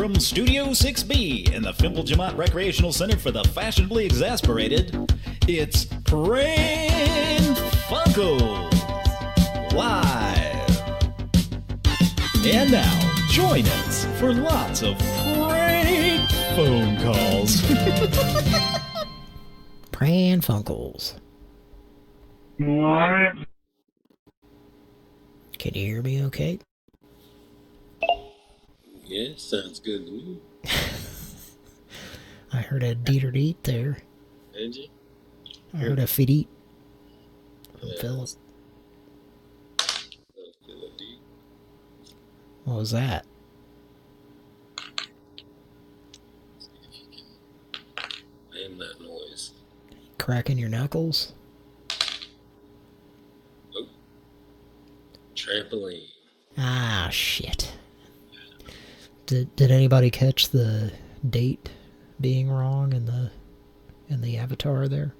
from Studio 6B in the Fimple Jamont Recreational Center for the Fashionably Exasperated, it's Pran Funkels Live. And now, join us for lots of prank phone calls. Pran Funkels. What? Can you hear me okay? Yeah, sounds good to me. I heard a deeter deet there. Did you? I heard a fit eat from Yeah. Philip. Sounds good to me. What was that? Name that noise. Cracking your knuckles? Oh. Trampoline. Ah, shit. Did did anybody catch the date being wrong in the in the avatar there?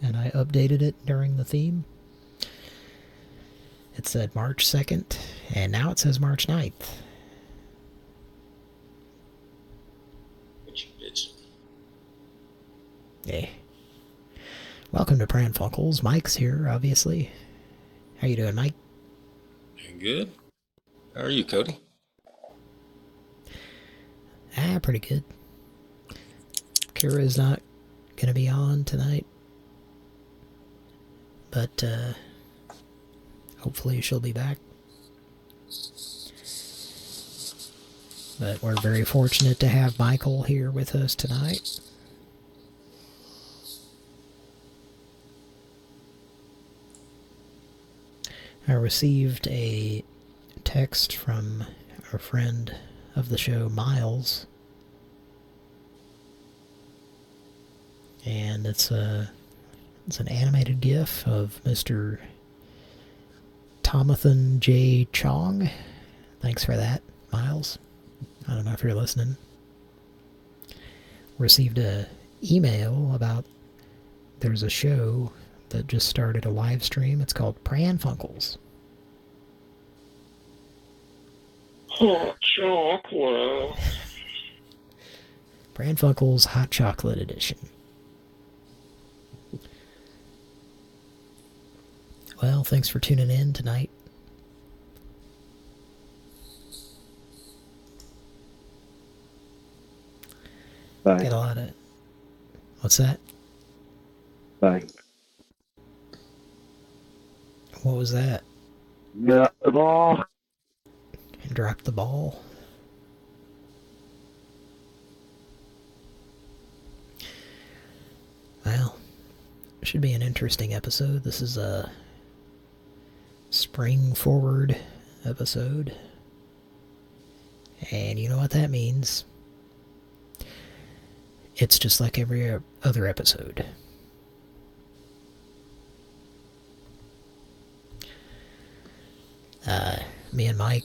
And I updated it during the theme. It said March 2nd, and now it says March 9th. What you bitching? Yeah. Welcome to Pran Funkels. Mike's here, obviously. How you doing, Mike? Good? How are you, Cody? Ah, pretty good. Kira's not gonna be on tonight. But, uh, hopefully she'll be back. But we're very fortunate to have Michael here with us tonight. I received a text from a friend of the show, Miles. And it's a it's an animated GIF of Mr. Tomathan J. Chong. Thanks for that, Miles. I don't know if you're listening. Received a email about there's a show that just started a live stream. It's called Pran Funkels. Hot chocolate. Pran Funkels Hot Chocolate Edition. Well, thanks for tuning in tonight. Bye. Get a lot of. What's that? Bye. What was that? Yeah, oh, Dropped the ball. Well, should be an interesting episode. This is a spring forward episode. And you know what that means. It's just like every other episode. Uh, me and Mike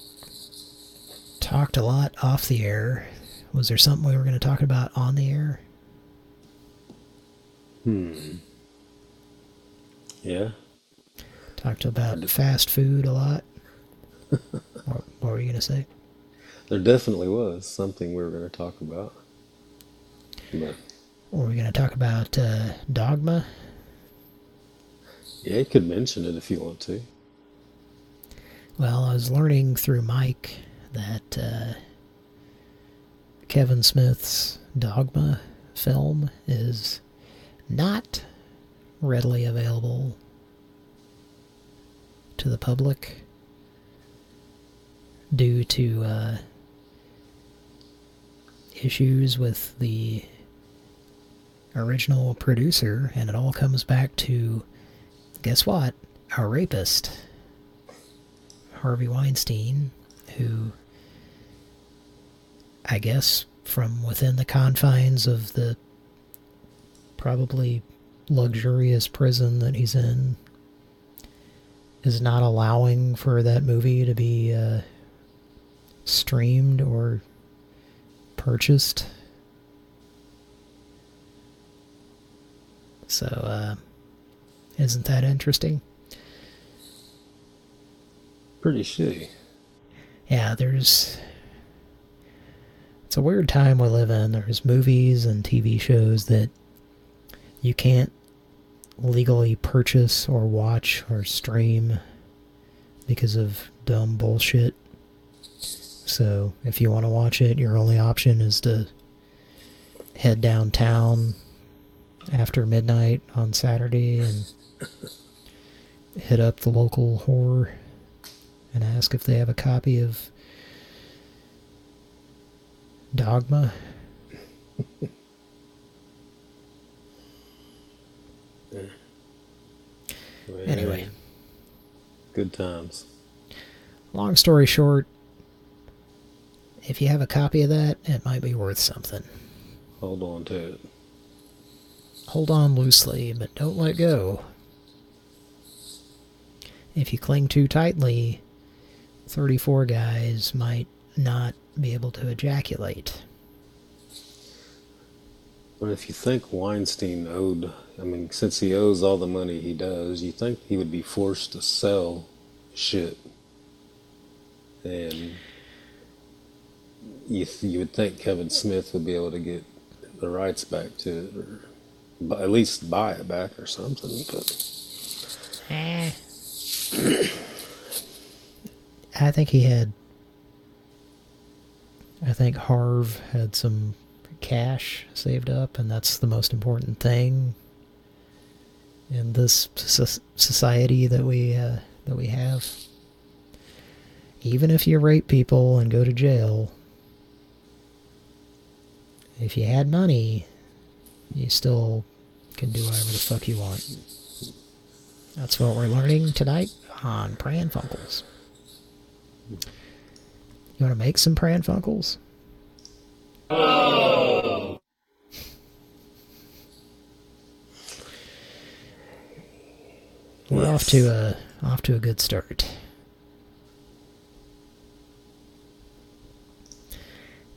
talked a lot off the air. Was there something we were going to talk about on the air? Hmm. Yeah. Talked about fast food a lot. what, what were you going to say? There definitely was something we were going to talk about. But Were we going to talk about uh, Dogma? yeah, you could mention it if you want to. Well, I was learning through Mike that uh, Kevin Smith's Dogma film is not readily available to the public due to uh, issues with the original producer, and it all comes back to guess what? Our rapist. Harvey Weinstein, who I guess from within the confines of the probably luxurious prison that he's in is not allowing for that movie to be uh, streamed or purchased. So, uh, isn't that interesting? Pretty shitty. Yeah, there's it's a weird time we live in. There's movies and TV shows that you can't legally purchase or watch or stream because of dumb bullshit. So if you want to watch it, your only option is to head downtown after midnight on Saturday and hit up the local horror and ask if they have a copy of Dogma. Anyway. Good times. Long story short, if you have a copy of that, it might be worth something. Hold on to it. Hold on loosely, but don't let go. If you cling too tightly, 34 guys might not be able to ejaculate. But if you think Weinstein owed, I mean, since he owes all the money he does, you think he would be forced to sell shit. And you, you would think Kevin Smith would be able to get the rights back to it, or at least buy it back or something. But Eh. I think he had. I think Harv had some cash saved up, and that's the most important thing in this society that we uh, that we have. Even if you rape people and go to jail, if you had money, you still can do whatever the fuck you want. That's what we're learning tonight on Pran Funkels. You want to make some Pran Funkels? We're off to a off to a good start.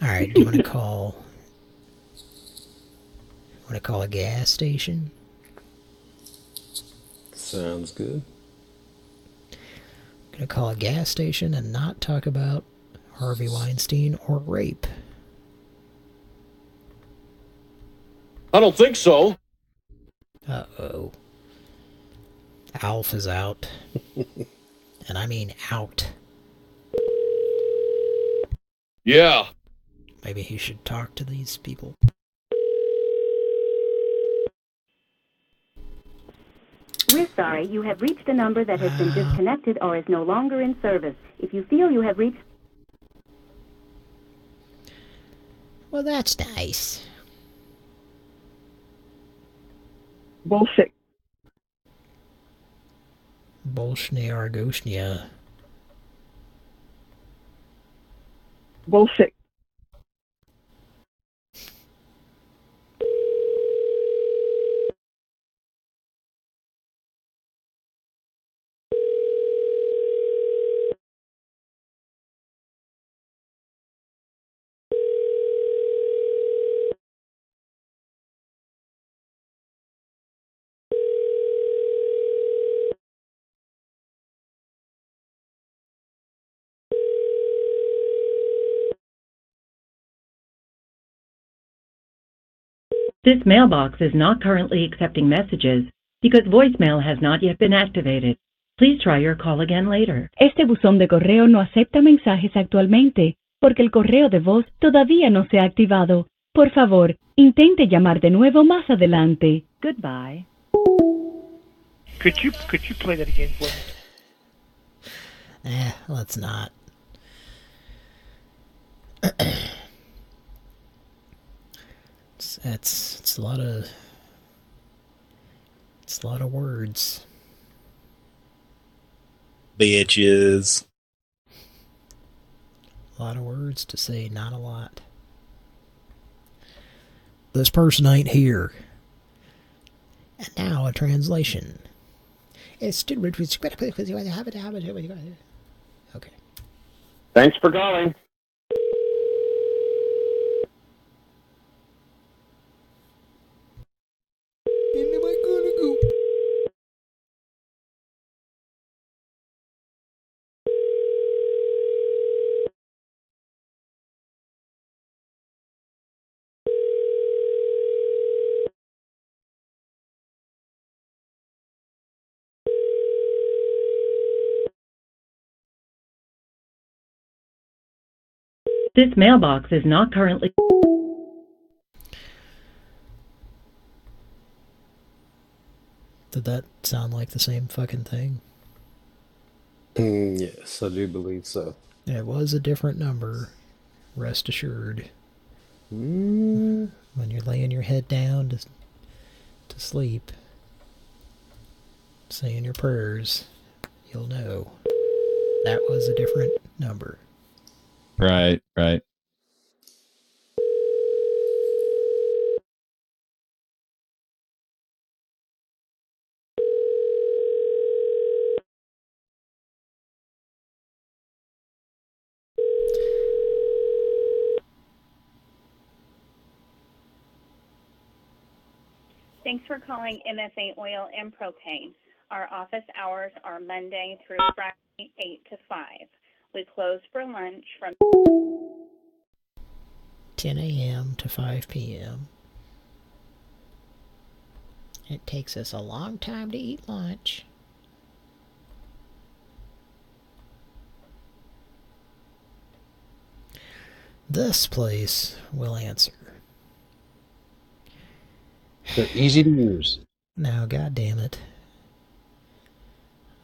All right, do you want to call? Want to call a gas station? sounds good. I'm Gonna call a gas station and not talk about Harvey Weinstein or rape. I don't think so. Uh oh. Alf is out. and I mean out. Yeah. Maybe he should talk to these people. We're sorry, you have reached a number that has been disconnected or is no longer in service. If you feel you have reached Well, that's nice. Bullshit. Bolshnia Argoshnia. Bullshit. This mailbox is not currently accepting messages because voicemail has not yet been activated. Please try your call again later. Este buzón de correo no acepta mensajes actualmente porque el correo de voz todavía no se ha activado. Por favor, intente llamar de nuevo más adelante. Goodbye. Could you could you play that again for me? Eh, let's not. it's, it's it's a lot of it's a lot of words. Bitches. A lot of words to say, not a lot. This person ain't here. And now a translation. It's okay. Thanks for calling. This mailbox is not currently. Did that sound like the same fucking thing? Mm, yes, I do believe so. It was a different number. Rest assured. Mm, When you're laying your head down to, to sleep, saying your prayers, you'll know that was a different number. Right, right. Thanks for calling MFA Oil and Propane. Our office hours are Monday through Friday, 8 to 5. We close for lunch from 10 a.m. to 5 p.m. It takes us a long time to eat lunch. This place will answer. They're easy to use. Now, God damn it.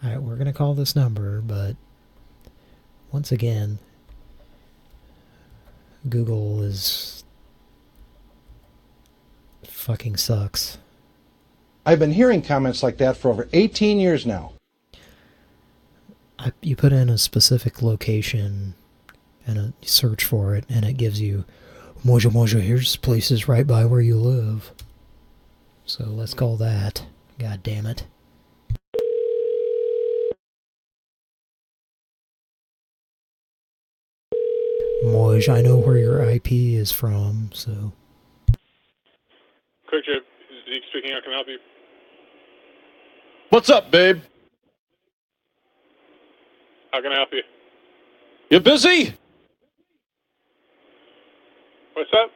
Alright, we're gonna call this number, but once again, Google is fucking sucks. I've been hearing comments like that for over 18 years now. I, you put in a specific location and a, search for it, and it gives you, Moja Moja, here's places right by where you live. So let's call that. God damn it. Moj, I know where your IP is from, so QuikTrip, Zeke speaking. How can I help you? What's up, babe? How can I help you? You busy? What's up?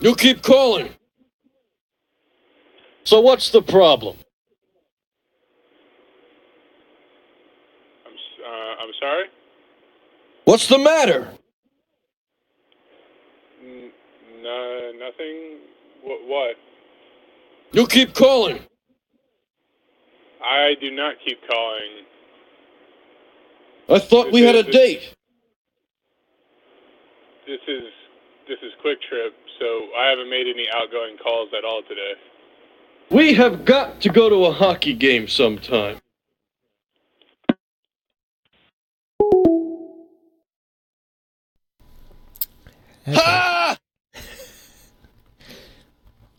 You keep calling. So what's the problem? I'm uh, I'm sorry. What's the matter? N- no, nothing. What? What? You keep calling. I do not keep calling. I thought we had a date. This is this is QuikTrip, so I haven't made any outgoing calls at all today. We have got to go to a hockey game sometime. Ha!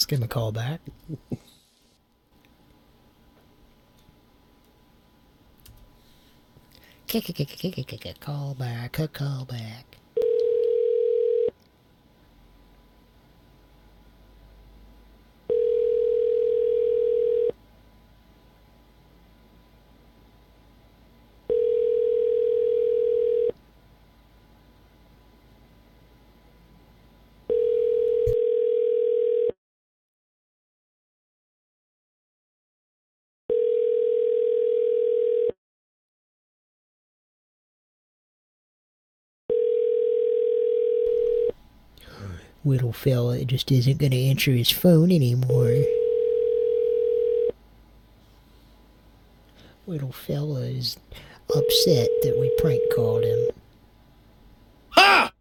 Give him a call back. Call back, call back. Little fella just isn't gonna answer his phone anymore. Little fella is upset that we prank called him. Ha!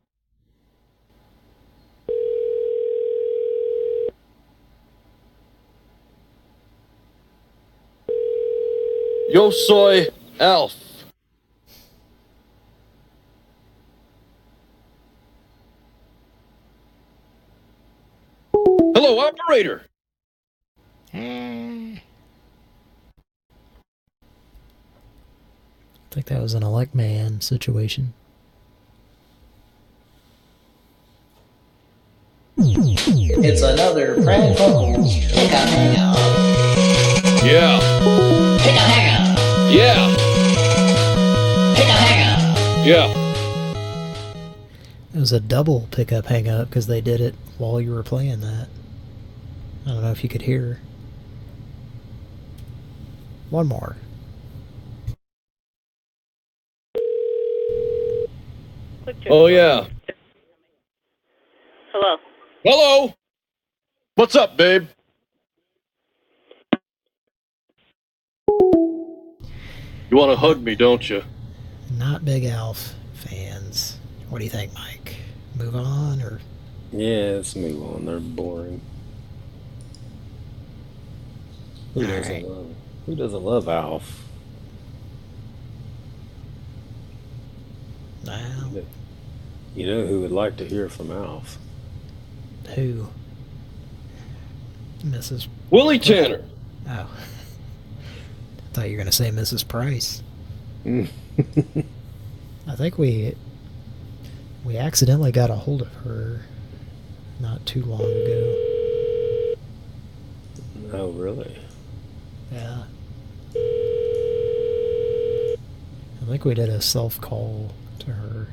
Yo soy Alf. Hello, operator. I think that was an elect man situation. It's another Brad Vocals pickup hangout. Yeah. Pickup hangout. Yeah. Pickup hangout. Yeah. It was a double pickup hang up because they did it while you were playing that. I don't know if you could hear. One more. Quick Trip. Oh yeah. Hello. Hello. What's up, babe? You want to hug me, don't you? Not Big Alf fans. What do you think, Mike? Move on or Yeah, let's move on. They're boring. Who All doesn't right. love? Who doesn't love Alf? Wow. You know who would like to hear from Alf? who? Mrs. Willie Tanner. Oh. I thought you were gonna say Mrs. Price. Mm. I think we we accidentally got a hold of her not too long ago. Oh, really? Yeah. I think we did a self call to her.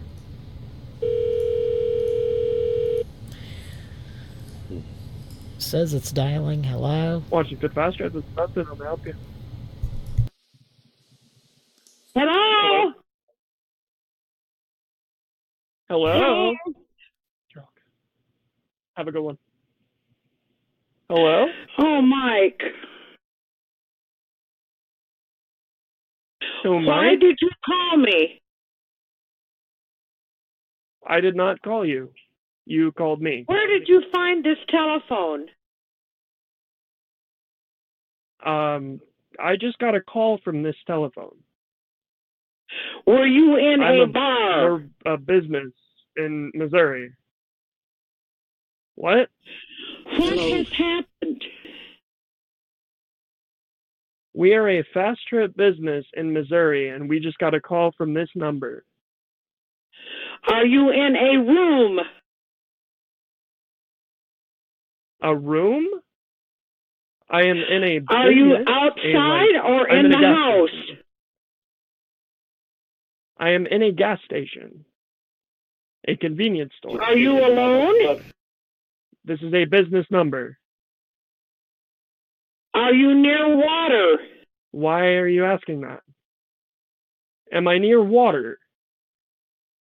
Says it's dialing. Hello? Watching Fit Fast Drive. This is Dustin. I'm help you. Hello? Hello? Have a good one. Hello? Oh, Mike. So, Why Mike, did you call me? I did not call you. You called me. Where did you find this telephone? Um, I just got a call from this telephone. Were you in I'm a, a, bar? a business in Missouri. What? What has happened? We are a fast trip business in Missouri, and we just got a call from this number. Are you in a room? A room? I am in a. Are you outside like- or I'm in the house? station. I am in a gas station. A convenience store. Are you alone? This is a business number. Are you near water? Why are you asking that? Am I near water?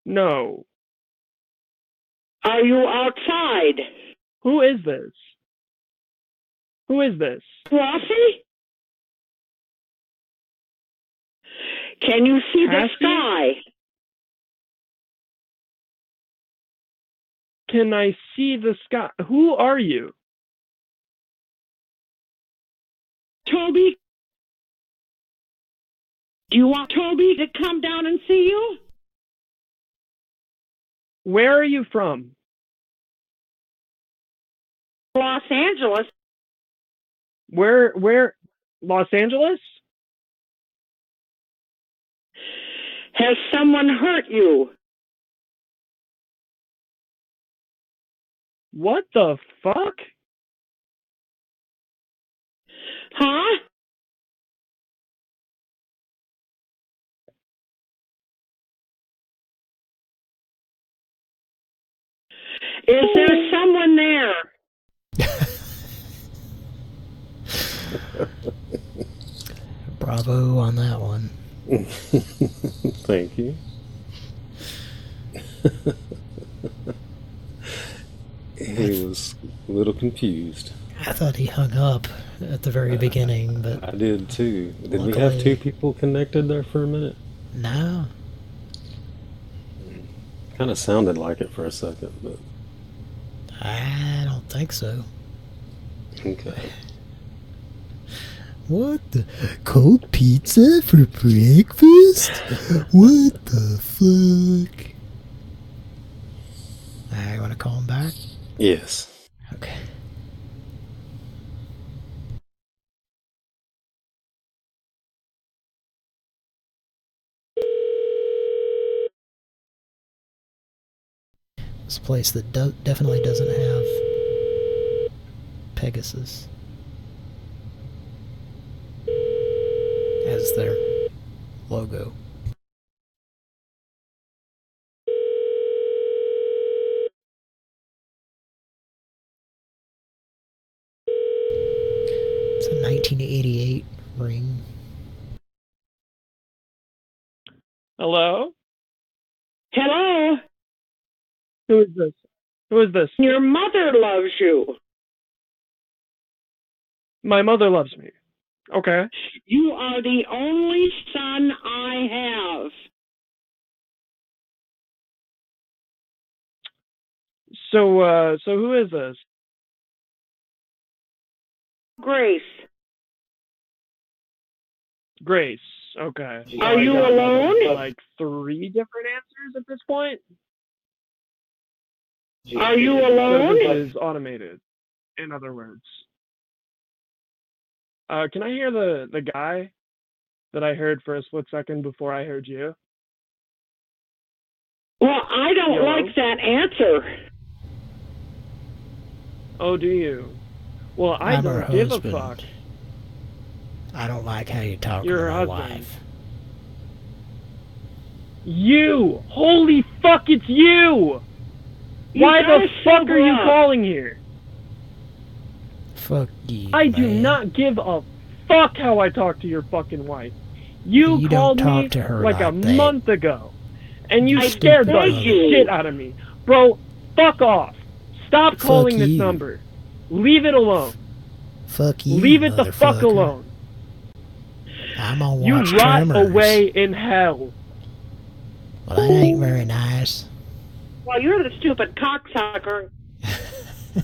No. Are you outside? Who is this? Who is this? Flossie? Can you see the sky? Can I see the sky? Who are you? Toby? Do you want Toby to come down and see you? Where are you from? Los Angeles. Where where Los Angeles? Has someone hurt you? What the fuck? Huh? Is there someone there? Bravo on that one. Thank you. he was a little confused. I thought he hung up at the very uh, beginning, but I did too. Did we have two people connected there for a minute? no. Kind of sounded like it for a second, but I don't think so. okay. What the cold pizza for breakfast? What the fuck? I want to call him back. Yes. Okay. It's a place that do- definitely doesn't have Pegasus as their logo. It's a 1988 ring. Hello? Hello? Who is this? Who is this? Your mother loves you. My mother loves me. Okay. You are the only son I have. So, uh, so who is this? Grace. Grace. Okay. Are I you alone? Like three different answers at this point. Are you alone? this is automated. In other words. Uh, can I hear the the guy that I heard for a split second before I heard you? Well, I don't Hello? like that answer. Oh, do you? Well, I I'm her don't give husband. a fuck. I don't like how you talk You're to her my husband. wife. You! Holy fuck, it's you! You Why the fuck are you up. calling here? Fuck you. I do man. not give a fuck how I talk to your fucking wife. You, You don't called talk me to her like, a like that. month ago, and you I scared the you. shit out of me, bro. Fuck off! Stop Fuck calling this number. Leave it alone. Fuck you. Leave it the fuck alone. I'm gonna You rot Tremors. away in hell. Well, that ain't very nice. Well, you're the stupid cocksucker.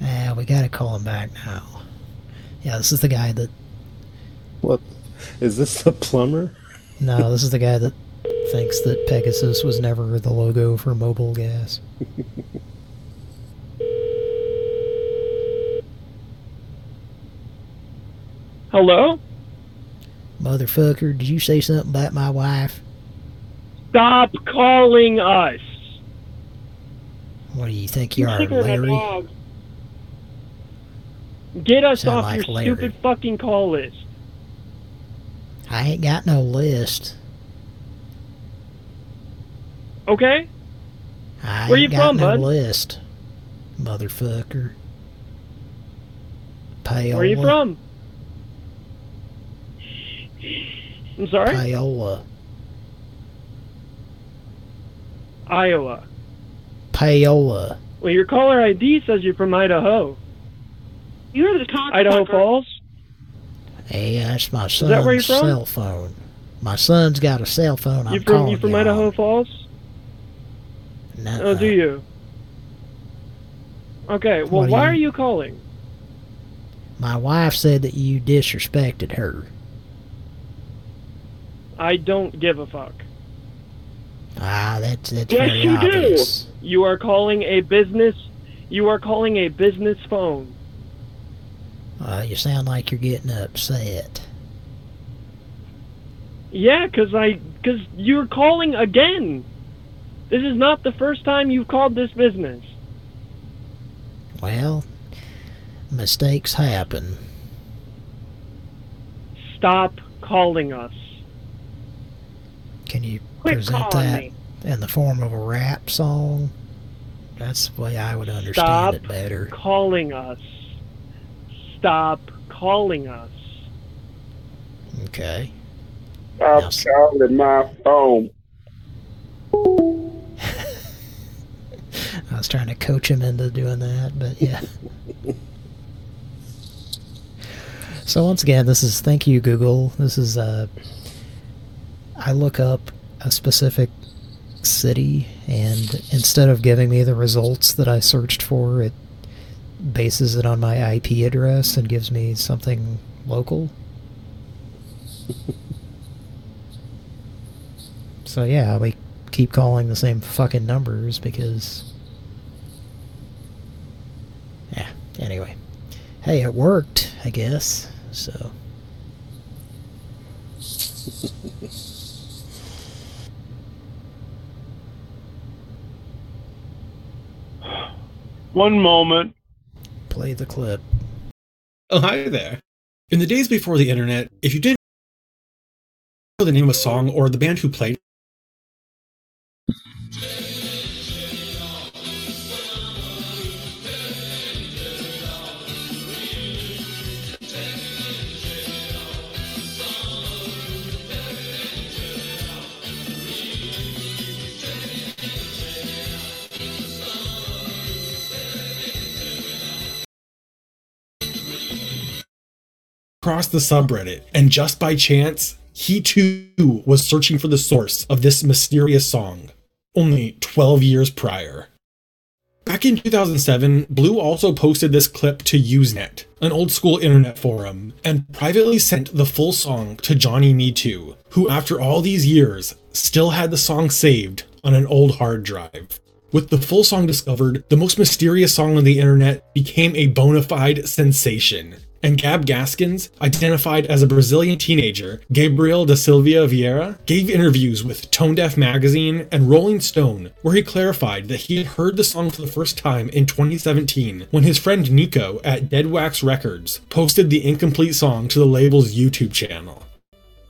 Yeah, we gotta call him back now. Yeah, this is the guy that. What? Is this the plumber? No, this is the guy that thinks that Pegasus was never the logo for Mobil gas. Hello? Motherfucker, did you say something about my wife? Stop calling us. What do you think you are, sicker than a Larry? Get us Sound off like your Larry. stupid fucking call list. I ain't got no list. Okay? I Where ain't you got from, no bud? list. Motherfucker. Payola. Where are you from? I'm sorry? Payola. Iowa. Payola. Well, your caller ID says you're from Idaho. You're the cocksucker. Idaho Falls? Hey, that's my son's that where you're from? cell phone. My son's got a cell phone. I'm You from calling you from you Idaho. Falls? Nuh-uh. Oh, do you? Okay, well, What why you- are you calling? My wife said that you disrespected her. I don't give a fuck. Ah, that's that's Yes, very you do. You are calling a business. You are calling a business phone. Uh, you sound like you're getting upset. Yeah, cause I, cause you're calling again. This is not the first time you've called this business. Well, mistakes happen. Stop calling us. Can you Quit present that me. In the form of a rap song? That's the way I would understand Stop it better. Stop calling us. Stop calling us. Okay. Stop calling my phone. I was trying to coach him into doing that, but yeah. so once again, this is thank you Google. This is uh I look up a specific city and instead of giving me the results that I searched for, it bases it on my IP address and gives me something local. so yeah, we keep calling the same fucking numbers because yeah, anyway. Hey, it worked, I guess. So One moment. play the clip. Oh, hi there. In the days before the internet, if you didn't know the name of a song or the band who played across the subreddit, and just by chance, he too was searching for the source of this mysterious song, only 12 years prior. Back in 2007, Blue also posted this clip to Usenet, an old school internet forum, and privately sent the full song to Johnny Me Too, who, after all these years, still had the song saved on an old hard drive. With the full song discovered, the most mysterious song on the internet became a bona fide sensation. And Gab Gaskins, identified as a Brazilian teenager, Gabriel da Silva Vieira, gave interviews with Tone Deaf magazine and Rolling Stone, where he clarified that he had heard the song for the first time in 2017 when his friend Nico at Dead Wax Records posted the incomplete song to the label's YouTube channel.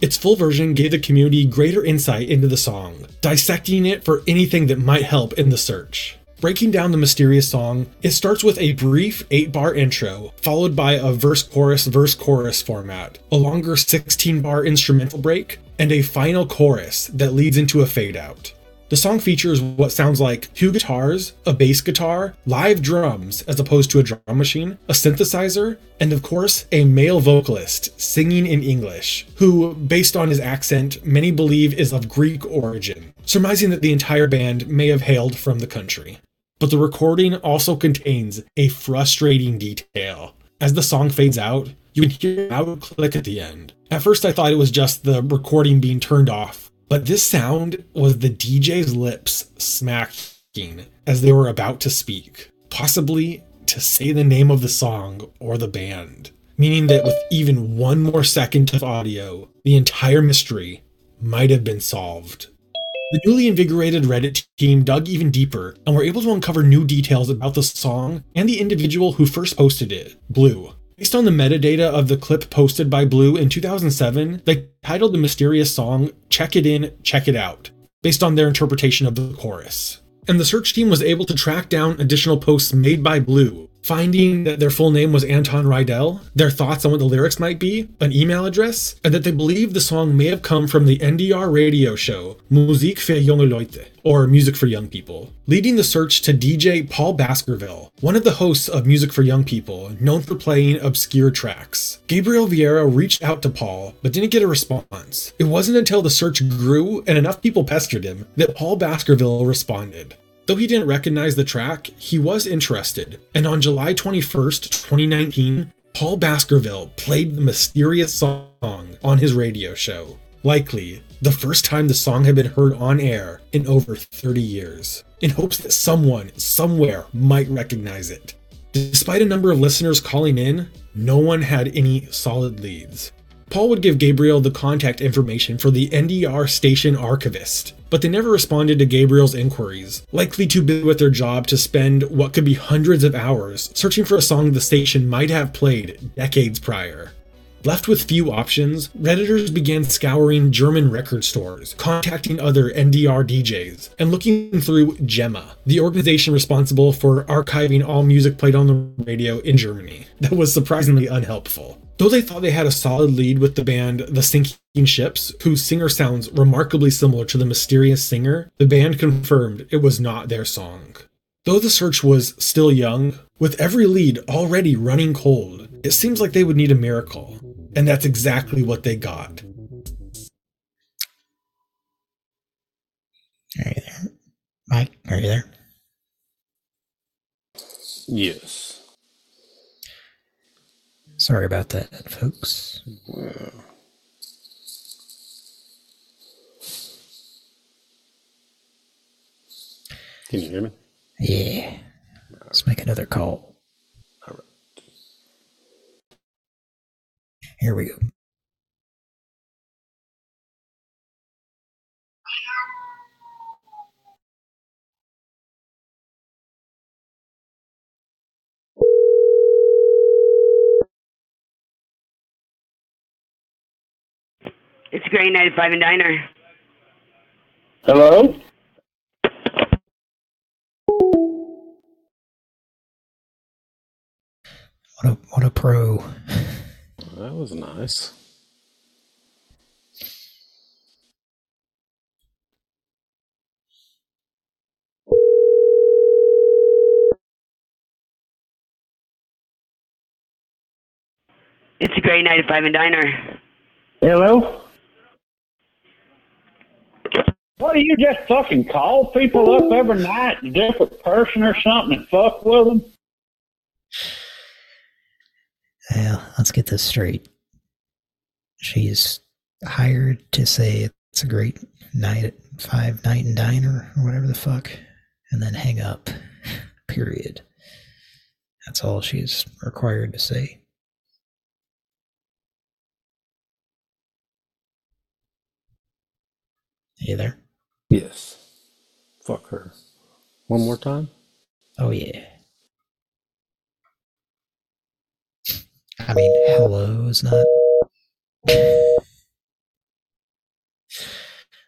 Its full version gave the community greater insight into the song, dissecting it for anything that might help in the search. Breaking down the mysterious song, it starts with a brief 8 bar intro, followed by a verse chorus verse chorus format, a longer 16 bar instrumental break, and a final chorus that leads into a fade out. The song features what sounds like two guitars, a bass guitar, live drums as opposed to a drum machine, a synthesizer, and of course, a male vocalist singing in English, who, based on his accent, many believe is of Greek origin, surmising that the entire band may have hailed from the country. But the recording also contains a frustrating detail. As the song fades out, you can hear a click at the end. At first, I thought it was just the recording being turned off, but this sound was the DJ's lips smacking as they were about to speak, possibly to say the name of the song or the band, meaning that with even one more second of audio, the entire mystery might have been solved. The newly invigorated Reddit team dug even deeper and were able to uncover new details about the song and the individual who first posted it, Blue. Based on the metadata of the clip posted by Blue in 2007, they titled the mysterious song Check It In, Check It Out, based on their interpretation of the chorus. And the search team was able to track down additional posts made by Blue, finding that their full name was Anton Rydell, their thoughts on what the lyrics might be, an email address, and that they believe the song may have come from the NDR radio show Musik für junge Leute, or Music for Young People, leading the search to DJ Paul Baskerville, one of the hosts of Music for Young People, known for playing obscure tracks. Gabriel Vieira reached out to Paul, but didn't get a response. It wasn't until the search grew and enough people pestered him that Paul Baskerville responded. Though he didn't recognize the track, he was interested, and on July 21st, 2019, Paul Baskerville played the mysterious song on his radio show. Likely, the first time the song had been heard on air in over 30 years, in hopes that someone, somewhere, might recognize it. Despite a number of listeners calling in, no one had any solid leads. Paul would give Gabriel the contact information for the NDR station archivist, but they never responded to Gabriel's inquiries, likely too busy with their job to spend what could be hundreds of hours searching for a song the station might have played decades prior. Left with few options, Redditors began scouring German record stores, contacting other NDR DJs, and looking through GEMA, the organization responsible for archiving all music played on the radio in Germany. That was surprisingly unhelpful. Though they thought they had a solid lead with the band The Sinking Ships, whose singer sounds remarkably similar to the mysterious singer, the band confirmed it was not their song. Though the search was still young, with every lead already running cold, it seems like they would need a miracle. And that's exactly what they got. Are you there? Mike, are you there? Yes. Sorry about that, folks. Well, can you hear me? Yeah. Let's make another call. All right. Here we go. It's Gray 95 and Diner. Hello? What a what a pro. That was nice. It's a great night at Five and Diner. Hello? What do you just fucking call people up every night, a different person or something, and fuck with them? Yeah, let's get this straight. She's hired to say it's a great night at Five Night and Diner or whatever the fuck, and then hang up. Period. That's all she's required to say. Hey there? Yes. Fuck her. One more time? Oh, yeah. I mean, hello is not.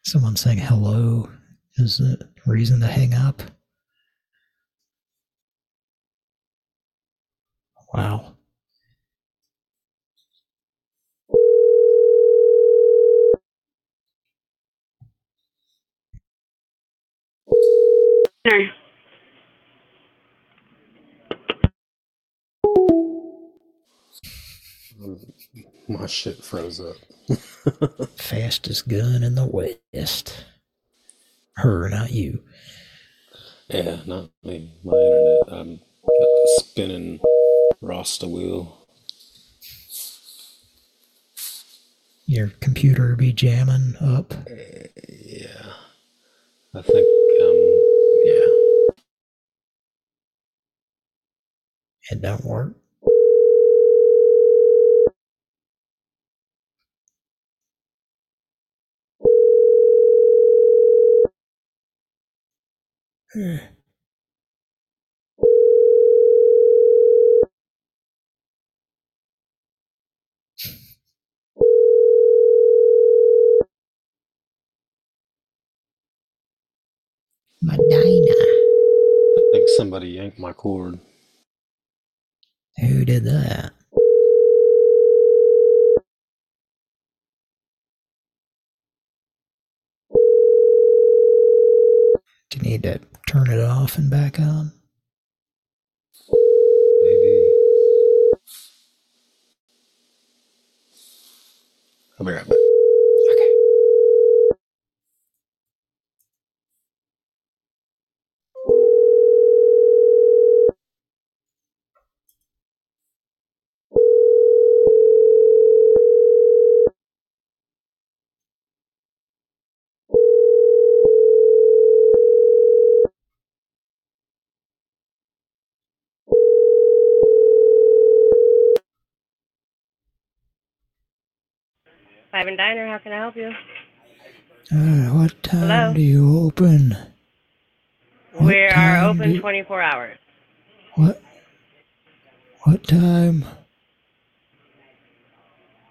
Someone saying hello is the reason to hang up. Wow. Dinner. My shit froze up. Fastest gun in the West. Her, not you. Yeah, not me. My internet. I'm spinning Rasta wheel. Your computer be jamming up. Yeah. I think, um, yeah. It don't work. Medina. I think somebody yanked my cord. Who did that? Do you need to turn it off and back on? Maybe. Be right back. Five and Diner, how can I help you? Uh, what time Hello? do you open? What we are open do- 24 hours. What? What time?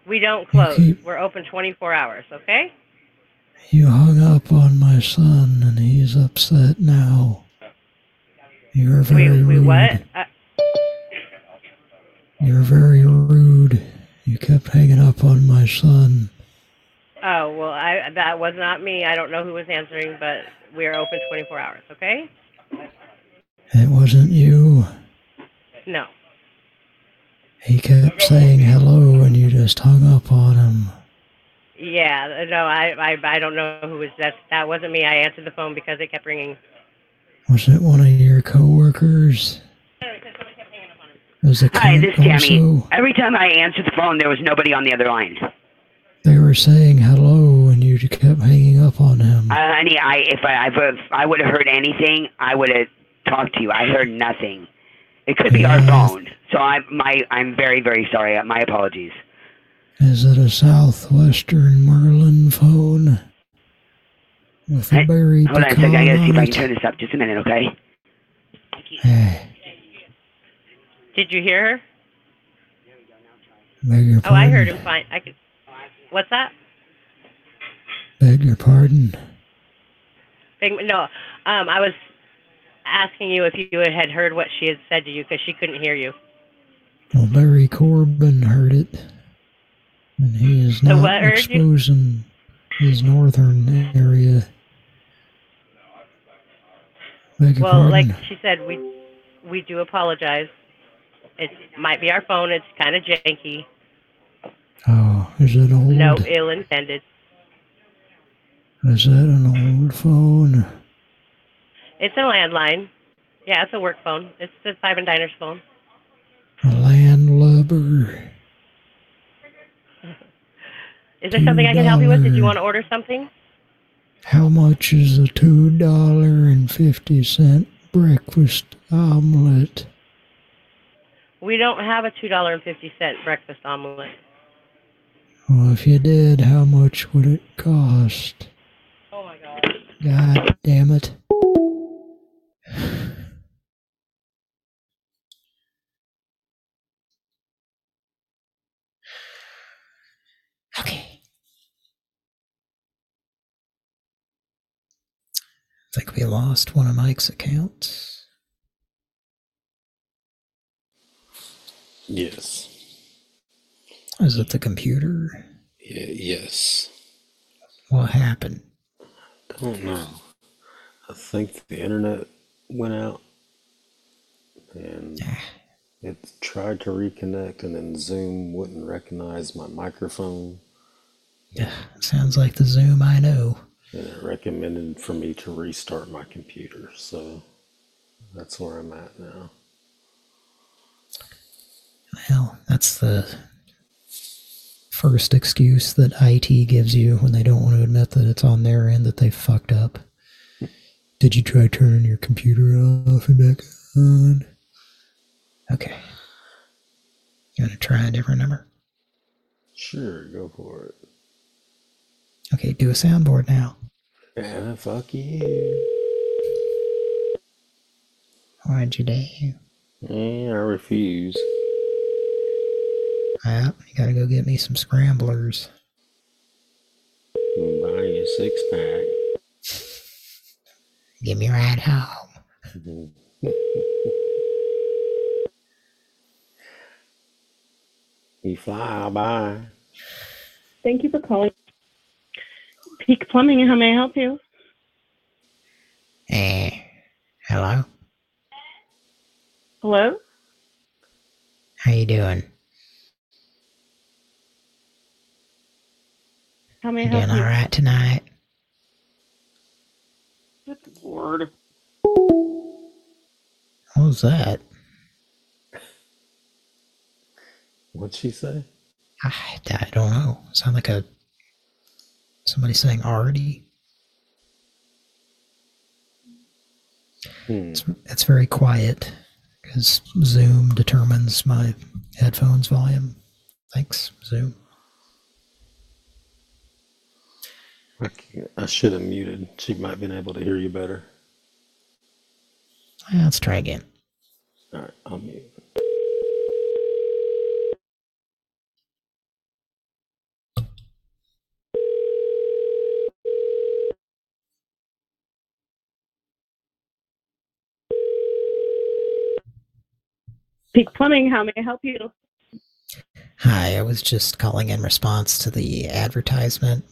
We don't close. keep- We're open 24 hours, okay? You hung up on my son and he's upset now. You're very we, we rude. what? Uh, You're very rude. You kept hanging up on my son. oh, well, I that was not me. I don't know who was answering, but we are open 24 hours, okay? It wasn't you. No. He kept saying hello and you just hung up on him. Yeah, no, I, I I don't know who was that. That wasn't me. I answered the phone because it kept ringing. Was it one of your coworkers? It was a Hi, this is Tammy. also. Every time I answered the phone, there was nobody on the other line. They were saying hello and you kept hanging up on him. Uh, honey, I if I if I would have heard anything, I would have talked to you. I heard nothing. It could be our phone. So I my I'm very very sorry. My apologies. Is it a Southwestern Merlin phone? With a berry Hold on a second. I gotta see if I can turn this up. Just a minute, okay? Did you hear her? Beg your Oh, I heard him fine. I could. What's that? Beg your pardon? Big, no, um, I was asking you if you had heard what she had said to you because she couldn't hear you. Well, Barry Corbin heard it. And he is not exposing his northern area. Beg Well, pardon? like she said, we we do apologize. It might be our phone. It's kind of janky. Oh, is it old? No, ill intended. Is that an old phone? It's a landline. Yeah, it's a work phone. It's the Five and Diners phone. A landlubber. Is there something I can help you with? Did you want to order something? How much is a two dollar and fifty cent breakfast omelet? We don't have a two dollar and fifty cent breakfast omelet. Well, if you did, how much would it cost? Oh my god. God damn it. Okay. I think we lost one of Mike's accounts. Yes. Is it the computer? Yeah, yes. What happened? I don't know. I think the internet went out and it tried to reconnect and then Zoom wouldn't recognize my microphone Yeah, sounds like the Zoom I know. and it recommended for me to restart my computer. So that's where I'm at now. Well, that's the first excuse that IT gives you when they don't want to admit that it's on their end that they fucked up. Did you try turning your computer off and back on? Okay. You want to try a different number? Sure, go for it. Okay, do a soundboard now. And fuck you. Why'd you dare? Yeah, I refuse. Well, you gotta go get me some scramblers. Buy you a six pack. Give me a ride home. you fly by. Thank you for calling. Peak Plumbing, how may I help you? Eh, hello? Hello? How you doing? How may I You help doing you? alright tonight? Good lord. What was that? What'd she say? I, I don't know. Sound like a somebody saying already. Hmm. It's, it's very quiet because Zoom determines my headphones volume. Thanks, Zoom. I, I should have muted. She might have been able to hear you better. Let's try again. All right, I'll mute. Peak Plumbing, how may I help you? Hi, I was just calling in response to the advertisement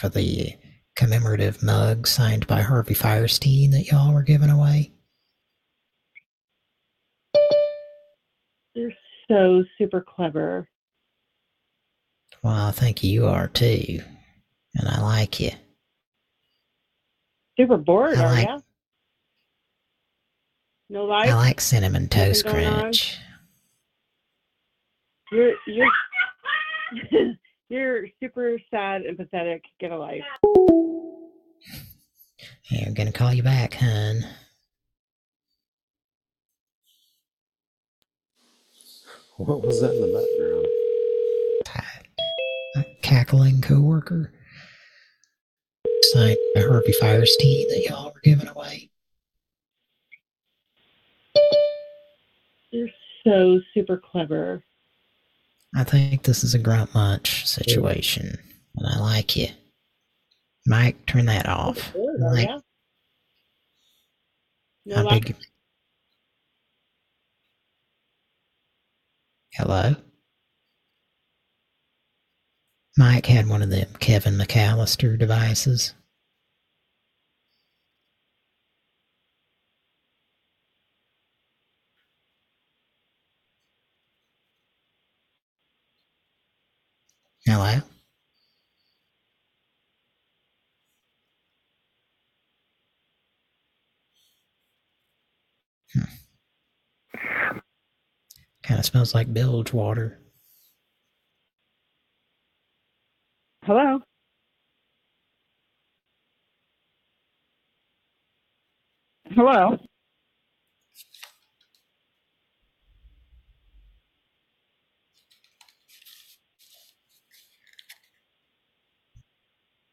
for the commemorative mug signed by Harvey Fierstein that y'all were giving away. You're so super clever. Well, I think you are too, and I like you. Super bored, I are like- ya? No life? I like cinnamon toast going on? crunch. You're you're you're super sad and pathetic. Get a life. Yeah, I'm gonna call you back, hun. What was that in the background? A cackling coworker. Signed by Harvey Fierstein that y'all were giving away. You're so super clever. I think this is a grunt munch situation, and I like you. Mike, turn that off. Are like? No how life? big. Hello? Mike had one of them Kevin McAllister devices. Hello? Kind of smells like bilge water. Hello? Hello?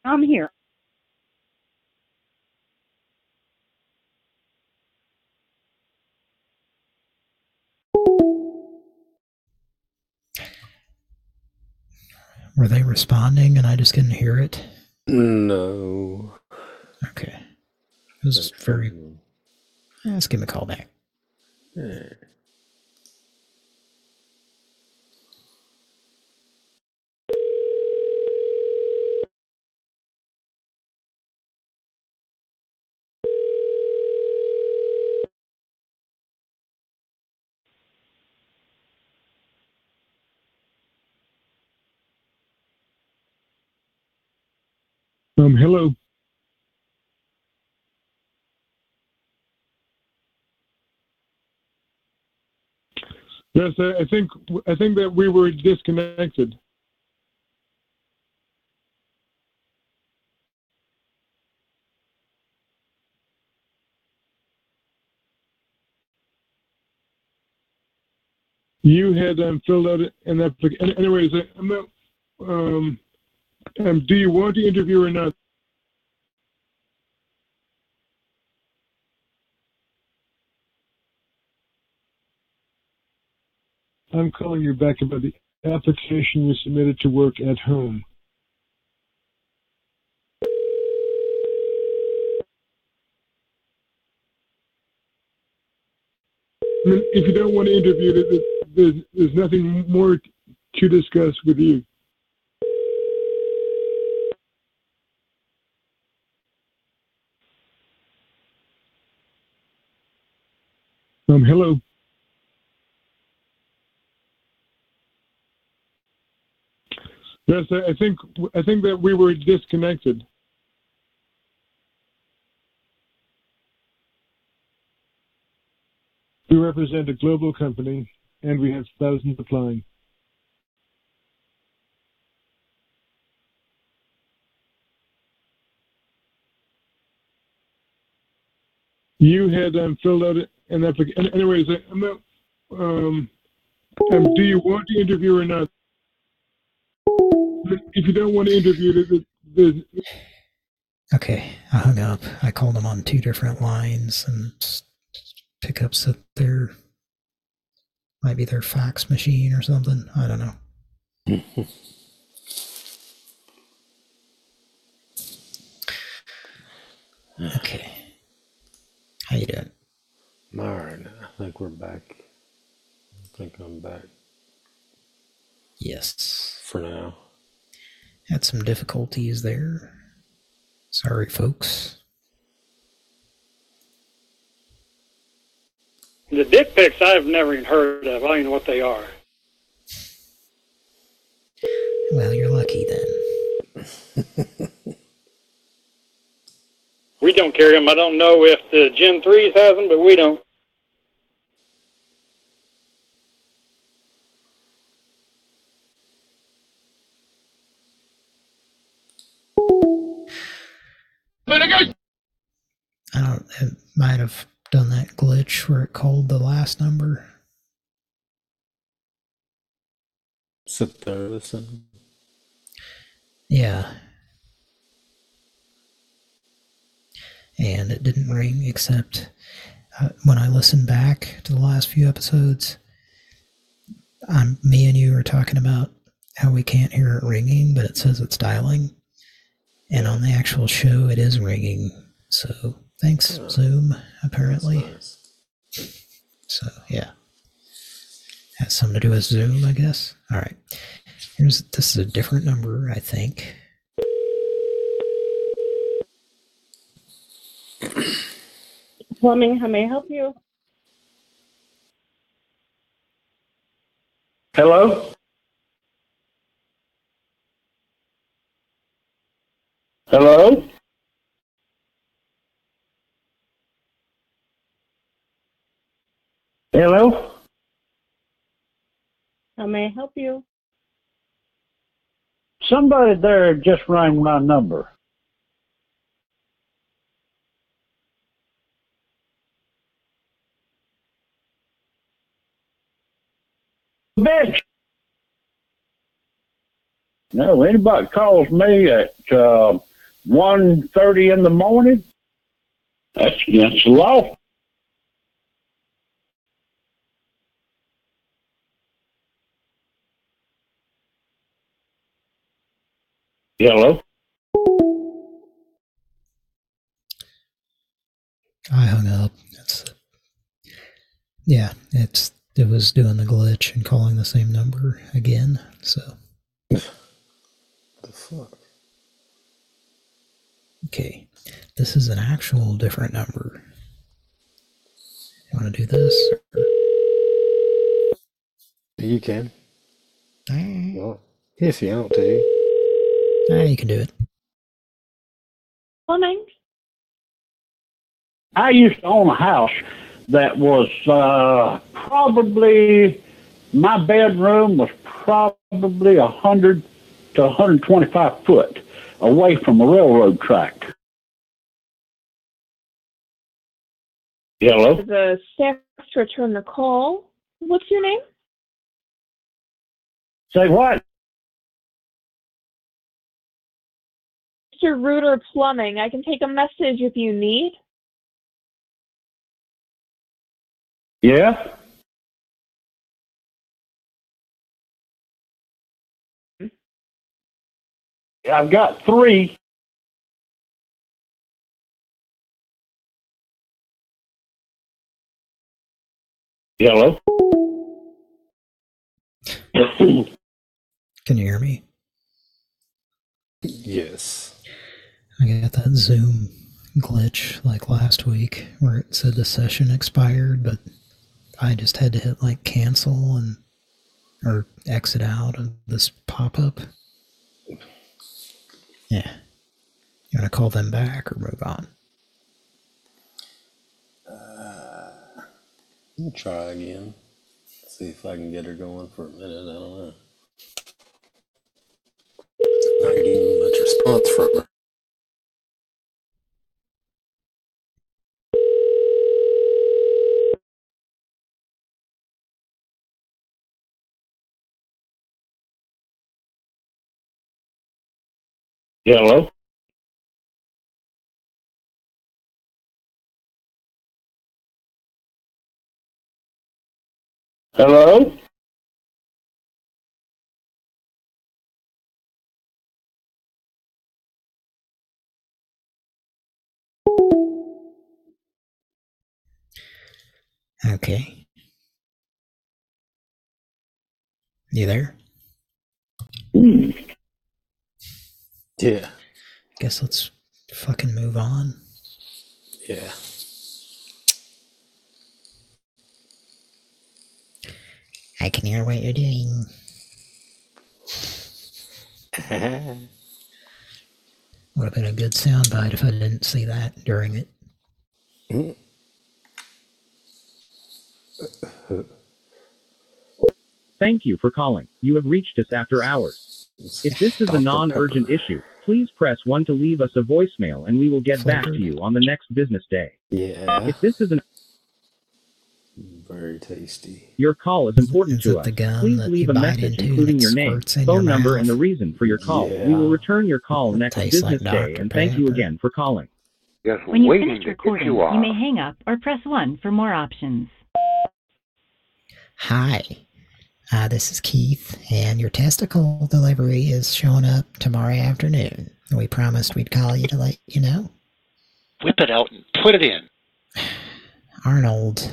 I'm here. Were they responding and I just couldn't hear it? No. Okay. It was very. Eh, Let's give him a call back. Yeah. Hello. Yes, I, think I think that we were disconnected. You had um, filled out an application. Anyways, I'm not, um, um, do you want to interview or not? I'm calling you back about the application you submitted to work at home. I mean, if you don't want to interview, there- there's, there's nothing more to discuss with you. Um, hello. Yes, I think I think that we were disconnected. We represent a global company, and we have thousands applying. You had um, filled out an application. Anyways, I'm not. Um, um, do you want to interview or not? If you don't want to interview, there- there's, Okay, I hung up. I called them on two different lines and s- pickups that their might be their fax machine or something. I don't know. Okay. How you doing? All right, I think we're back. I think I'm back Yes. for now. Had some difficulties there. Sorry, folks. The dick pics I've never even heard of. I don't even know what they are. Well, you're lucky then. We don't carry them. I don't know if the Gen 3s has them, but we don't. It might have done that glitch where it called the last number. Sit there, listen. Yeah. And it didn't ring except uh, when I listened back to the last few episodes. I'm me and you were talking about how we can't hear it ringing, but it says it's dialing. And on the actual show, it is ringing. So thanks, Zoom. Apparently. So yeah, has something to do with Zoom, I guess. All right. Here's this is a different number, I think. Plumbing, how may I help you? Hello? Hello? Hello? How may I help you? Somebody there just rang my number. Bitch! No, anybody calls me at uh, 1.30 in the morning, that's against the law. Hello? I hung up. It's yeah, it's it was doing the glitch and calling the same number again. So the fuck? okay, this is an actual different number. You want to do this? You can. Well, if you want to. Ah, you can do it. Plumbing. I used to own a house that was uh, probably my bedroom was probably a hundred to 125 foot away from a railroad track. Hello. The staff to return the call. What's your name? Say what? Mr. Rooter Plumbing. I can take a message if you need. Yeah. I've got three. Hello. Can you hear me? Yes. I got that Zoom glitch like last week where it said the session expired, but I just had to hit like cancel and or exit out of this pop up. Yeah. You want to call them back or move on? Uh, I'll try again. See if I can get her going for a minute. I don't know. Not getting much response from her. Hello. Hello. Okay. You there? Hmm. Yeah. Guess let's fucking move on. Yeah. I can hear what you're doing. Would have been a good soundbite if I didn't see that during it. Thank you for calling. You have reached us after hours. If this is a non-urgent issue, please press 1 to leave us a voicemail and we will get back to you on the next business day. Yeah. If this is an Very tasty. your call is important to us, please leave a message including your name, squirts in phone your number, mouth? and the reason for your call. We will return your call next tastes like business day and thank you again for calling. When you finish recording, you may hang up or press 1 for more options. Hi. Uh, this is Keith, and your testicle delivery is showing up tomorrow afternoon. We promised we'd call you to let you know. Whip it out and put it in. Arnold,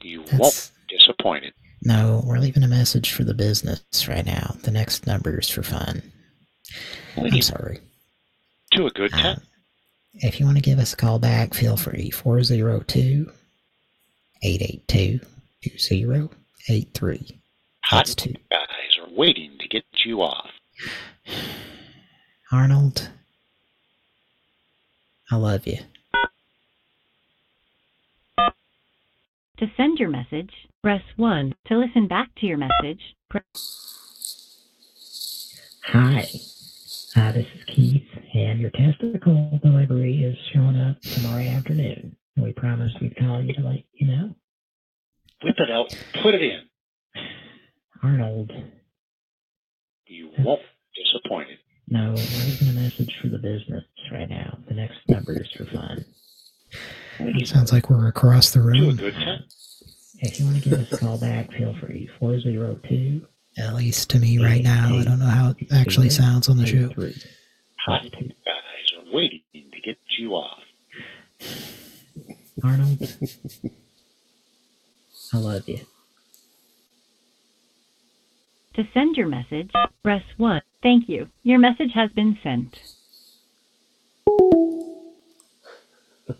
You won't be disappointed. no, we're leaving a message for the business right now. The next number is for fun. I'm sorry. To a good time. If you want to give us a call back, feel free. 402 882 2083. Hot two. guys are waiting to get you off. Arnold, I love you. To send your message, press 1. To listen back to your message, press Hi. Hi, this is Keith, and your testicle delivery is showing up tomorrow afternoon. We promised we'd call you to let you know. Whip it out. Put it in. Arnold, You won't be disappointed. no, we're leaving a message for the business right now. The next number is for fun. Sounds like we're across the Do a room. good time. If you want to give us a call back, feel free. 402. At least to me right now. I don't know how it actually sounds on the show. Hot guys are waiting to get you off. Arnold, I love you. To send your message, press 1. Thank you. Your message has been sent.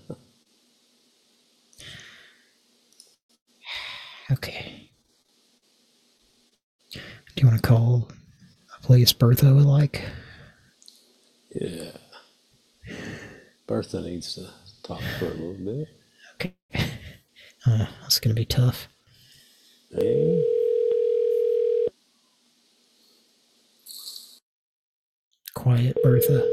Okay. Do you want to call a place Bertha would like? Yeah. Bertha needs to talk for a little bit. Uh, that's going to be tough. Quiet Bertha.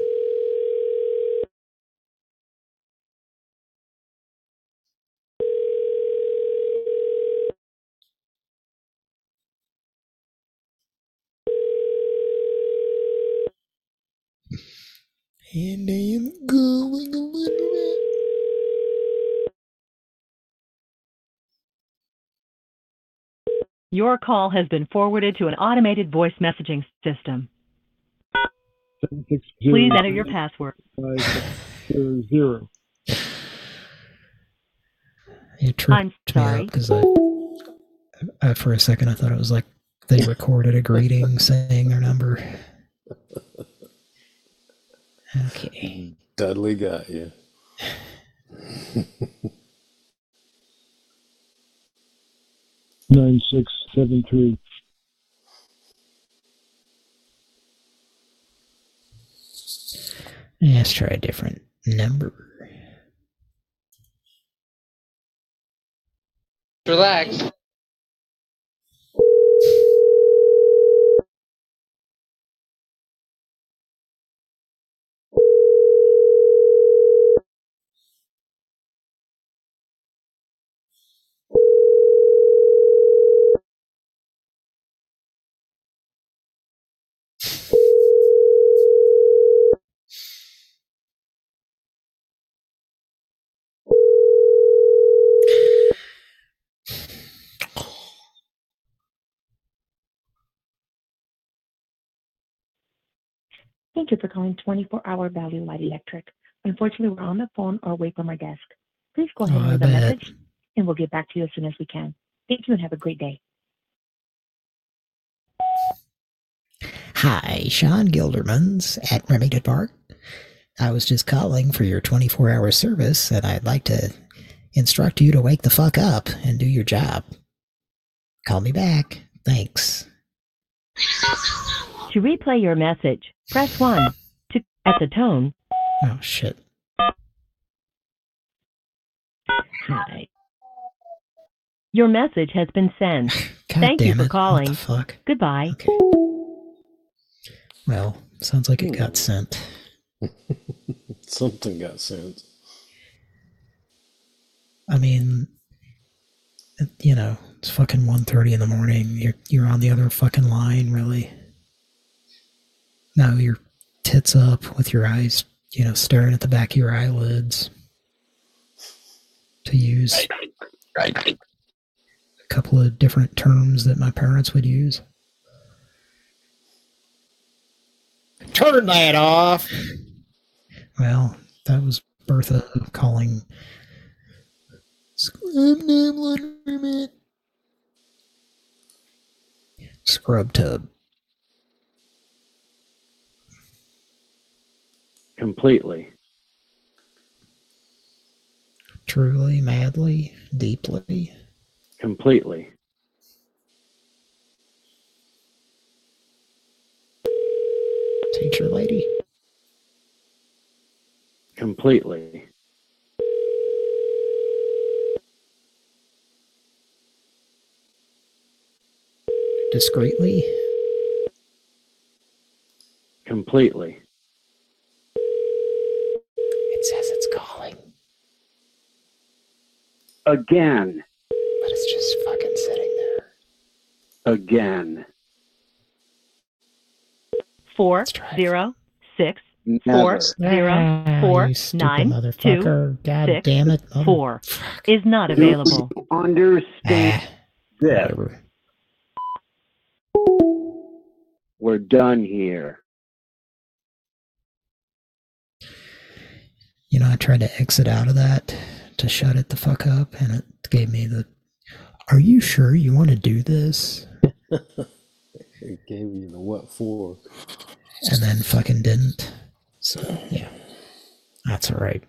And I am going a little bit. Your call has been forwarded to an automated voice messaging system. Please enter your password. Zero, zero. It tripped I'm me sorry. up because I, I, for a second, I thought it was like they recorded a greeting saying their number. Okay. Dudley got you. Nine six seven three. Let's try a different number. Relax. Thank you for calling 24 Hour Value Light Electric. Unfortunately, we're on the phone or away from our desk. Please go ahead Oh, and I leave a message, and we'll get back to you as soon as we can. Thank you and have a great day. Hi, Sean Gildermans at Remington Park. I was just calling for your 24 hour service, and I'd like to instruct you to wake the fuck up and do your job. Call me back. Thanks. To replay your message, press 1. To at the tone, Oh, shit. Hi. Your message has been sent. God Thank you for it. calling. What the fuck? Goodbye. Well, sounds like it got sent. Something got sent. I mean, you know, it's fucking 1.30 in the morning. You're you're on the other fucking line, really. No, your tits up with your eyes, you know, staring at the back of your eyelids. To use a couple of different terms that my parents would use. Turn that off. Well, that was Bertha calling Scrub Name Letterman. Scrub Tub. Completely. Truly, madly, deeply. Completely. Teacher lady. Completely. Discreetly? Completely. It says it's calling, Again. but it's just fucking sitting there. Again. four zero six four Never. zero Ah, four you stupid nine motherfucker. God six damn it. Mother- four is not available. Understand this. We're done here. You know, I tried to exit out of that to shut it the fuck up, and it gave me the. Are you sure you want to do this? It gave you the what for? And then fucking didn't. So, yeah. That's alright.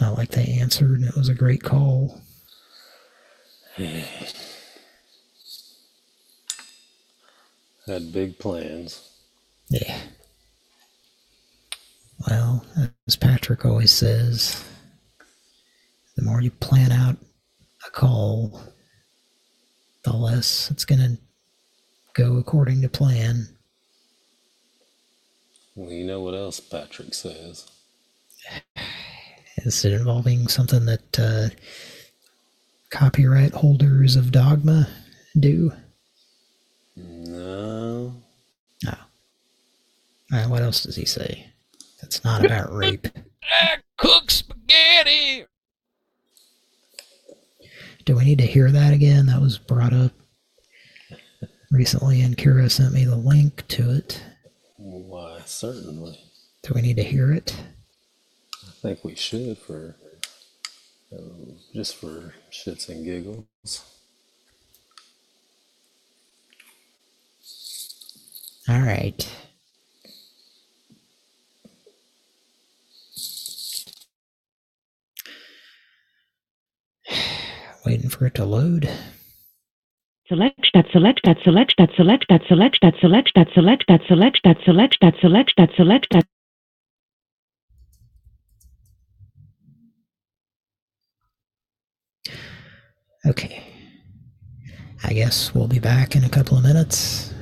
Not like they answered, and it was a great call. Had big plans. Yeah. Well, as Patrick always says, the more you plan out a call, the less it's going to go according to plan. Well, you know what else Patrick says? Is it involving something that uh, copyright holders of Dogma do? No. No. Uh, what else does he say? It's not about rape. Cook spaghetti. Do we need to hear that again? That was brought up recently, and Kira sent me the link to it. Why, certainly. Do we need to hear it? I think we should for just for shits and giggles. All right. Waiting for it to load. Select that, select that, select that, select that, select that, select that, select that, select that, select that, select that, select that. Okay. I guess we'll be back in a couple of minutes.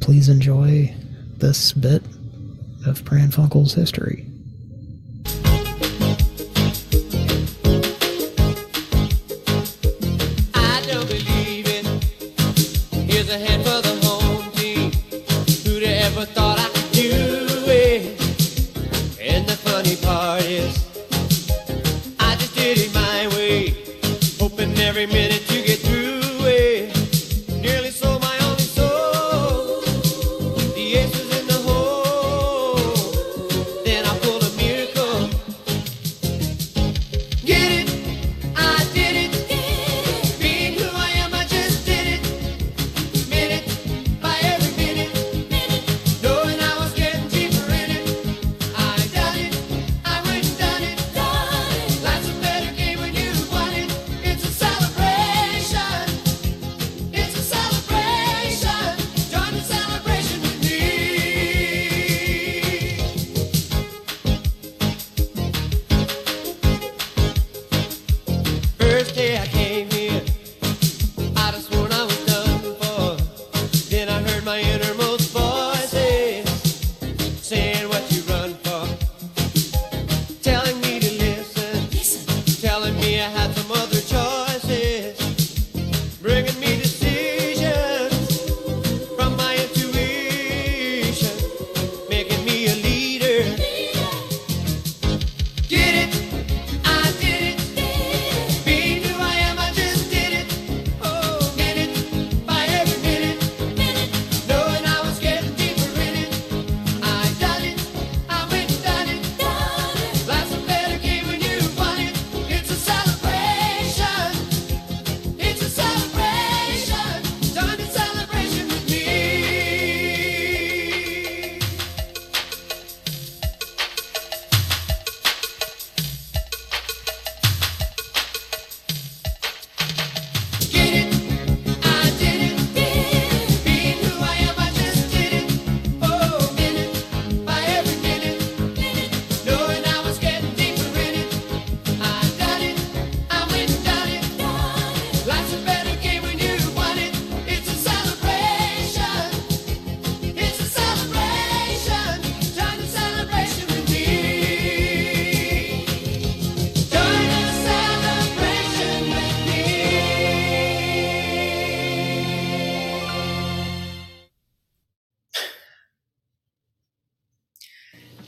Please enjoy this bit of Pran Funkel's history.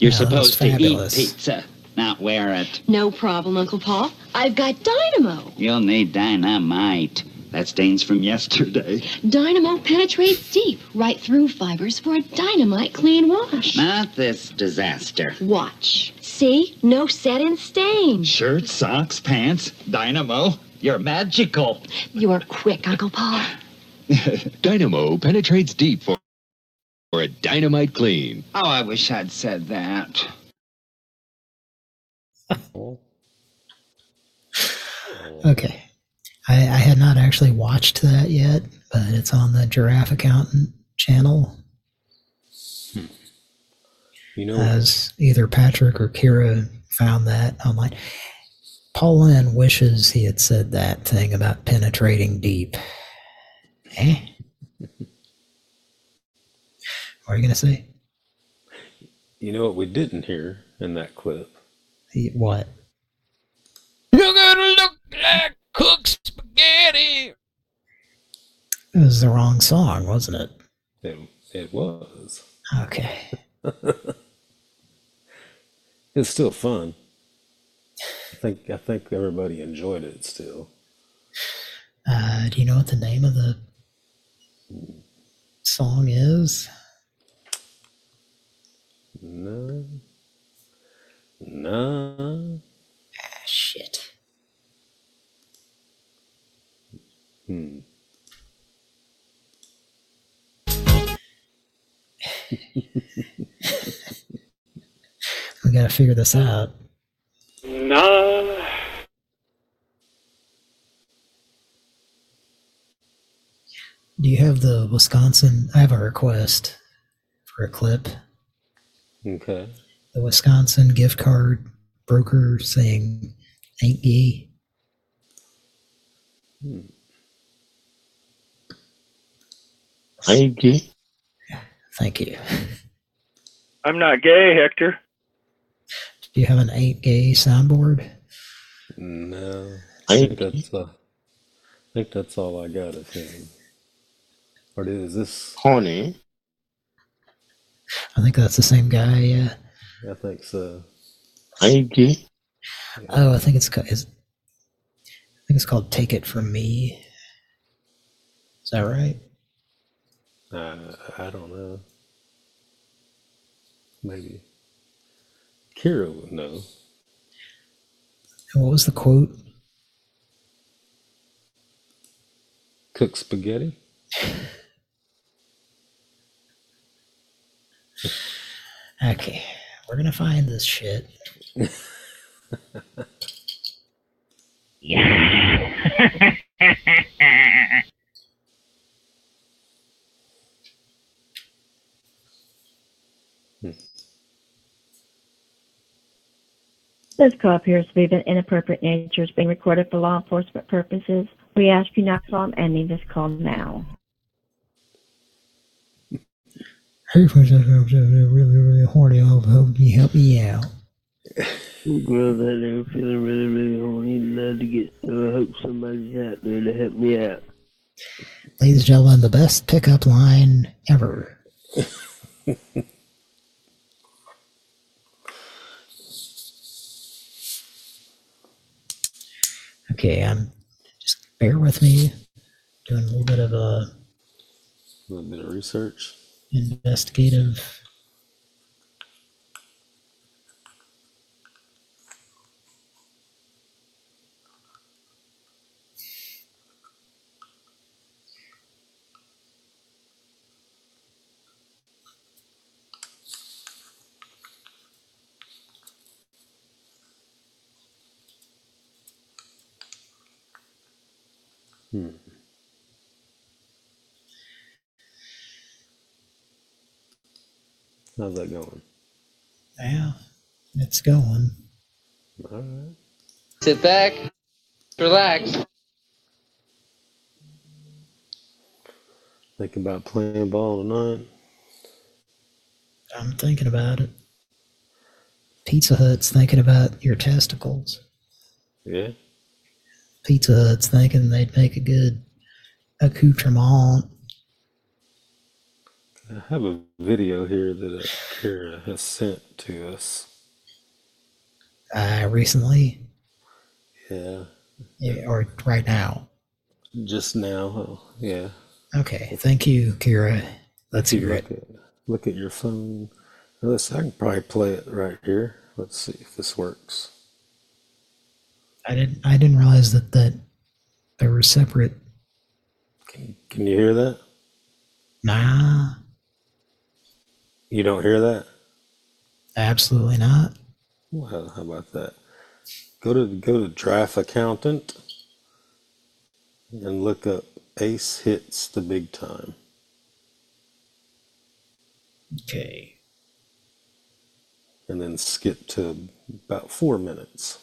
You're Yeah, that was supposed to eat pizza, not wear it. No problem, Uncle Paul. I've got dynamo. You'll need dynamite. That stains from yesterday. Dynamo penetrates deep, right through fibers for a dynamite clean wash. Not this disaster. Watch. See? No set in stain. Shirt, socks, pants, dynamo. You're magical. You're quick, Uncle Paul. Dynamo penetrates deep for, for a dynamite clean. Oh, I wish I'd said that. Okay. I, I had not actually watched that yet, but it's on the Giraffe Accountant channel. You know, As either Patrick or Kira found that online. Paul Lynde wishes he had said that thing about penetrating deep. Eh? What are you going to say? you know what we didn't hear in that clip? He- What? You're gonna look like cooked spaghetti. It was the wrong song, wasn't it? It, it was. Okay. It's still fun. I think I think everybody enjoyed it still. Uh, do you know what the name of the song is? No. No. Ah, shit. Hmm. We got to figure this out. Nah. Do you have the Wisconsin? I have a request for a clip. Okay. The Wisconsin gift card broker saying ain't gay. Ain't gay. Thank you. I'm not gay, Hector. Do you have an ain't gay soundboard? No. I think that's uh, I think that's all I got of him. Or is this Horny. I think that's the same guy. Yeah. I think so. Ain't gay. Oh, I think it's ca- is. I think it's called "Take It From Me." Is that right? Uh, I don't know. Maybe. Kira would know. And what was the quote? Cook spaghetti? Okay, we're gonna find this shit. This call appears to be of an inappropriate nature is being recorded for law enforcement purposes. We ask you not to call ending this call now. Hey, friends, I'm really, really horny. I hope you help me out. Girls out there feeling really, really horny. Love to get so I hope somebody's out there to help me out. Ladies and gentlemen, the best pickup line ever. Okay, I'm just bear with me. Doing a little bit of a A little bit of research. Investigative. How's that going? Yeah, it's going. All right. Sit back, relax. Thinking about playing ball tonight? I'm thinking about it. Pizza Hut's thinking about your testicles. Yeah. Pizza Hut's thinking they'd make a good accoutrement. I have a video here that uh, Kara has sent to us. Uh, recently, Yeah, yeah, or right now. just now. Oh, yeah. Okay, thank you, Kira. Let's hear it. look At, look at your phone. Let's. I can probably play it right here. Let's see if this works. I didn't. I didn't realize that that they were separate. Can you hear that? Nah, You don't hear that? absolutely not. Well, how about that? Go to go to Draft Accountant and look up Ace Hits the Big Time. Okay. And then skip to about four minutes.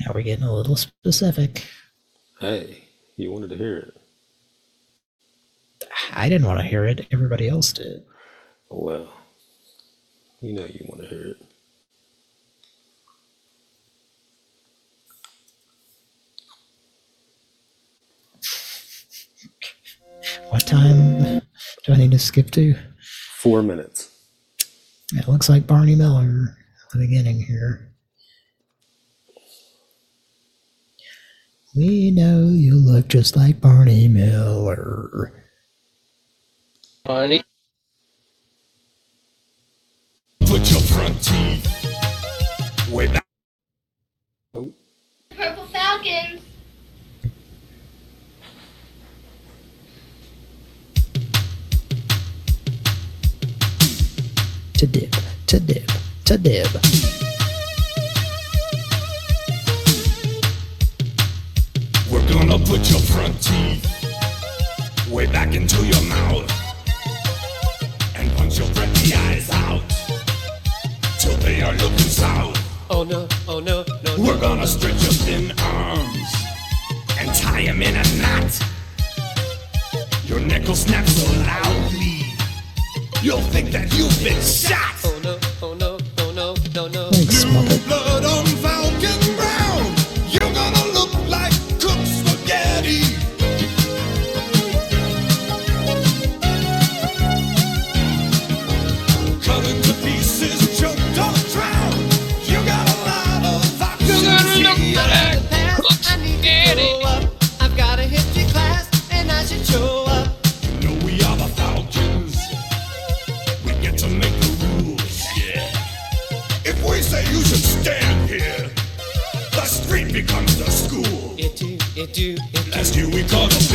Now we're getting a little specific. Hey, you wanted to hear it. I didn't want to hear it. Everybody else did. Well, you know you want to hear it. What time do I need to skip to? Four minutes. It looks like Barney Miller at the beginning here. We know you look just like Barney Miller. Barney. Put your front teeth way back. Purple Falcons. To dib, to dib, to dib. We're gonna put your front teeth way back into your mouth punch your pretty eyes out till they are looking south. Oh no, oh no, no. We're gonna stretch your thin arms and tie tie 'em in a knot. Your neck will snap so loudly, you'll think that you've been shot. Last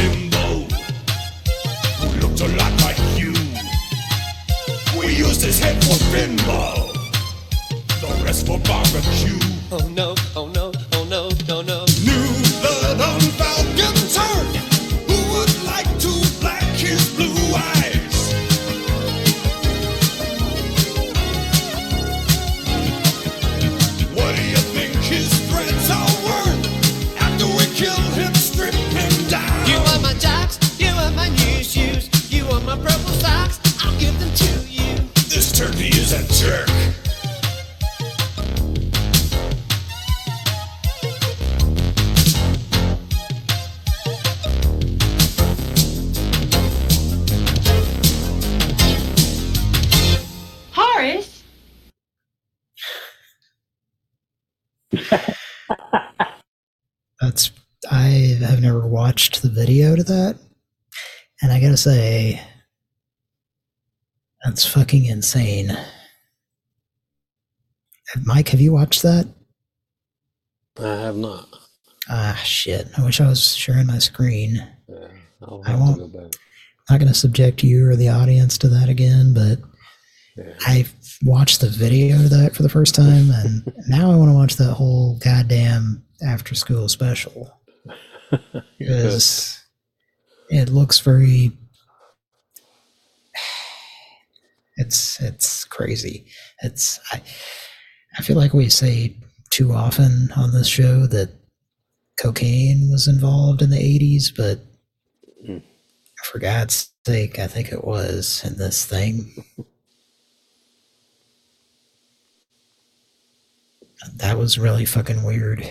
Mike, have you watched that? I have not. Ah, shit! I wish I was sharing my screen. Yeah, I'll I won't. to go back. Not gonna subject you or the audience to that again, but I watched the video to that for the first time, and now I want to watch that whole goddamn after school special because it looks very. It's it's crazy. It's I, I feel like we say too often on this show that cocaine was involved in the '80s, but mm. for God's sake, I think it was in this thing. That was really fucking weird.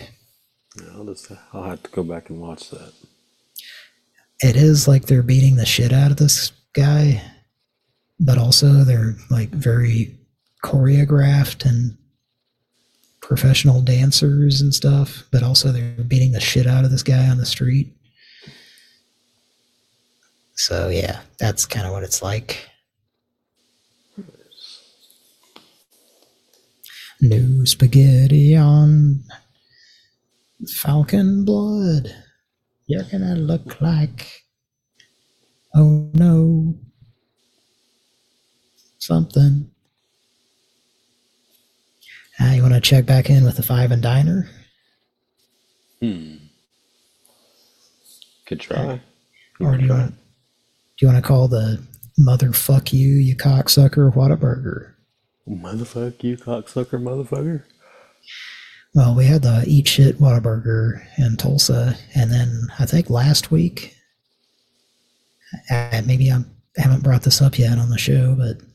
I'll just I'll have to go back and watch that. it is like they're beating the shit out of this guy, but also they're like very choreographed and professional dancers and stuff, but also they're beating the shit out of this guy on the street. So yeah, that's kind of what it's like. New spaghetti on Falcon Blood. You're gonna look like oh no something. Uh, you want to check back in with the five and diner? Hmm. Could try. Or do you want, do you want to call the motherfuck you, you cocksucker, Whataburger? Motherfuck you, cocksucker, motherfucker. Well, we had the Eat Shit Whataburger in Tulsa, and then I think last week, uh, maybe I haven't brought this up yet on the show, but we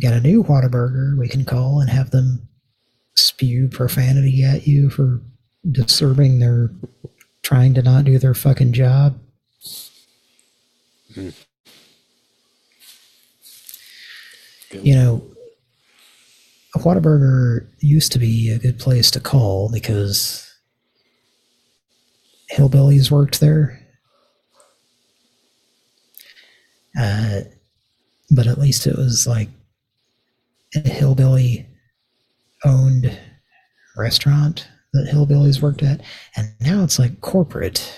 got a new Whataburger we can call and have them spew profanity at you for disturbing their trying to not do their fucking job. Hmm. You know, a Whataburger used to be a good place to call because hillbillies worked there. Uh, but at least it was like hillbilly owned restaurant that hillbillies worked at. And now it's like corporate,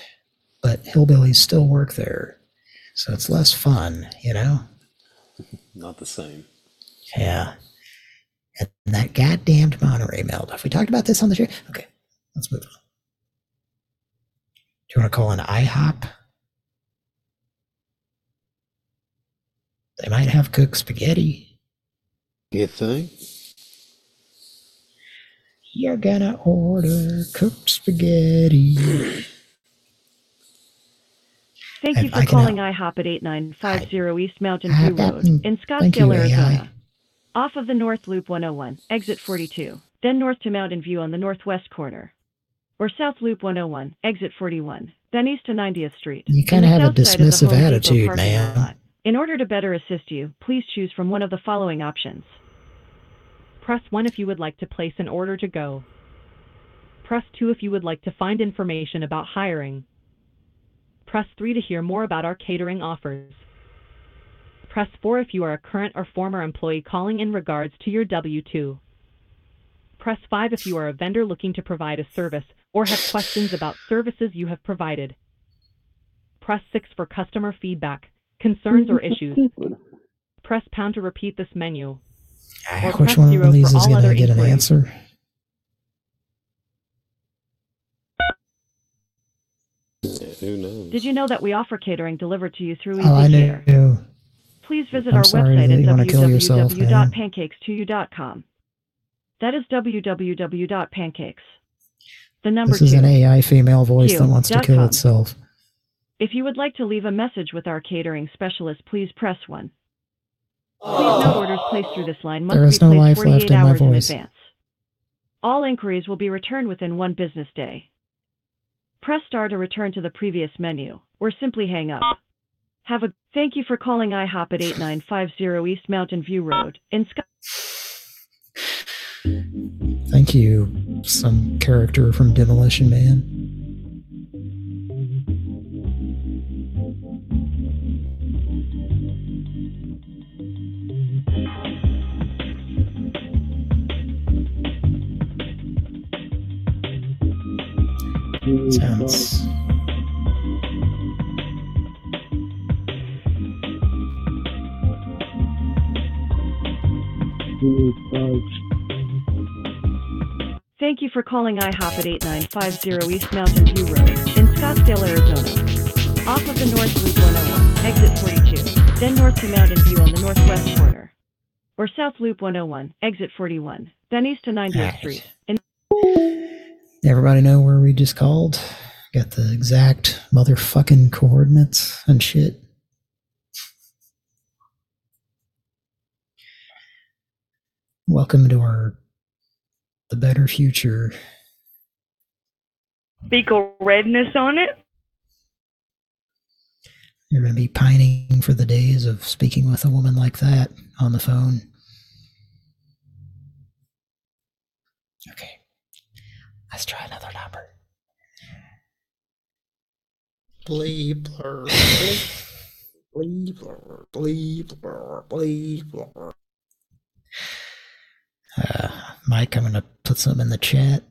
but hillbillies still work there. So it's less fun, you know? Not the same. Yeah. And that goddamned Monterey melt. Have we talked about this on the show? Okay, let's move on. Do you want to call an IHOP? They might have cooked spaghetti. You think? You're gonna order cooked spaghetti. Thank you If for I can calling IHOP at 8950 East Mountain View got- Road in Scottsdale, you, AI. Arizona. Off of the North Loop 101, exit 42, then north to Mountain View on the northwest corner. Or South Loop 101, exit 41, then east to 90th Street. You in kinda have a south side of the dismissive attitude, parking man. In order to better assist you, please choose from one of the following options. Press 1 if you would like to place an order to go. Press 2 if you would like to find information about hiring. Press 3 to hear more about our catering offers. Press 4 if you are a current or former employee calling in regards to your W 2. Press 5 if you are a vendor looking to provide a service or have questions about services you have provided. Press 6 for customer feedback, concerns, or issues. Press pound to repeat this menu. Or Ah, Which press one zero of these for is all gonna get an inquiries. answer? Yeah, who knows? Did you know that we offer catering delivered to you through Oh, I ezCater? knew. Please visit I'm our sorry website that at you wanna kill yourself, man. www.pancakes2u.com. That is www.pancakes. The number This is two. an AI female voice Q that wants to kill com. itself. If you would like to leave a message with our catering specialist, please press 1. Please ah. note orders placed through this line must There is be no placed life 48 left in my hours in voice. advance. All inquiries will be returned within one business day. Press star to return to the previous menu, or simply hang up. Have a thank you for calling IHOP at 8950 East Mountain View Road in Scott. Thank you, some character from Demolition Man. Thank you for calling IHOP at 8950 East Mountain View Road in Scottsdale, Arizona. Off of the North Loop 101, exit 42, then north to Mountain View on the northwest corner. Or South Loop 101, exit 41, then east to 90th Street. In Everybody know where we just called? Got the exact motherfucking coordinates and shit. Welcome to our the better future. Fecal redness on it? You're going to be pining for the days of speaking with a woman like that on the phone. Okay. Let's try another number. Bleep blur. Bleep blur. Bleep blur. Bleep blur. Uh, Mike, I'm going to put something in the chat.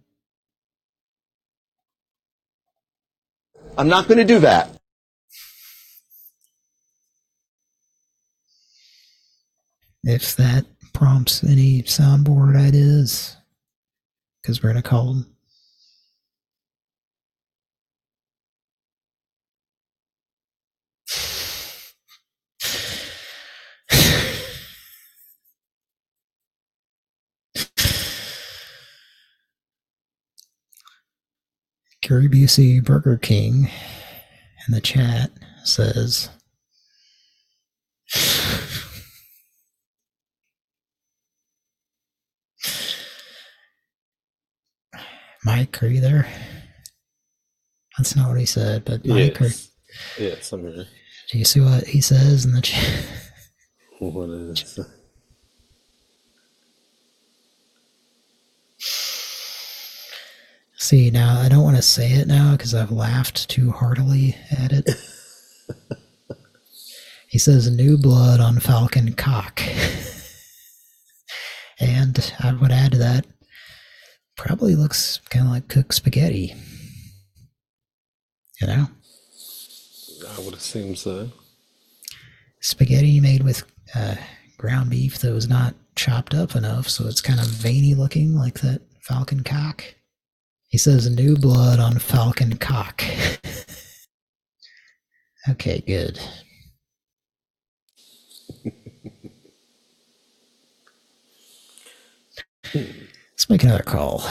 I'm not going to do that. If that prompts any soundboard ideas, because we're going to call them. Gary Busey Burger King in the chat says Mike, are you there? That's not what he said, but Mike, are, Yes. Yes, I'm here. do you see what he says in the chat? What is See, now I don't want to say it now because I've laughed too heartily at it. he says new blood on Falcon cock. and I would add to that, probably looks kind of like cooked spaghetti. You know? I would assume so. Spaghetti made with uh, ground beef that was not chopped up enough, so it's kind of veiny looking like that Falcon cock. He says new blood on Falcon cock. okay, good. Let's make another call.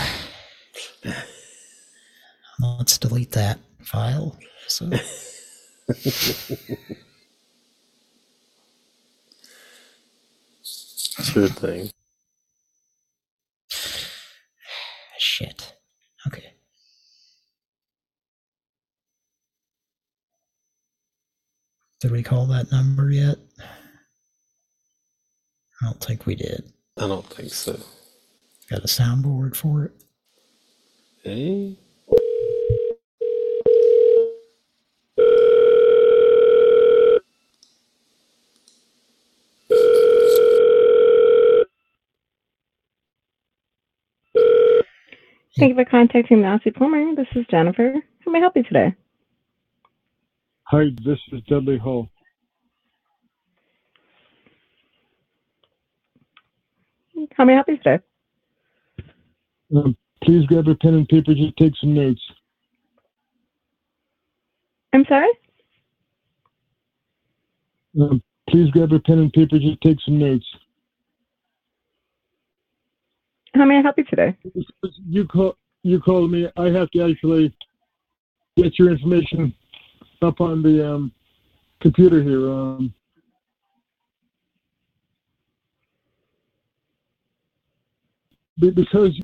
Let's delete that file. So Sure thing. shit. Okay. Did we call that number yet? I don't think we did. I don't think so. Got a soundboard for it? Hey? Thank you for contacting Mousy Plumber. This is Jennifer. How may I help you today? Hi, this is Dudley Hall. How may I help you today? Um, please grab a pen and paper to take some notes. I'm sorry? Um, please grab a pen and paper to take some notes. How may I help you today? You call you called me. I have to actually get your information up on the um, computer here. Um, because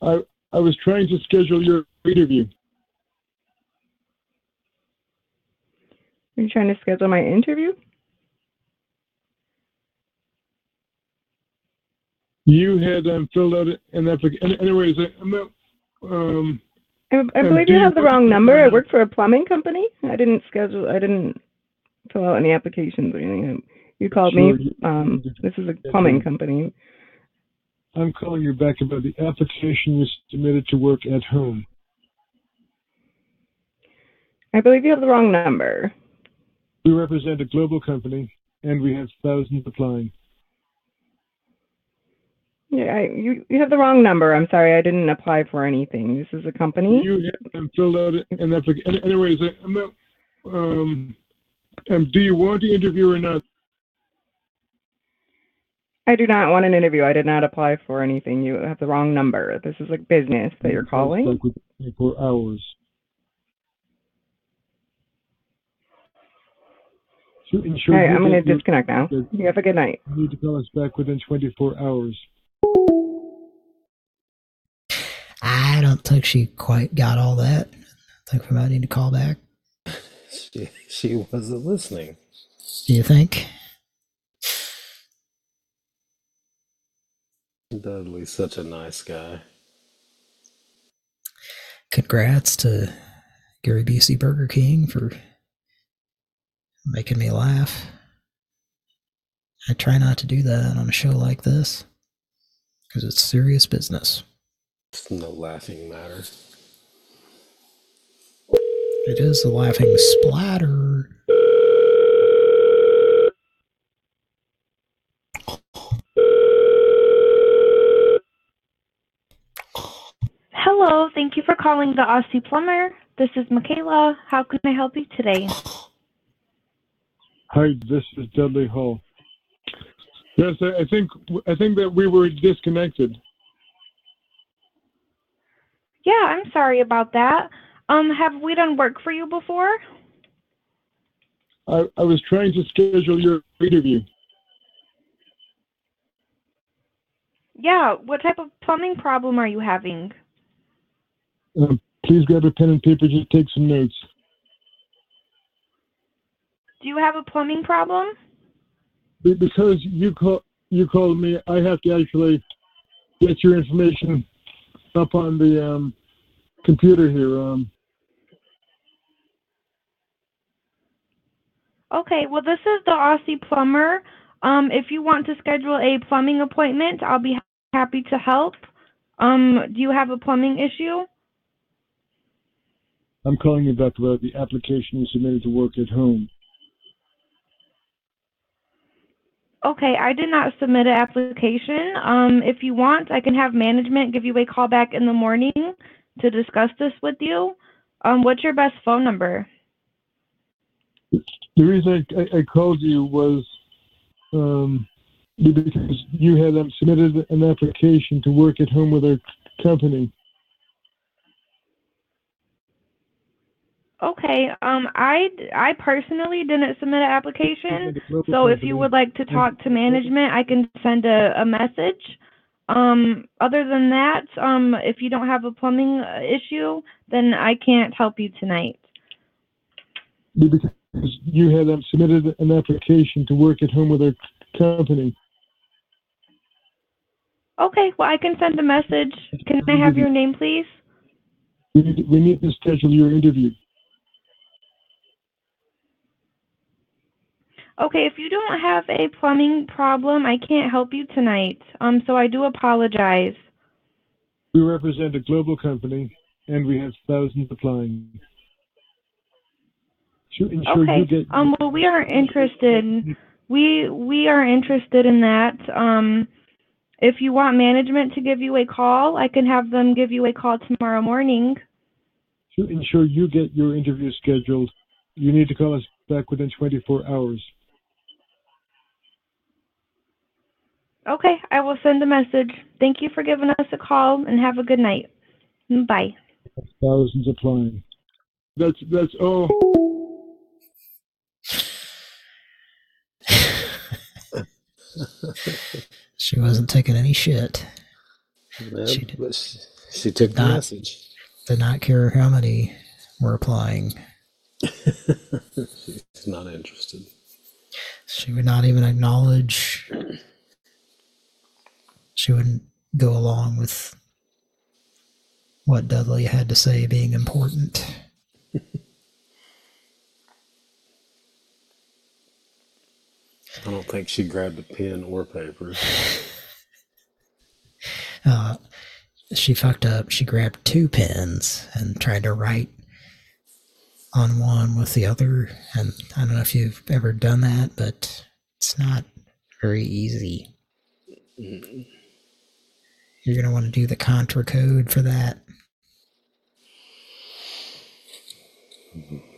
I I was trying to schedule your interview. Are you trying to schedule my interview? You had um, filled out an application. Anyways, I, I'm not, um, I, I believe you you have the wrong number. I work for a plumbing company. I didn't schedule. I didn't fill out any applications or anything. You called Sure, me. Um, this is a plumbing company. I'm calling you back about the application you submitted to work at home. I believe you have the wrong number. We represent a global company, and we have thousands applying. Yeah, I, you you have the wrong number. I'm sorry. I didn't apply for anything. This is a company. You filled out an application. Anyways, I, I'm not, um, um, do you want to interview or not? I do not want an interview. I did not apply for anything. You have the wrong number. This is a business that you're calling. 24 hours. So All ensure right, you I'm going to disconnect now. You have a good night. You need to call us back within 24 hours. I don't think she quite got all that. I think we might need to call back? She, she wasn't listening. Do you think? Dudley's such a nice guy. Congrats to Gary Busey Burger King for making me laugh. I try not to do that on a show like this because it's serious business. It's no laughing matter. It is a laughing splatter. Hello, thank you for calling the Aussie Plumber. This is Michaela. How can I help you today? Hi, this is Dudley Hall. Yes, I think I think that we were disconnected. Yeah, I'm sorry about that. Um, have we done work for you before? I, I was trying to schedule your interview. Yeah, what type of plumbing problem are you having? Um, please grab a pen and paper to take some notes. Do you have a plumbing problem? Be- Because you call you called me, I have to actually get your information up on the um, computer here. Um, Okay, well, this is the Aussie Plumber. Um, if you want to schedule a plumbing appointment, I'll be happy to help. Um, do you have a plumbing issue? I'm calling you back about the, the application you submitted to work at home. Okay, I did not submit an application. Um, if you want, I can have management give you a call back in the morning to discuss this with you. Um, what's your best phone number? The reason I, I, called you was um, because you had submitted an application to work at home with our company. Okay, um, I, I personally didn't submit an application, so if you would like to talk to management, I can send a, a message. Um, other than that, um, if you don't have a plumbing uh, issue, then I can't help you tonight. Because you had um, submitted an application to work at home with our company. Okay, well, I can send a message. Can I have your name, please? We need, we need to schedule your interview. Okay, if you don't have a plumbing problem, I can't help you tonight. Um, so I do apologize. We represent a global company, and we have thousands applying. Should ensure Okay. you get Um, well, we are interested. We we are interested in that. Um, if you want management to give you a call, I can have them give you a call tomorrow morning. to ensure you get your interview scheduled. You need to call us back within 24 hours. Okay, I will send a message. Thank you for giving us a call, and have a good night. Bye. Thousands applying. That's that's oh. all. She wasn't taking any shit. Yeah, She did- she, she took the not- message. Did not care how many were applying. She's not interested. She would not even acknowledge. She wouldn't go along with what Dudley had to say being important. I don't think she grabbed a pen or paper. Uh, she fucked up. She grabbed two pens and tried to write on one with the other. And I don't know if you've ever done that, but it's not very easy. You're going to want to do the contra code for that.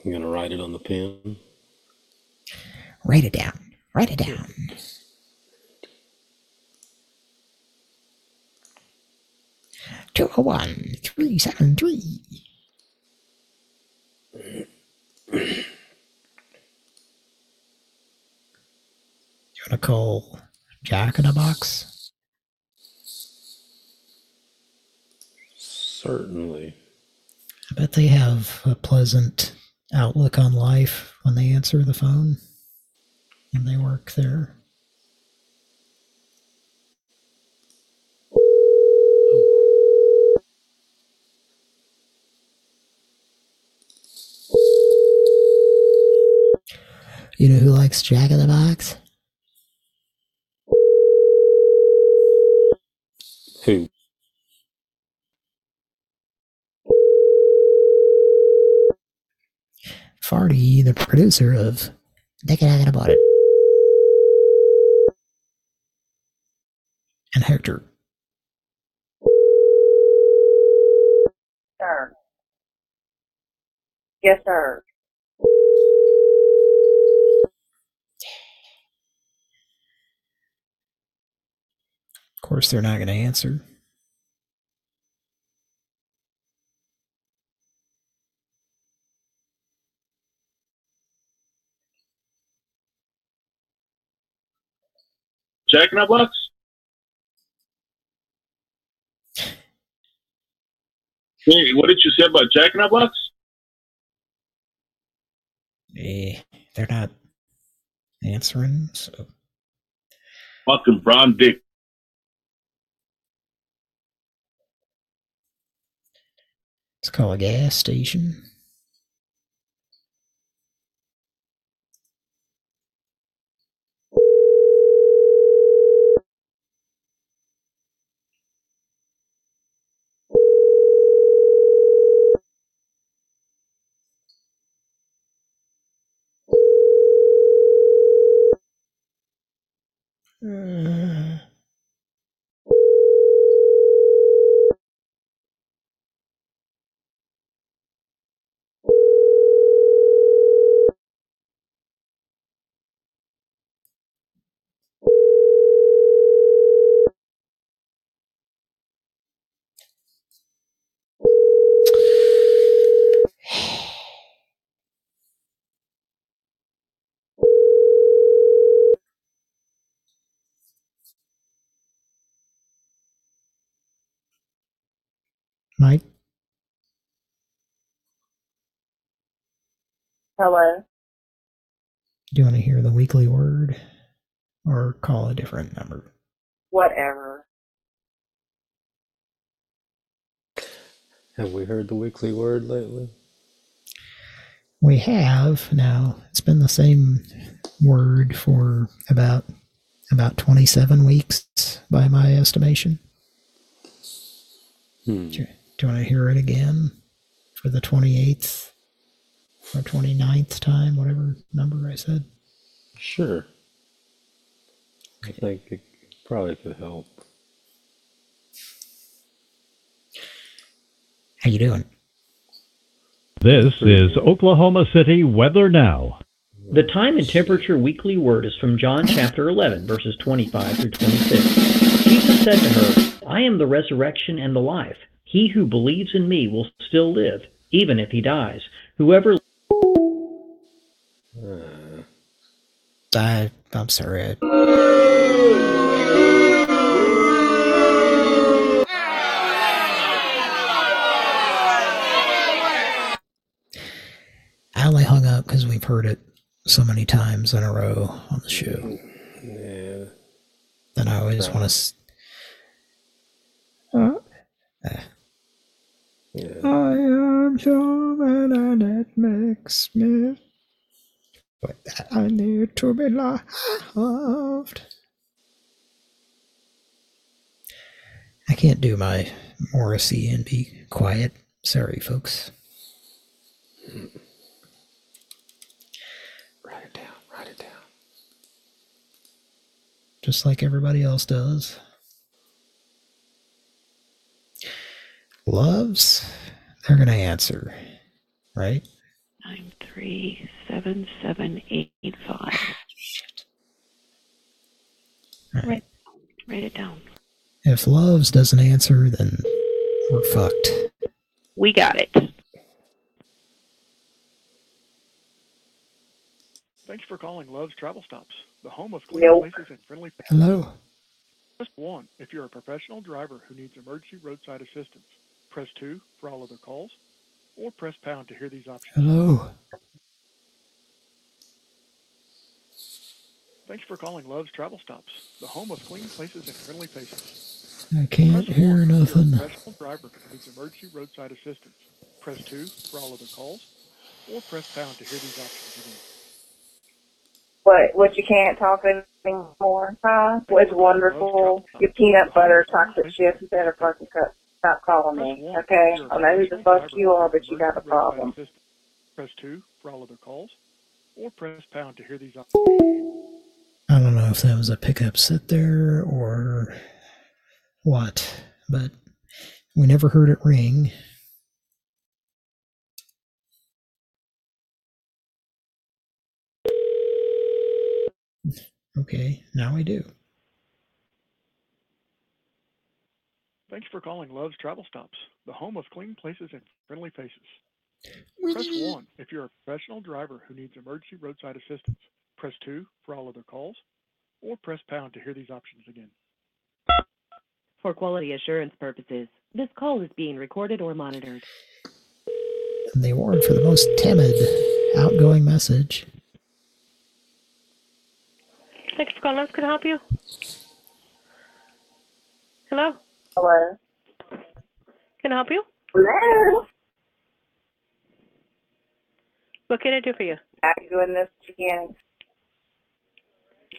You're gonna write it on the pen? Write it down. Write it down. Two oh one three seven three. You want to call Jack in a Box? Certainly. I bet they have a pleasant outlook on life when they answer the phone and they work there. You know who likes Jack in the Box? Who? Farty, the producer of Dick and About It. And Hector. Sir. Yes, sir. Of course, they're not going to answer. Jack in the Box? Hey, what did you say about Jack in the Box? Eh, they're not answering, so Fucking brown dick. It's called a gas station. Uh, Mike, Hello. do you want to hear the weekly word or call a different number? Whatever. Have we heard the weekly word lately? We have now. It's been the same word for about about 27 weeks by my estimation. Hmm. Do, you- do you want to hear it again for the 28th or 29th time, whatever number I said? Sure. I think it probably could help. How you doing? This is Oklahoma City Weather Now. The time and temperature weekly word is from John chapter 11, verses 25 through 26. Jesus said to her, I am the resurrection and the life. He who believes in me will still live, even if he dies. Whoever I, I'm sorry. I, I only hung up because we've heard it so many times in a row on the show. Yeah. And I always want to. Uh, Yeah. I am human and it makes me. But I need to be loved. I can't do my Morrissey and be quiet. Sorry, folks. Write it down. Write it down. Just like everybody else does. Love's, they're going to answer, right? Nine three seven seven eight five. Ah, write, write it down. If Love's doesn't answer, then we're fucked. We got it. Thanks for calling Love's Travel Stops, the home of clean Nope. places and friendly. Hello. Press one if you're a professional driver who needs emergency roadside assistance. Press two for all other calls. or press pound to hear these options. Hello. Thanks for calling Love's Travel Stops, the home of clean places and friendly faces. I can't hear nothing. Professional driver who needs emergency roadside assistance. Press 2 for all other calls, or press pound to hear these options again. What, what you can't talk anymore, huh? It's wonderful. Your peanut butter chocolate chip, you better fucking cut, stop calling me, okay? I know who the fuck you are, but you got a problem. Press 2 for all other calls, or press pound to hear these options. I don't know if that was a pickup set there or what, but we never heard it ring. Okay, now we do. Thanks for calling Love's Travel Stops, the home of clean places and friendly faces. Press 1 if you're a professional driver who needs emergency roadside assistance. Press 2 for all other calls, or press pound to hear these options again. For quality assurance purposes, this call is being recorded or monitored. And the award for the most timid outgoing message. Thanks for calling us. Can I help you? Hello? Hello? Can I help you? Hello? What can I do for you? I'm doing this again.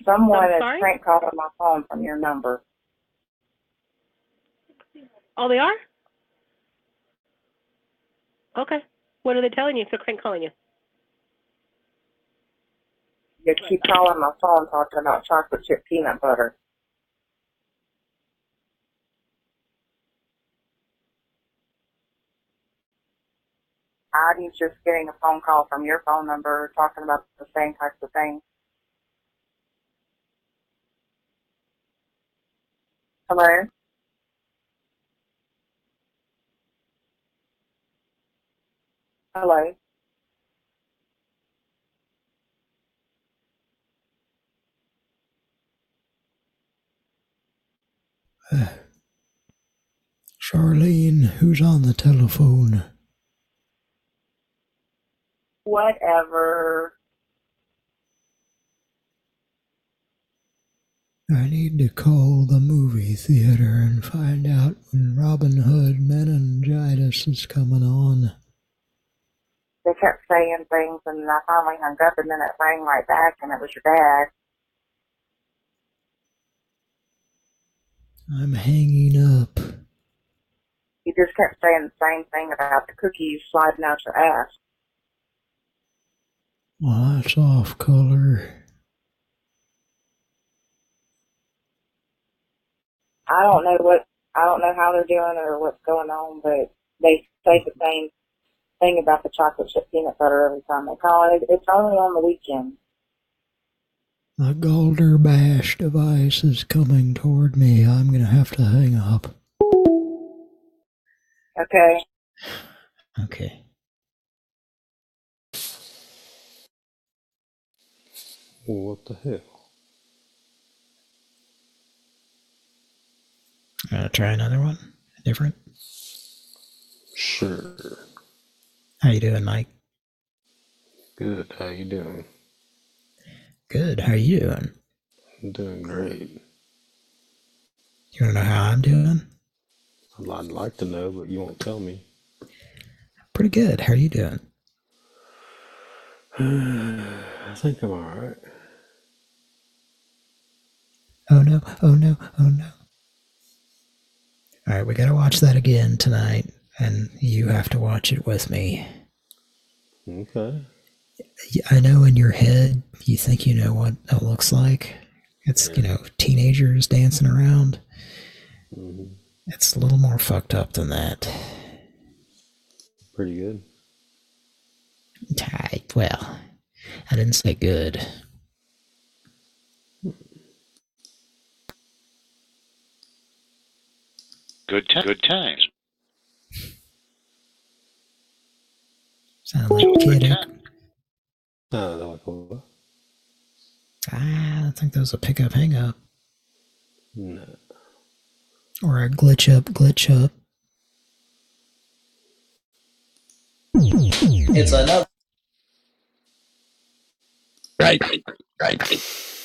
Someone is prank calling my phone from your number. Oh, they are? Okay. What are they telling you if they're crank calling you? You keep calling my phone talking about chocolate chip peanut butter. I'm just getting a phone call from your phone number talking about the same types of things. Hello? Hello? Uh, Charlene, who's on the telephone? Whatever. I need to call the movie theater and find out when Robin Hood meningitis is coming on. They kept saying things and I finally hung up and then it rang right back and it was your dad. I'm hanging up. He just kept saying the same thing about the cookies sliding out your ass. Well, that's off color. I don't know what I don't know how they're doing or what's going on, but they say the same thing about the chocolate chip peanut butter every time they call it. It's only on the weekend. The Galder Bash device is coming toward me. I'm going to have to hang up. Okay. Okay. What the hell? Gonna try another one. Different. Sure. How you doing, Mike? Good. How you doing? Good. How you doing? I'm doing great. You want to know how I'm doing? I'd I'd like to know, but you won't tell me. Pretty good. How are you doing? I think I'm alright. Oh no, oh no, oh no. Alright, we gotta watch that again tonight, and you have to watch it with me. Okay. I know in your head you think you know what it looks like. It's, you know, teenagers dancing around. hmm It's a little more fucked up than that. Pretty good. I, well, I didn't say good. Good, ti- good times. Sound like kid. Oh, ah, like? I don't think that was a pickup hang up. No. Or a glitch up, glitch up. It's another. Right, right.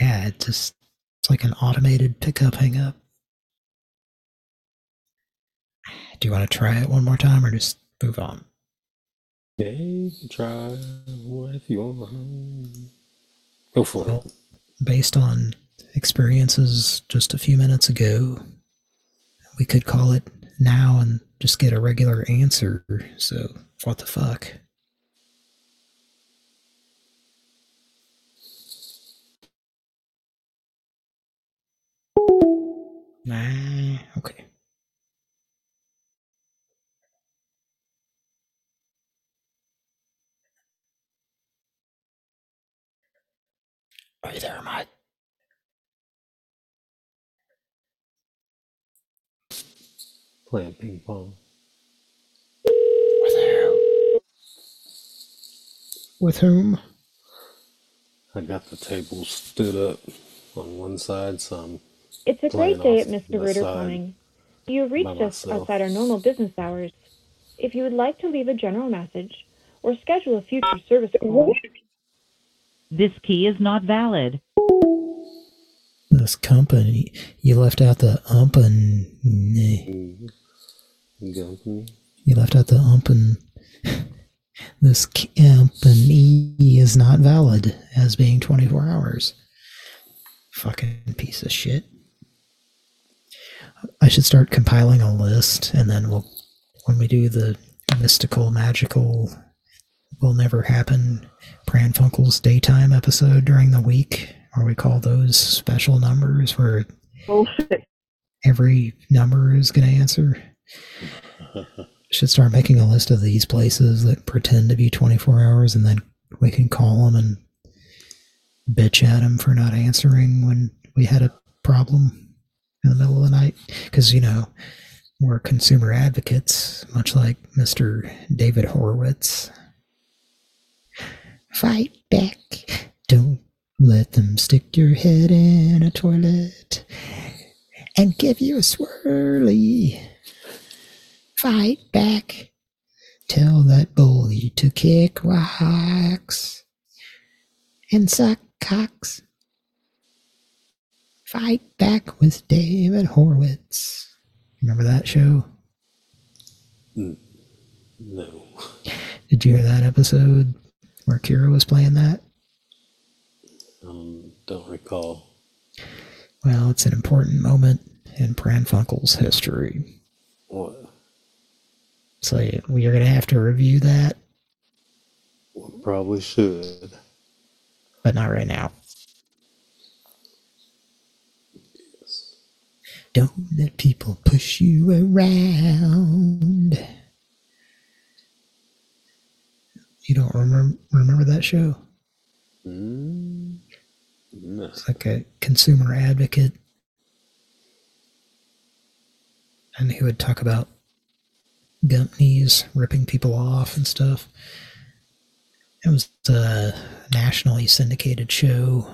Yeah, it just it's like an automated pickup hang up. Do you want to try it one more time or just move on? Yeah, try what if you want. Go for it. Based on experiences just a few minutes ago, we could call it now and just get a regular answer. So, what the fuck? Nah, okay. Are you there, Mike? Playing ping pong. With who? With whom? I got the table stood up on one side, so I'm It's a great day at Mr. the Rooter Plumbing. You have reached us outside our normal business hours. If you would like to leave a general message or schedule a future service call, This key is not valid. This company. You left out the umpin. Company. You left out the umpin. This company is not valid as being 24 hours. Fucking piece of shit. I should start compiling a list and then we'll, when we do the mystical, magical, will never happen Pran Funkels daytime episode during the week, where we call those special numbers where Bullshit. every number is going to answer. Should start making a list of these places that pretend to be 24 hours and then we can call them and bitch at them for not answering when we had a problem in the middle of the night. Because, you know, we're consumer advocates, much like Mr. David Horowitz. Fight back. Don't let them stick your head in a toilet and give you a swirly. Fight back. Tell that bully to kick rocks and suck cocks. Fight back with David Horowitz. Remember that show? No. Did you hear that episode where Kira was playing that? Um, don't recall. Well, it's an important moment in Pran Funkels history. What? So we are going to have to review that, Probably should. but not right now. Don't let people push you around. You don't remember remember that show? Mm, no. It's like a consumer advocate, and he would talk about companies ripping people off and stuff. It was a nationally syndicated show,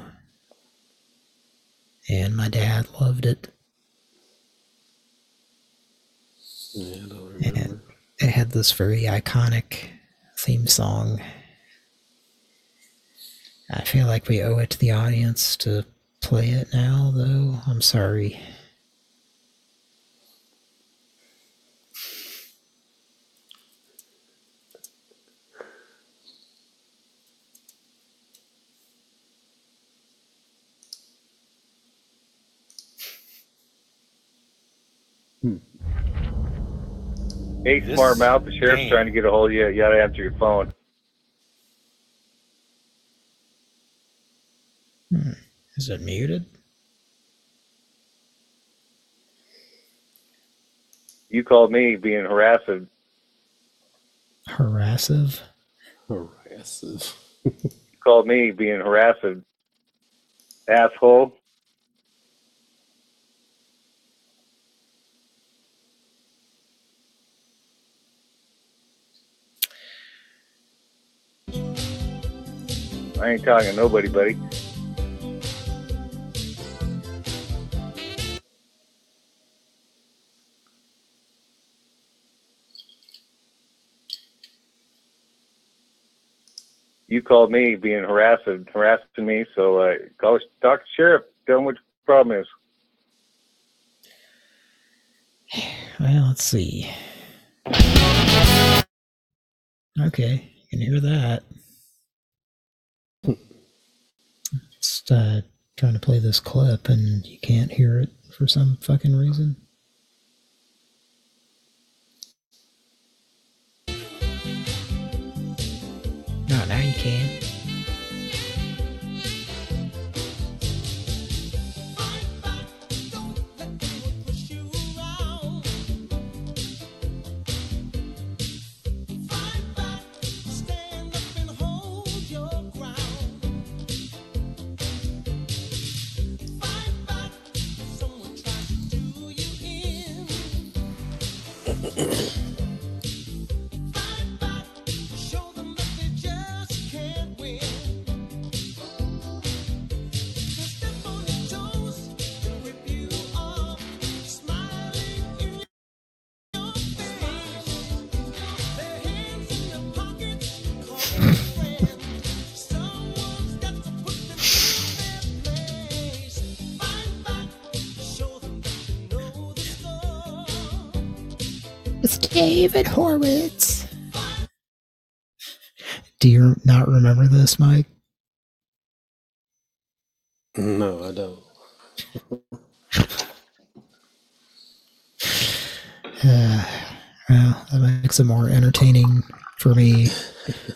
and my dad loved it. Yeah, I don't And it had this very iconic theme song. I feel like we owe it to the audience to play it now, though. I'm sorry. Hey, This smart mouth, the sheriff's game. trying to get a hold of you. You gotta answer your phone. Hmm. Is it muted? You called me being harassed. Harassive? Harassive. You called me being harassed. Asshole. I ain't talking to nobody, buddy. You called me being harassed, harassing me, so uh, call, talk to sheriff. Tell him what the problem is. Well, let's see. Okay, you can hear that. Just uh, trying to play this clip and you can't hear it for some fucking reason. No, now you can. David Horowitz. Do you not remember this, Mike? No, I don't. Uh, well, that makes it more entertaining for me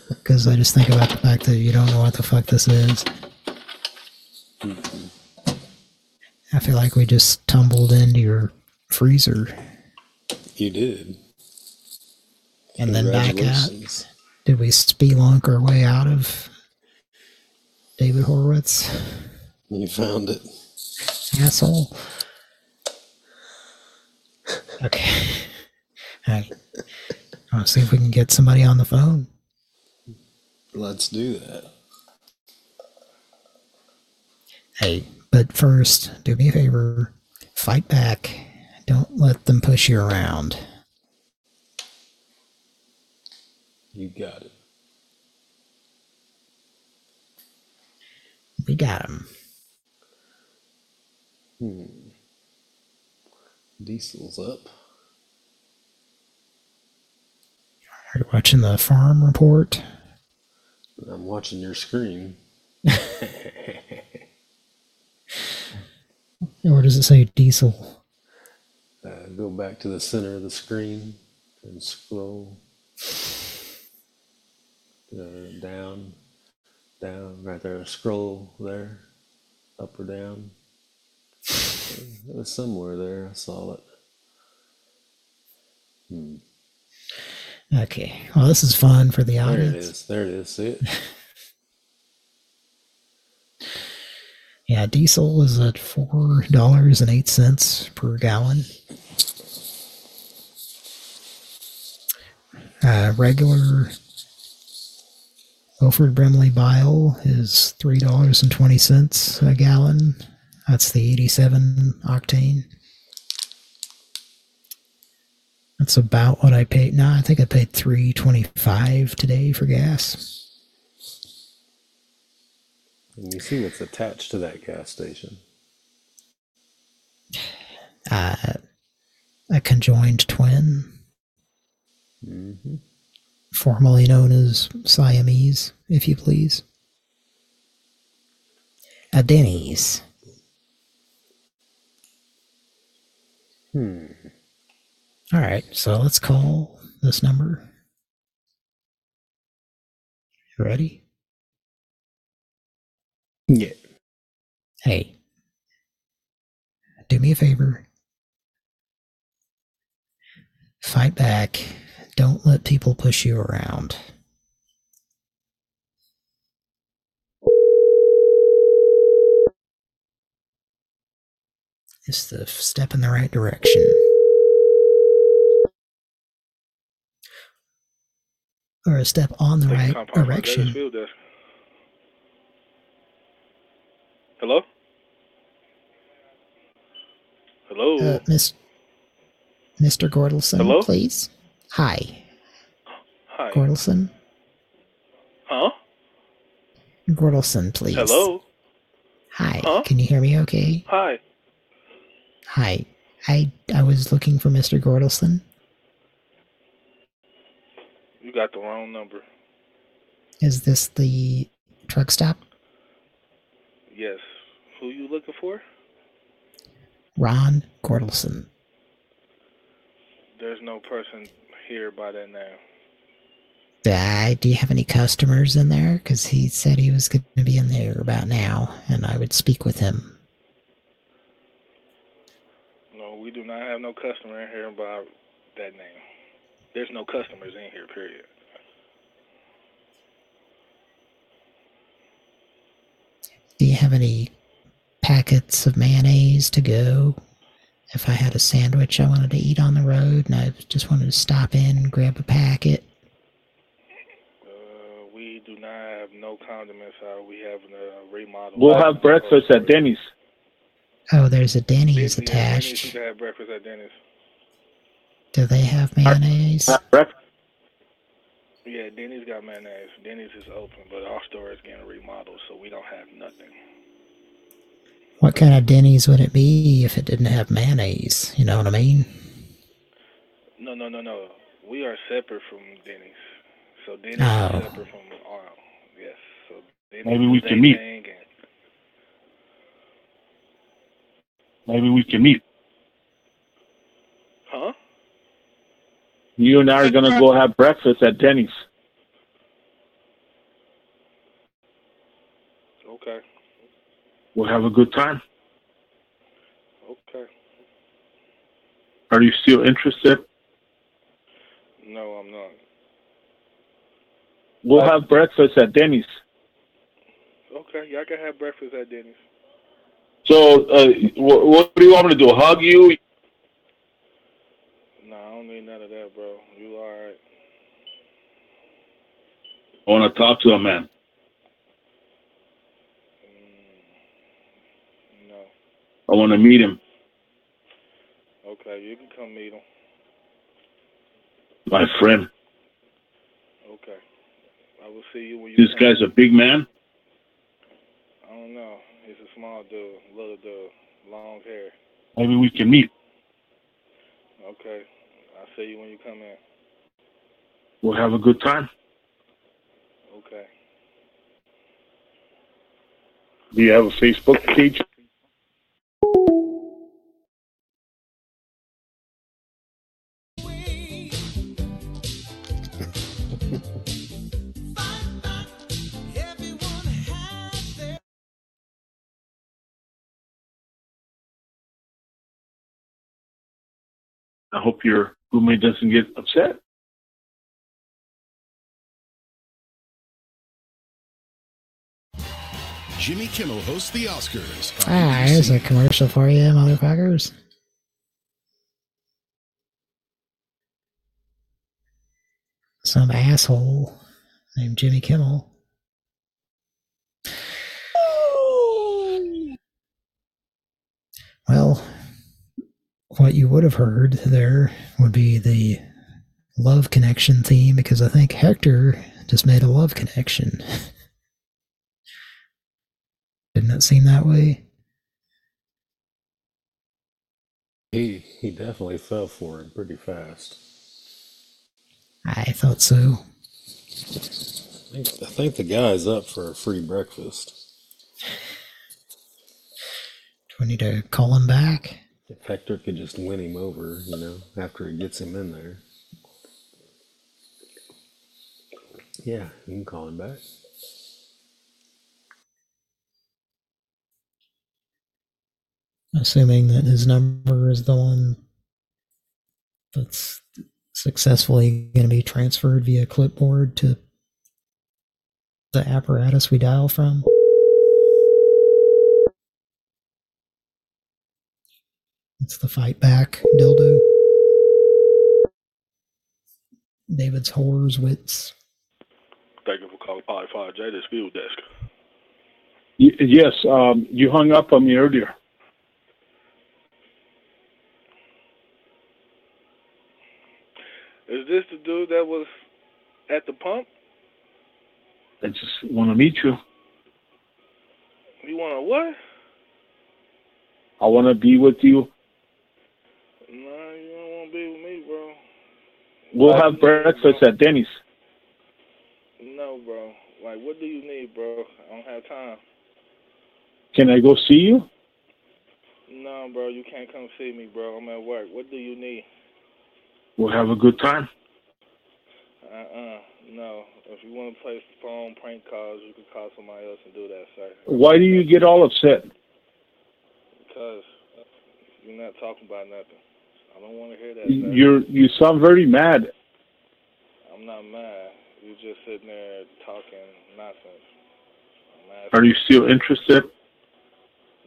because I just think about the fact that you don't know what the fuck this is. I feel like we just tumbled into your freezer You did. And then back out. Did we spelunk our way out of David Horowitz? You found it. Asshole. Okay. Hey. I'll see if we can get somebody on the phone. Let's do that. Hey, but first, do me a favor. Fight back. Don't let them push you around. You got it. We got him. Hmm. Diesel's up. Are you watching the farm report? I'm watching your screen. Or does it say diesel? Uh, go back to the center of the screen and scroll uh, down, down, right there. Scroll there, up or down. It was somewhere there. I saw it. Hmm. Okay. Well, this is fun for the audience. There it audience. There it is. See it? Yeah, diesel is at four dollars and eight cents per gallon. Uh, regular Wilford Brimley Bile is three dollars and twenty cents a gallon. That's the eighty-seven octane. That's about what I paid. No, I think I paid three twenty-five today for gas. And you see what's attached to that gas station. Uh, a conjoined twin. Mm-hmm. Formerly known as Siamese, if you please. A Denny's. Hmm. All right, so let's call this number. You ready? Yeah. Hey, do me a favor. Fight back. Don't let people push you around. It's the step in the right direction. Or a step on the right direction. Hello? Hello? Uh, Miss, Mr. Gordelson, Hello? please. Hi, Hi. Gordelson. Huh? Gordelson, please. Hello? Hi. Huh? Can you hear me okay? Hi. Hi. I I was looking for Mr. Gordelson. You got the wrong number. Is this the truck stop? Yes. Who you looking for? Ron Gordelson. There's no person here by that name. Uh, do you have any customers in there? Because he said he was going to be in there about now, and I would speak with him. No, we do not have no customer in here by that name. There's no customers in here, period. Do you have any packets of mayonnaise to go? If I had a sandwich I wanted to eat on the road and I just wanted to stop in and grab a packet. Uh, we do not have no condiments out. We have a remodel. We'll have breakfast at Denny's. Oh, there's a Denny's Denny's, attached. You can have breakfast at Denny's. Do they have mayonnaise? Yeah, Denny's got mayonnaise. Denny's is open, but our store is getting remodeled, so we don't have nothing. What kind of Denny's would it be if it didn't have mayonnaise? You know what I mean? No, no, no, no. We are separate from Denny's. So Denny's Oh. is separate from our yes. So Denny's Maybe we can meet. and- Maybe we can meet. Huh? You and I are gonna go have breakfast at Denny's. Okay. We'll have a good time. Okay. Are you still interested? No, I'm not. We'll have breakfast at Denny's. Okay, y'all can have breakfast at Denny's. So, uh, what, what do you want me to do? Hug you? No, I don't need none of that, bro. You alright? I want to talk to a man. No. I want to meet him. Okay, you can come meet him. My friend. Okay. I will see you when you This come. guy's a big man. I don't know. He's a small dude, little dude, long hair. Maybe we can meet. Okay. I'll see you when you come in. We'll have a good time. Okay. Do you have a Facebook page? I hope your roommate doesn't get upset. Jimmy Kimmel hosts the Oscars. on Ah, there's a commercial for you, motherfuckers. Some asshole named Jimmy Kimmel. Well, what you would have heard there would be the love connection theme because I think Hector just made a love connection. Didn't it seem that way? He he definitely fell for it pretty fast. I thought so. I think, I think the guy's up for a free breakfast. Do we need to call him back? If Hector could just win him over, you know, after he gets him in there. Yeah, you can call him back. Assuming that his number is the one that's successfully going to be transferred via clipboard to the apparatus we dial from. It's the fight back dildo. David's horrors wits. Thank you for calling Pi 5J, this field desk. Y- yes, um, you hung up on me earlier. Is this the dude that was at the pump? I just want to meet you. You want to what? I want to be with you. Nah, you don't want to be with me, bro. We'll have breakfast at Denny's. No, bro. Like, what do you need, bro? I don't have time. Can I go see you? No, bro, you can't come see me, bro. I'm at work. What do you need? We'll have a good time. Uh-uh. No. If you want to play phone prank calls, you can call somebody else and do that, sir. Why do you get all upset? Because you're not talking about nothing. I don't want to hear that, sir. You're you sound very mad. I'm not mad. You're just sitting there talking nonsense. Are you still interested?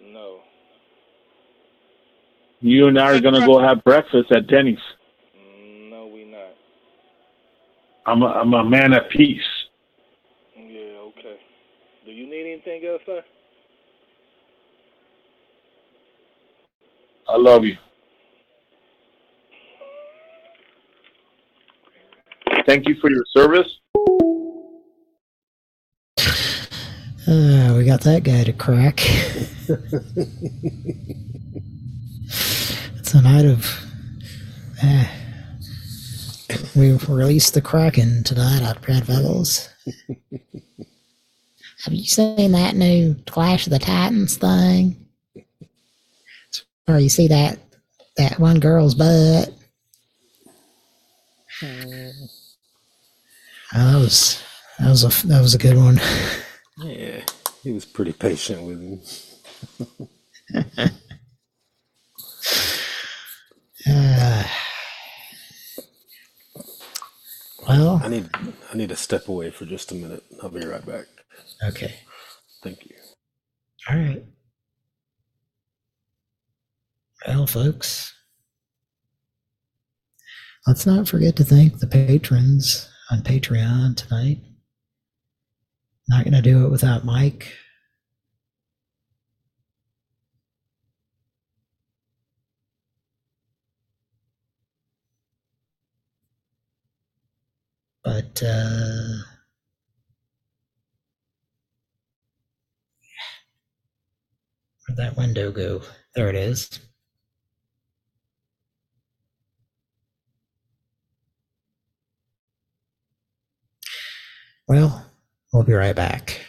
No. You and I are gonna go have breakfast at Denny's. Mm, no, we not. I'm a, I'm a man at peace. Yeah, okay. Do you need anything else, sir? I love you. Thank you for your service. Uh, we got that guy to crack. it's a night of. Uh, we released the Kraken tonight at Brad Fellows. Have you seen that new Clash of the Titans thing? Or you see that that one girl's butt? Oh, that was that was a that was a good one. Yeah, he was pretty patient with him. Uh, well, I need I need to step away for just a minute. I'll be right back. Okay. Thank you. All right. Well, folks, let's not forget to thank the patrons on Patreon tonight. Not going to do it without Mike. But, uh, where'd that window go? There it is. Well, we'll be right back.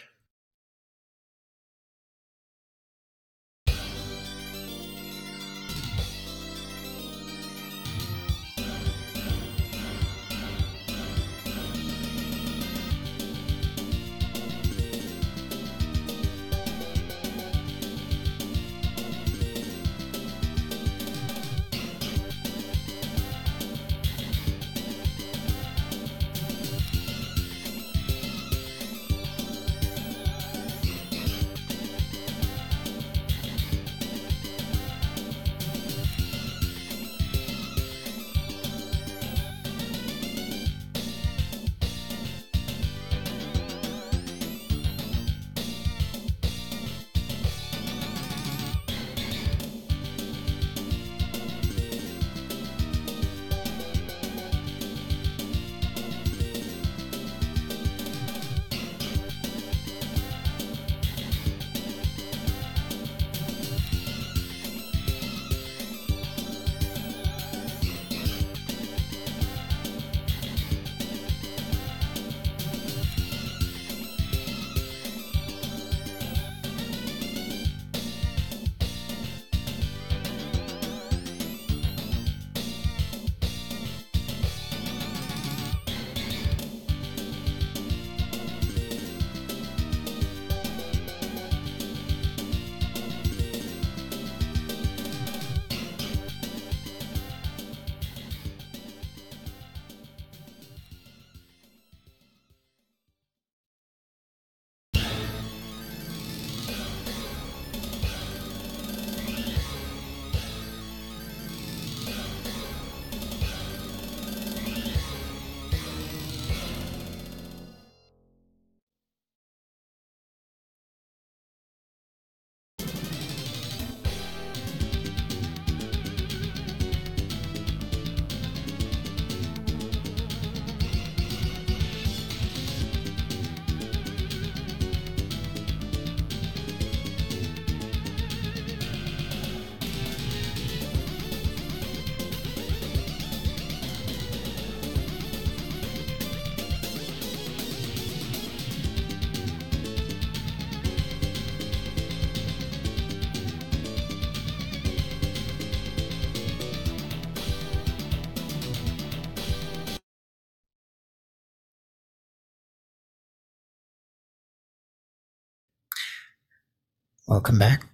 Welcome back.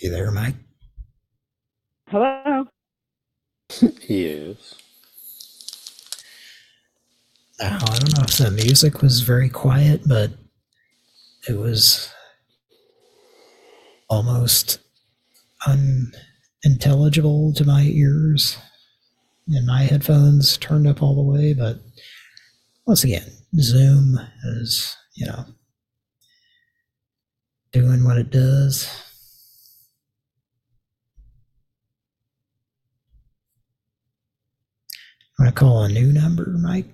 You there, Mike? Hello. yes. Now, I don't know if the music was very quiet, but it was almost unintelligible to my ears. And my headphones turned up all the way, but once again, Zoom is, you know, doing what it does. Want to call a new number, Mike?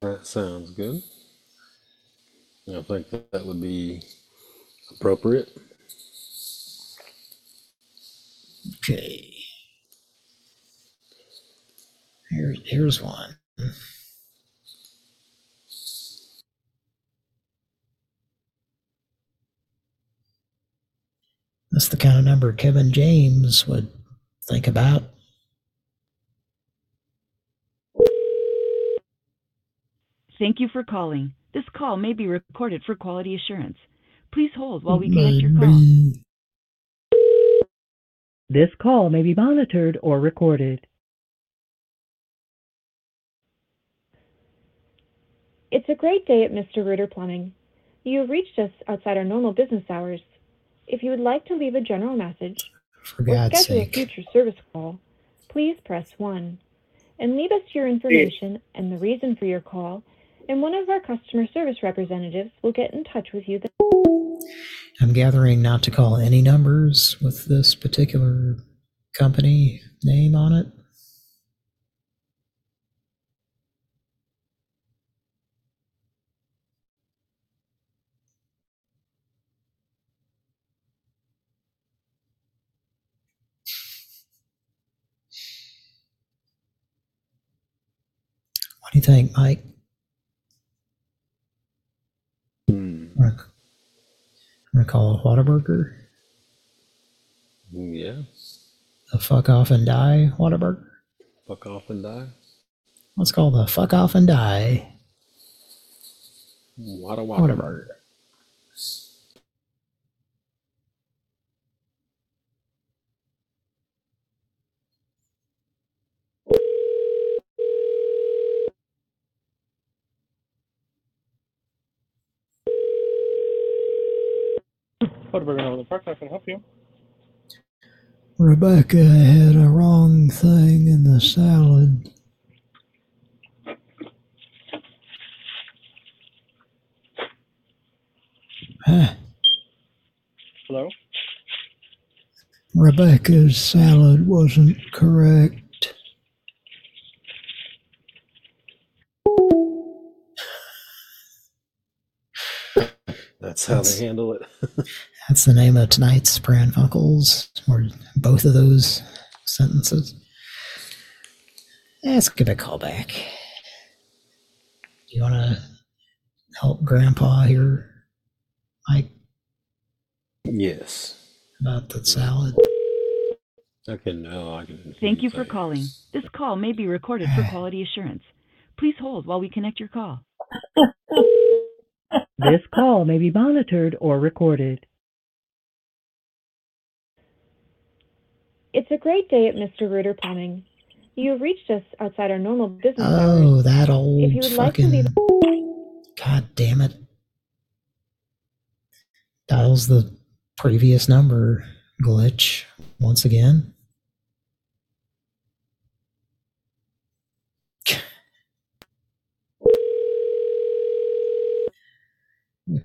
That sounds good. I think that, that would be appropriate. Okay. Here, here's one. That's the kind of number Kevin James would think about. Thank you for calling. This call may be recorded for quality assurance. Please hold while we connect your call. This call may be monitored or recorded. It's a great day at Mr. Rooter Plumbing. You have reached us outside our normal business hours. If you would like to leave a general message For or God's schedule sake. a future service call, please press 1 and leave us your information and the reason for your call, and one of our customer service representatives will get in touch with you. Then. I'm gathering not to call any numbers with this particular company name on it. What do you think, Mike? Hmm. I'm gonna call a Whataburger. Yeah. The fuck off and die Whataburger. Fuck off and die. Let's call the fuck off and die. Whataburger. Whataburger over the park. How can help you? Rebecca had a wrong thing in the salad. Huh. Hello? Rebecca's salad wasn't correct. That's how That's- they handle it. That's the name of tonight's Pran Funkels, or both of those sentences. Let's give a call back. Do you want to help Grandpa here, Mike, yes. about the salad? Okay, no, I can. Thank you for calling. This call may be recorded for quality assurance. Please hold while we connect your call. This call may be monitored or recorded. It's a great day at Mr. Rooter Plumbing. You have reached us outside our normal business oh, hours. Oh, that old If you would like to fucking. leave God damn it. Dials the previous number glitch once again.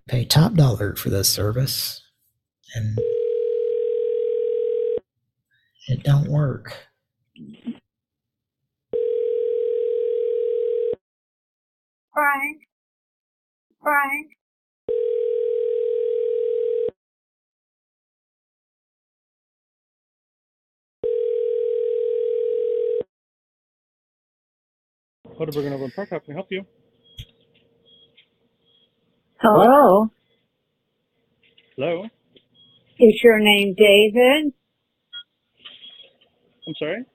Pay top dollar for this service, and it don't work. Frank. Frank. Whataburger over the park. How can I help you? Hello. Hello? Is your name David? I'm sorry?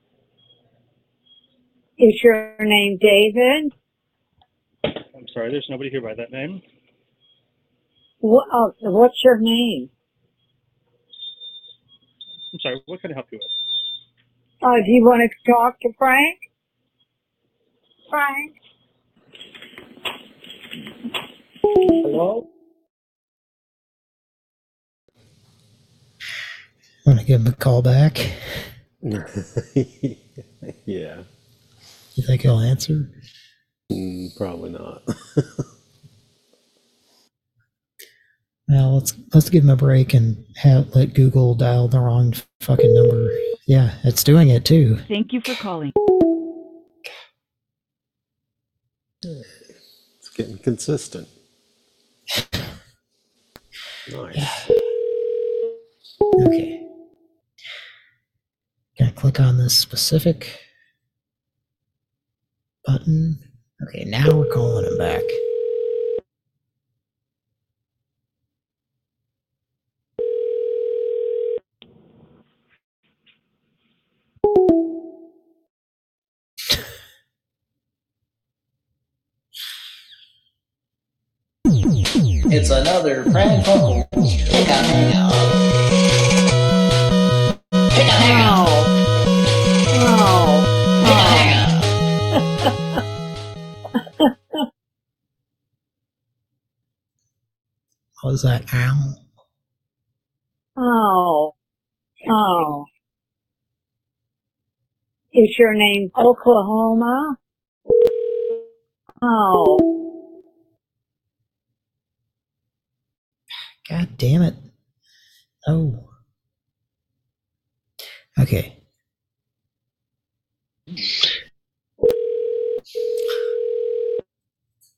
Is your name David? I'm sorry, there's nobody here by that name. What, uh, what's your name? I'm sorry, what can I help you with? Uh, do you want to talk to Frank? Frank? Hello? Want to give him a call back? yeah. You think he'll answer? Mm, probably not. Well, let's let's give him a break and have let Google dial the wrong fucking number. Yeah, it's doing it too. Thank you for calling. It's getting consistent. Nice. Okay. Gonna click on this specific button. Okay, now we're calling him back. It's another prank What was that? Ow. Oh. Oh. Is your name Oklahoma? Oh. God damn it. Oh. Okay.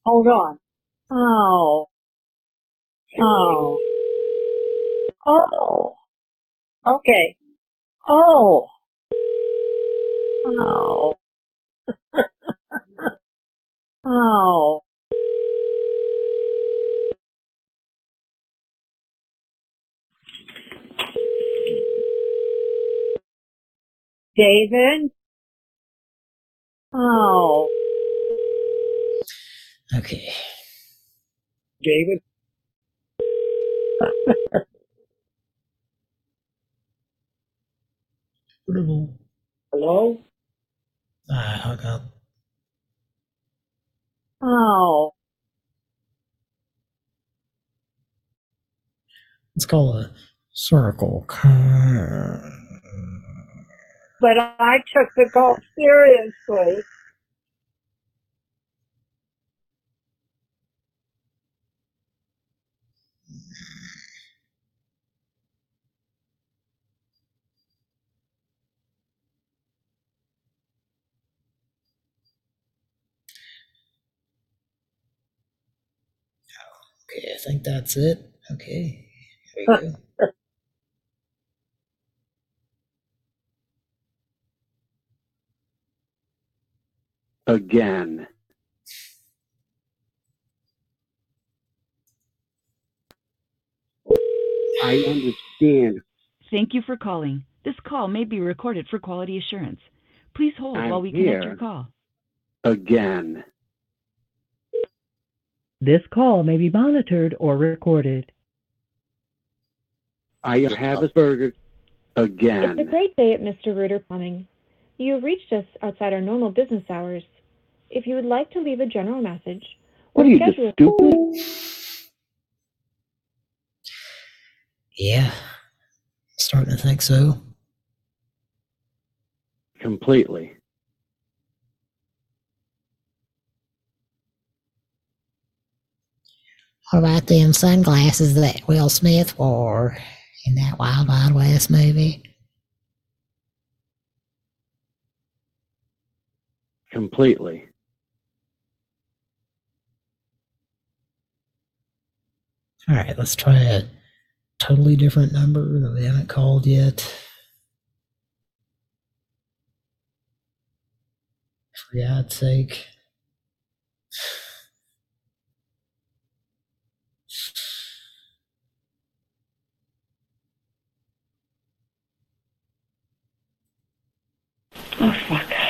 Hold on. Oh. Oh. Oh. Okay. Oh. Oh. oh. David? Oh. Okay. David? Hello? I hung up. Oh. It's called a circle. But I took the call seriously. Okay, I think that's it. Okay. Here we go. Again. I understand. Thank you for calling. This call may be recorded for quality assurance. Please hold I'm while we connect your call. Again. This call may be monitored or recorded. I have a burger. Again. It's a great day at Mr. Rooter Plumbing. You have reached us outside our normal business hours. If you would like to leave a general message What are you, schedule just stupid? Yeah. Starting to think so. Completely. What about them sunglasses that Will Smith wore in that Wild Wild West movie? Completely. All right, let's try a totally different number that we haven't called yet. For God's sake. Oh, fuck.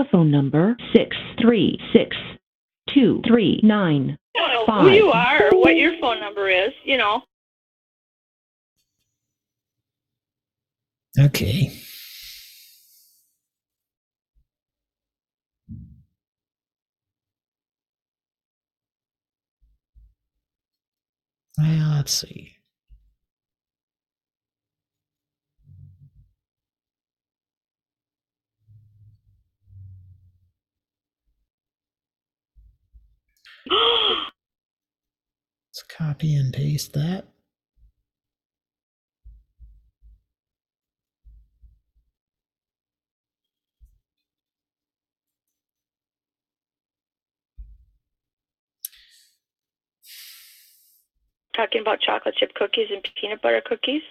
Telephone number six three six two three nine I don't know five. who you are or what your phone number is, you know. Okay. Well, let's see. Let's copy and paste that. Talking about chocolate chip cookies and peanut butter cookies.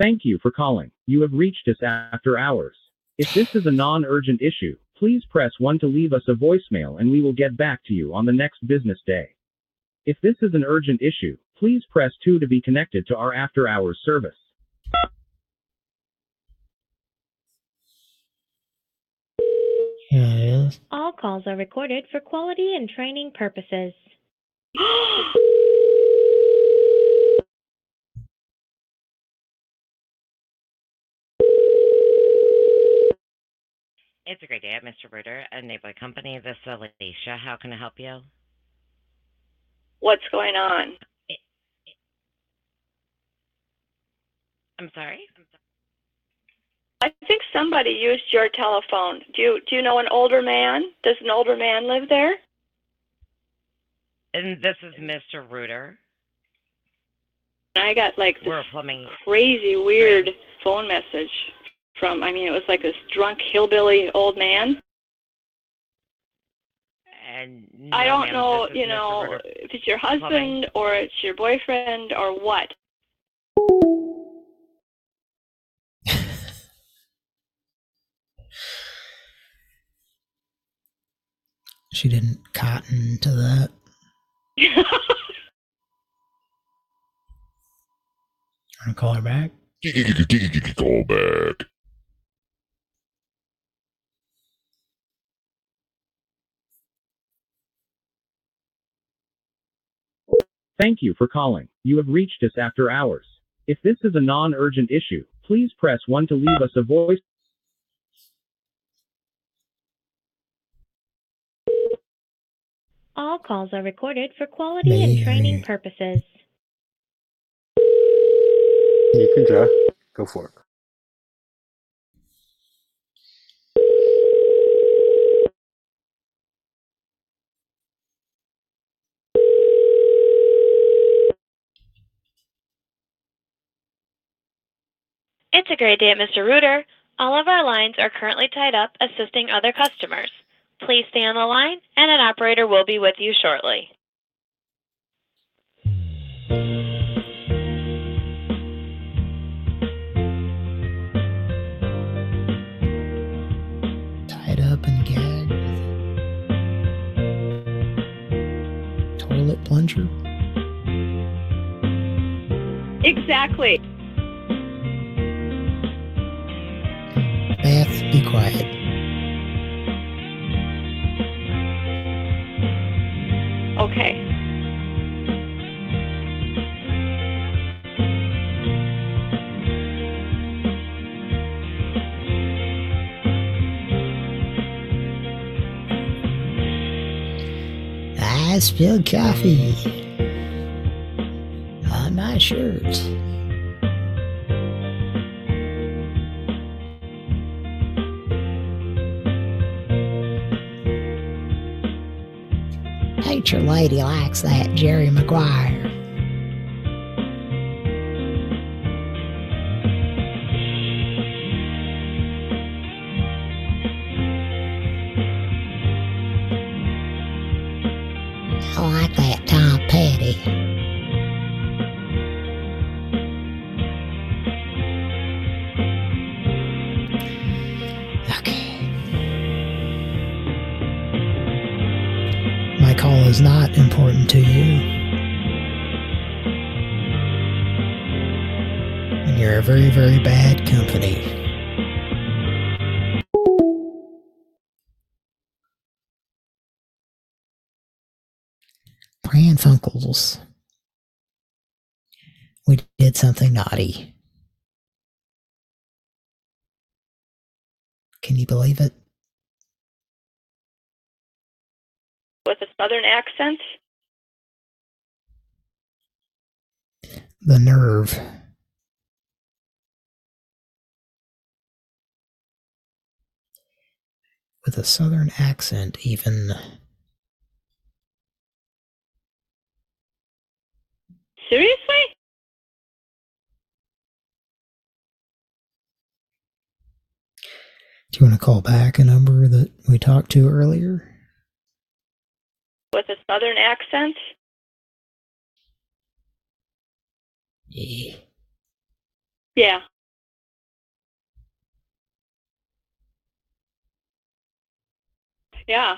Thank you for calling. You have reached us after hours. If this is a non-urgent issue, please press 1 to leave us a voicemail and we will get back to you on the next business day. If this is an urgent issue, please press 2 to be connected to our after-hours service. Yes. All calls are recorded for quality and training purposes. It's a great day at Mr. Neighborhood company. This is Alicia. How can I help you? What's going on? I'm sorry? I think somebody used your telephone. Do you do you know an older man? Does an older man live there? And this is Mr. Rooter. I got like this We're a plumbing. crazy weird phone message from I mean it was like this drunk hillbilly old man. And I don't know, you know, if it's your Plumbing. husband or it's your boyfriend or what. She didn't cotton to that. Want to call her back? Call back. Thank you for calling. You have reached us after hours. If this is a non-urgent issue, please press 1 to leave us a voice. All calls are recorded for quality and training purposes. You can try. Go for it. It's a great day at Mr. Rooter. All of our lines are currently tied up assisting other customers. Please stay on the line and an operator will be with you shortly. Tied up and gagged. Toilet plunger. Exactly. Beth, be quiet. Okay. I spilled coffee on my shirt. Nature lady likes that Jerry Maguire. Very, bad company. Pran Funkels. We did something naughty. Can you believe it? With a southern accent? The nerve. With a southern accent, even. Seriously? Do you want to call back a number that we talked to earlier? With a southern accent? Yeah. Yeah. Yeah.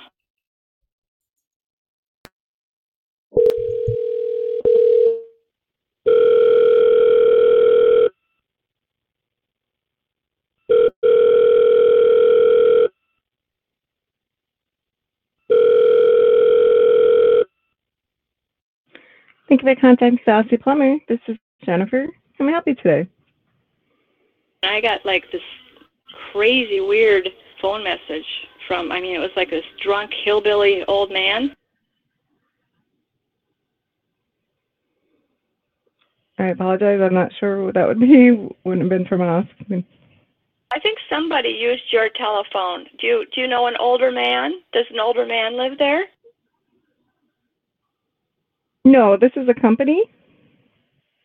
Thank you for contacting Sassy Plumber. This is Jennifer. How may I help you today? I got like this crazy weird phone message from I mean it was like this drunk hillbilly old man. I apologize. I'm not sure what that would be. Wouldn't have been from us. I think somebody used your telephone. Do you do you know an older man? Does an older man live there? no, this is a company.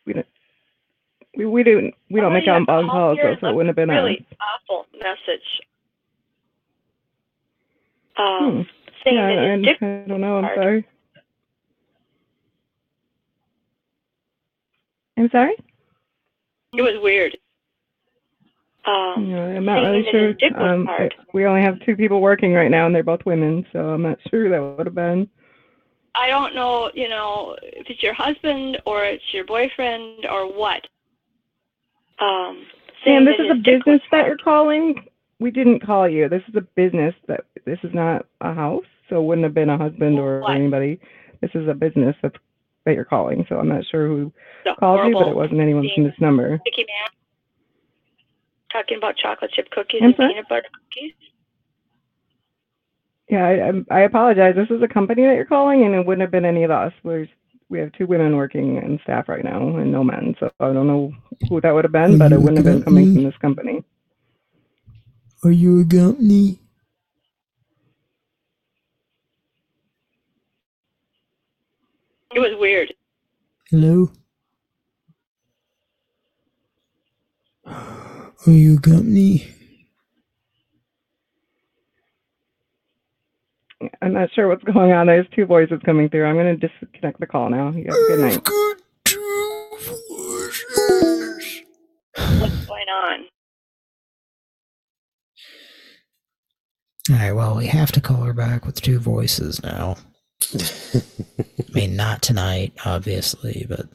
We don't. We, we don't we don't Oh, make outbound call calls, so, it wouldn't have been really us. awful message. Hmm. Um, saying Yeah, his I, I don't know. I'm hard. sorry. I'm sorry. It was weird. Um, No, I'm not really sure. his dick was Um, we only have two people working right now, and they're both women, so I'm not sure who that would have been. I don't know, you know, if it's your husband or it's your boyfriend or what. Um, Sam, this is a business that you're calling. We didn't call you. This is a business that this is not a house, so it wouldn't have been a husband or What? anybody. This is a business that's that you're calling, so I'm not sure who The called you, but it wasn't anyone from this number. Sticky man talking about chocolate chip cookies I'm and sorry? peanut butter cookies. Yeah, I, I'm- I apologize. This is a company that you're calling, and it wouldn't have been any of us. We're we have two women working in staff right now, and no men. So I don't know who that would have been, but it wouldn't have been coming from this company. Are you a company? It was weird. Hello? Are you a company? I'm not sure what's going on. There's two voices coming through. I'm going to disconnect the call now. You have a good night. What's going on? Alright, well, we have to call her back with two voices now. I mean, not tonight, obviously, but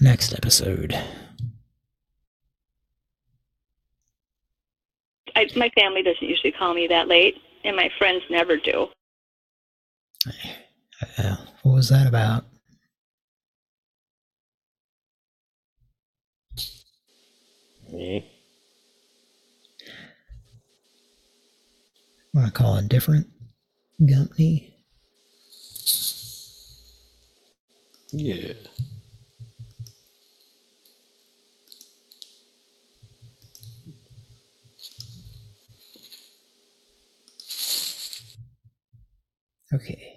next episode. I, my family doesn't usually call me that late, and my friends never do. Uh, what was that about? Me? Want to call a different company? Yeah. Okay.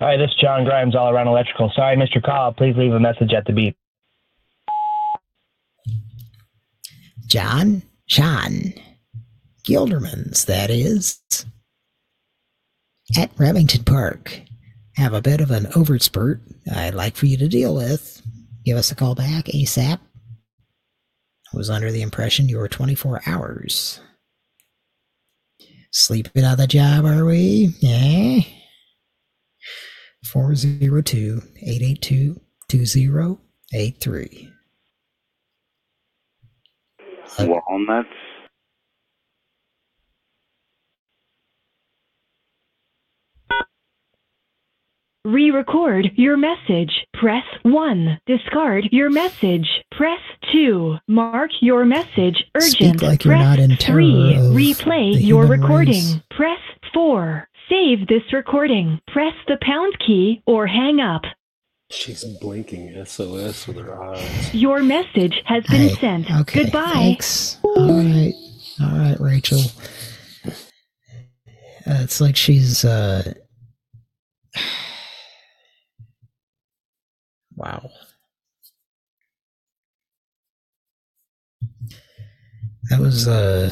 Hi, this is John Grimes, All Around Electrical. Sorry, Mr. Call. Please leave a message at the beep. John? John. Gilderman's, that is. at Remington Park. Have a bit of an overspurt I'd like for you to deal with. Give us a call back ASAP. I was under the impression you were 24 hours. Sleeping on the job, are we? Yeah. 402 882 2083. Walnuts. Re-record your message. Press 1. Discard your message. Press 2. Mark your message urgent. like you're Press not in terror 3. of Replay the your recording. race. Press 4. Save this recording. Press the pound key or hang up. She's blinking SOS with her eyes. Your message has been Hey, sent. okay, Goodbye. Thanks. All right. All right, Rachel. Uh, it's like she's, uh. Wow. That was, uh.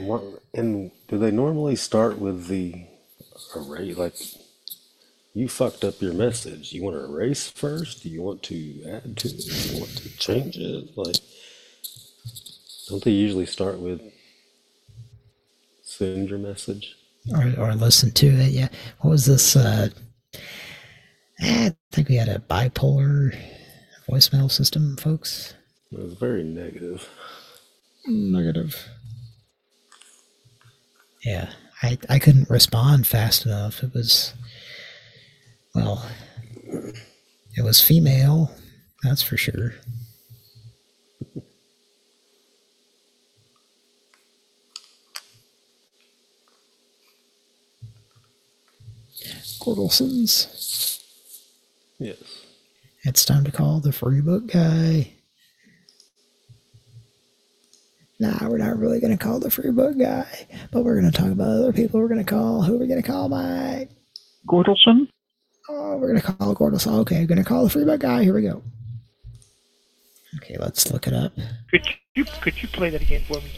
What, and do they normally start with the array? Like, you fucked up your message. You want to erase first? Do you want to add to it? Do you want to change it? Like, don't they usually start with send your message? Or, or listen to it, yeah. What was this, uh. I think we had a bipolar voicemail system, folks. It was very negative. Negative. Yeah, I I couldn't respond fast enough. It was well, it was female, that's for sure. Gordelsons. Yes. It's time to call the free book guy. Nah, we're not really going to call the free book guy, but we're going to talk about other people we're going to call. Who are we going to call, Mike? Gordelson? Oh, we're going to call Gordelson. Okay, we're going to call the free book guy. Here we go. Okay, let's look it up. Could you could you play that again for me?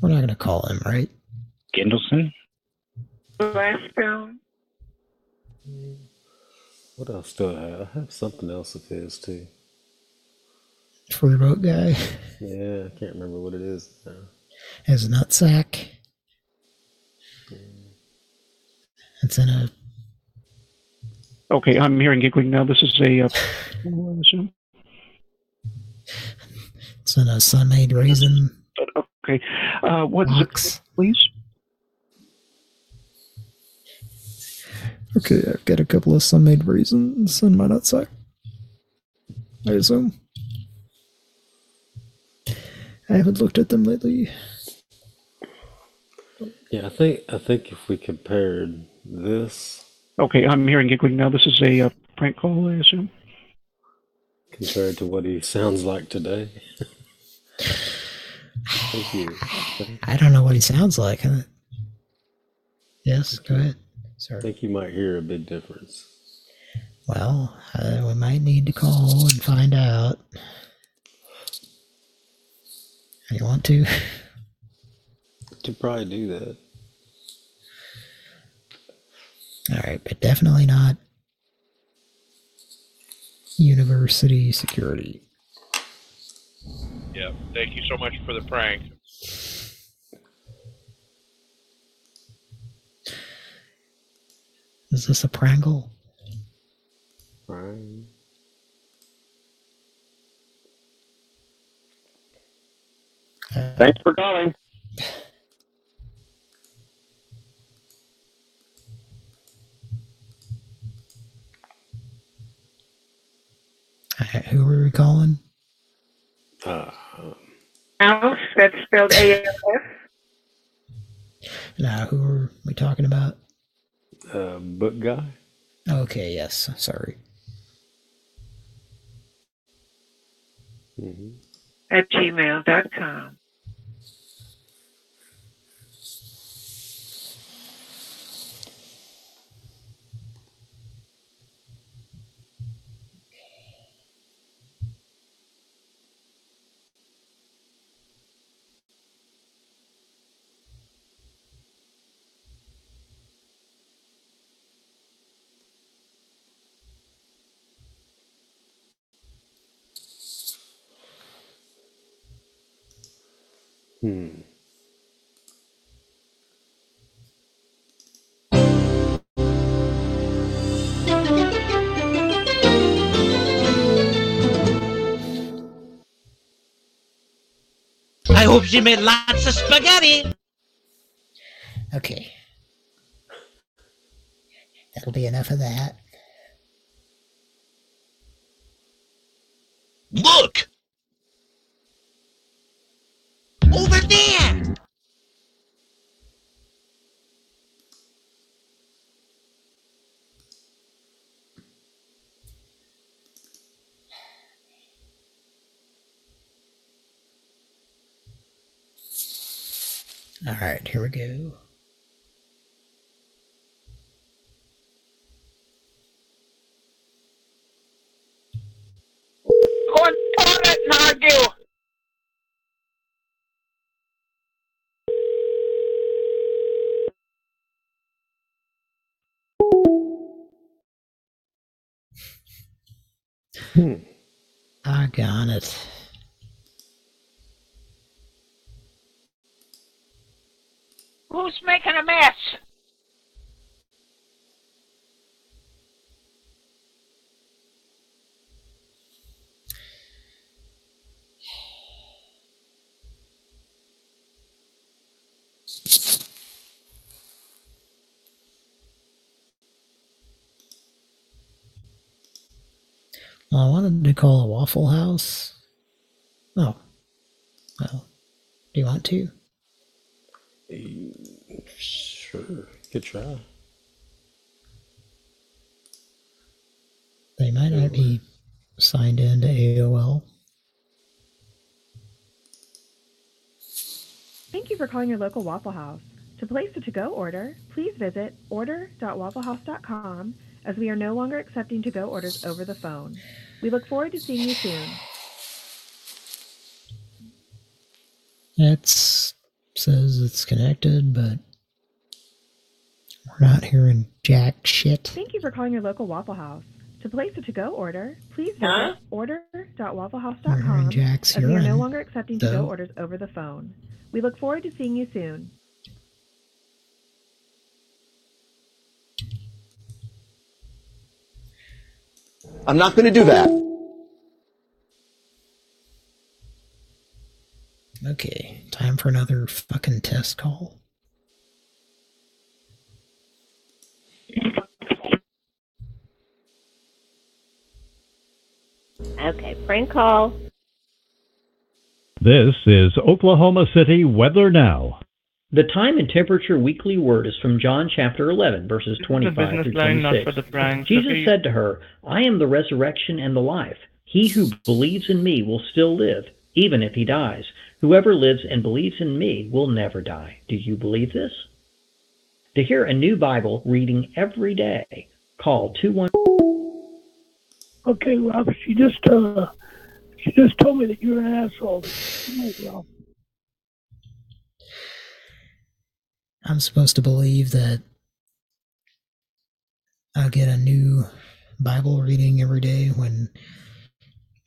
We're not going to call him, right? Gendelson? Glasgow. What else do I have? I have something else of his too. Free book guy. Yeah, I can't remember what it is now. His nutsack. It's in a. Okay, I'm hearing giggling now. This is a. Uh, assume. It's in a sun-made raisin. Okay. Uh, what's it, please? Okay, I've got a couple of sun-made raisins in my nutsack. I assume. I haven't looked at them lately. Yeah, I think I think if we compared this Okay, I'm hearing giggling now. This is a uh, prank call, I assume. compared to what he sounds like today. Thank you. I don't know what he sounds like. Huh? Yes, go ahead. I think you might hear a big difference. Well, uh, we might need to call and find out. You want to? To probably do that. All right, but definitely not university security. Yeah. Thank you so much for the prank. Is this a prangle? Right. Thanks for calling. Who are we calling? Uh, Alf, that's spelled A-L-F. Now, who are we talking about? uh, book guy. Okay, yes, sorry. hmm At gmail.com. Hmm. I hope she made lots of spaghetti. Okay. That'll be enough of that. Look! Over there! All right, here we go. Go and turn it argue! Hmm. I got it. Who's making a mess? Uh, I wanted to call a Waffle House. Oh. Well, do you want to? Sure. Good try. They might not be signed in to AOL. Thank you for calling your local Waffle House. To place a to-go order, please visit order.wafflehouse.com as we are no longer accepting to-go orders over the phone. We look forward to seeing you soon. It says it's connected, but we're not hearing jack shit. Thank you for calling your local Waffle House. To place a to-go order, please visit Huh? order.wafflehouse.com Jack's as we are no longer accepting to-go orders over the phone. We look forward to seeing you soon. I'm not going to do that. Okay, time for another fucking test call. Okay, prank call. This is Oklahoma City Weather Now. The time and temperature weekly word is from John chapter 11, verses 25 through 26. for the pranks, Jesus okay? said to her, I am the resurrection and the life. He who believes in me will still live, even if he dies. Whoever lives and believes in me will never die. Do you believe this? To hear a new Bible reading every day, call 21. Okay, Rob, she just uh she just told me that you're an asshole. Oh, well. I'm supposed to believe that I'll get a new Bible reading every day when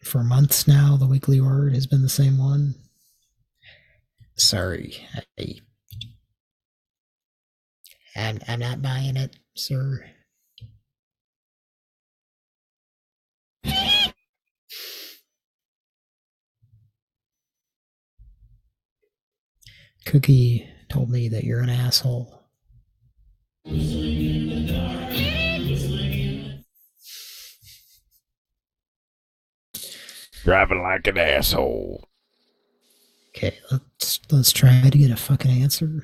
for months now the weekly word has been the same one. Sorry. I, I'm, I'm not buying it, sir. Cookie told me that you're an asshole. Driving like an asshole. Okay, let's let's try to get a fucking answer.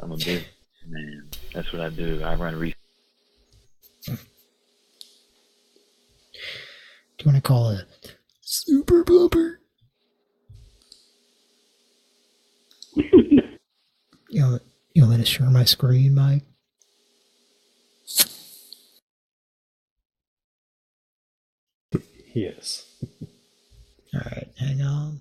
I'm a big man. That's what I do. I run research. Do you want to call it super blubber? You know, you want me to share my screen, Mike? Yes. All right, hang on.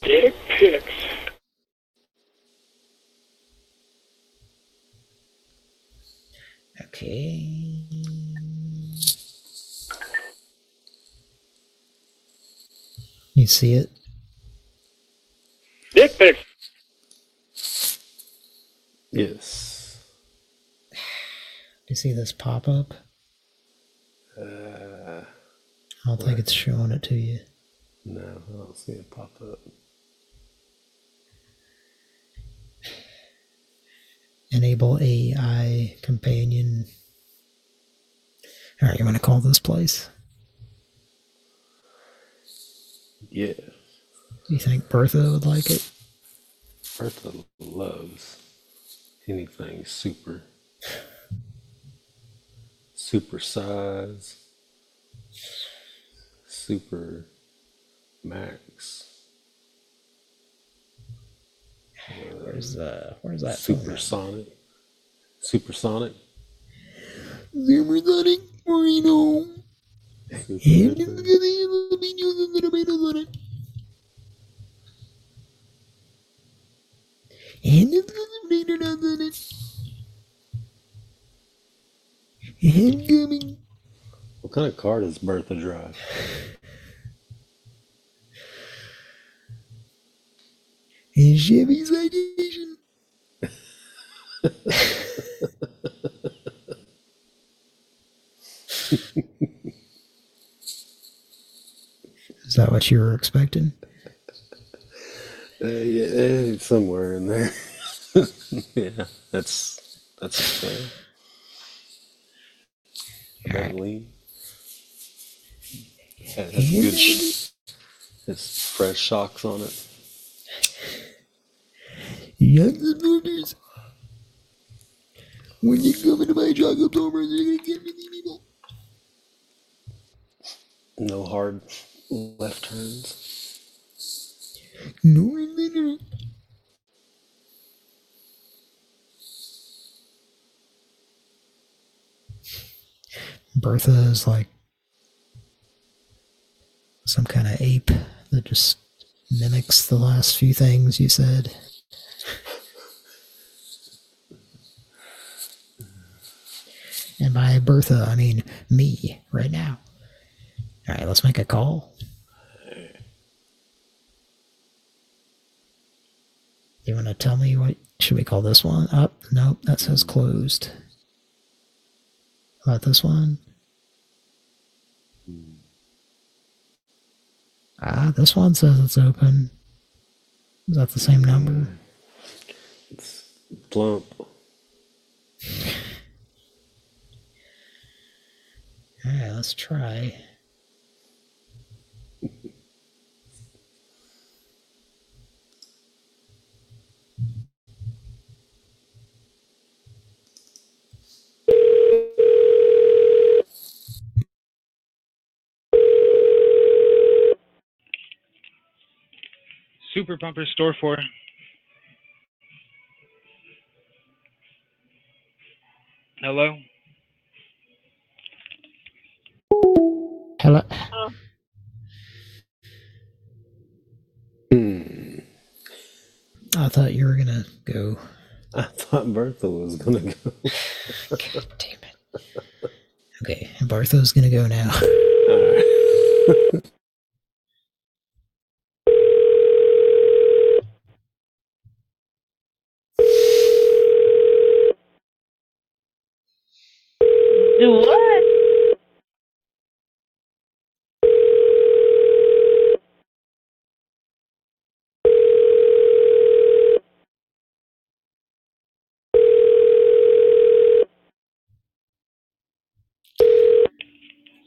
Dick pics. You see it? Dick pic. Yes. Do you see this pop up? Uh, I don't think it's showing it to you. no, I don't see it pop up. Enable AI companion. All right, you want to call this place? Yeah. You think Bertha would like it? Bertha loves anything super. Super size. Super max. Where's uh where's that? Supersonic. Supersonic. Supersonic Reno. What kind of car does Bertha drive? And Chevy citation. Is that what you were expecting? Uh, yeah, eh, somewhere in there. yeah, that's that's fair. Madeline. Yeah, it good. It's fresh shocks on it. Young supporters. When you come into my job over, you're gonna get me people. No hard left turns. No, no. Bertha is like some kind of ape that just mimics the last few things you said. And by Bertha, I mean me right now. All right, let's make a call. You want to tell me what should we call this one? Up? nope, that says closed. How about this one? Ah, this one says it's open. Is that the same number? It's plump. Alright, let's try. Super Pumper Store for. Hello? Hello. Hmm. I thought you were gonna go. I thought Bertha was gonna go. God damn it. Okay, Bartho's gonna go now. Do what?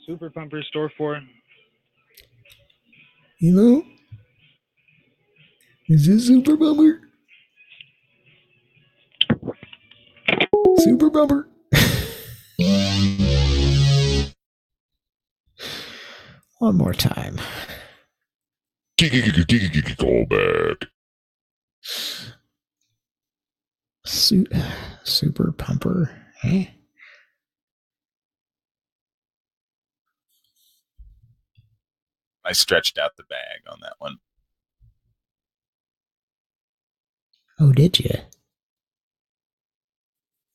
Super Pumper Store for. You know? Is this Super Bummer? Super Bummer. One more time. Call back. Su- super Pumper. Eh? I stretched out the bag on that one. Oh, did you?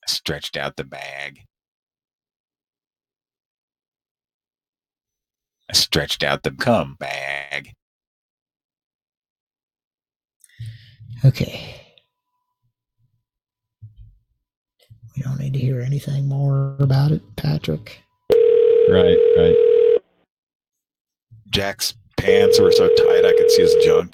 I stretched out the bag. stretched out the cum bag. Okay. We don't need to hear anything more about it, Patrick. Right, right. Jack's pants were so tight I could see his junk.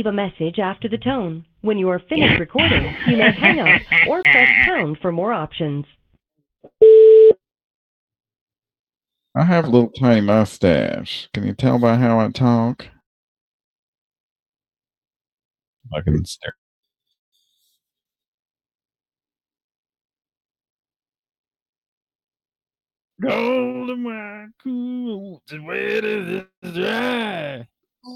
Leave a message after the tone. When you are finished recording, you may hang up or press pound for more options. I have a little tiny mustache. Can you tell by how I talk? I can stare. Golden wine cool, as wet as dry.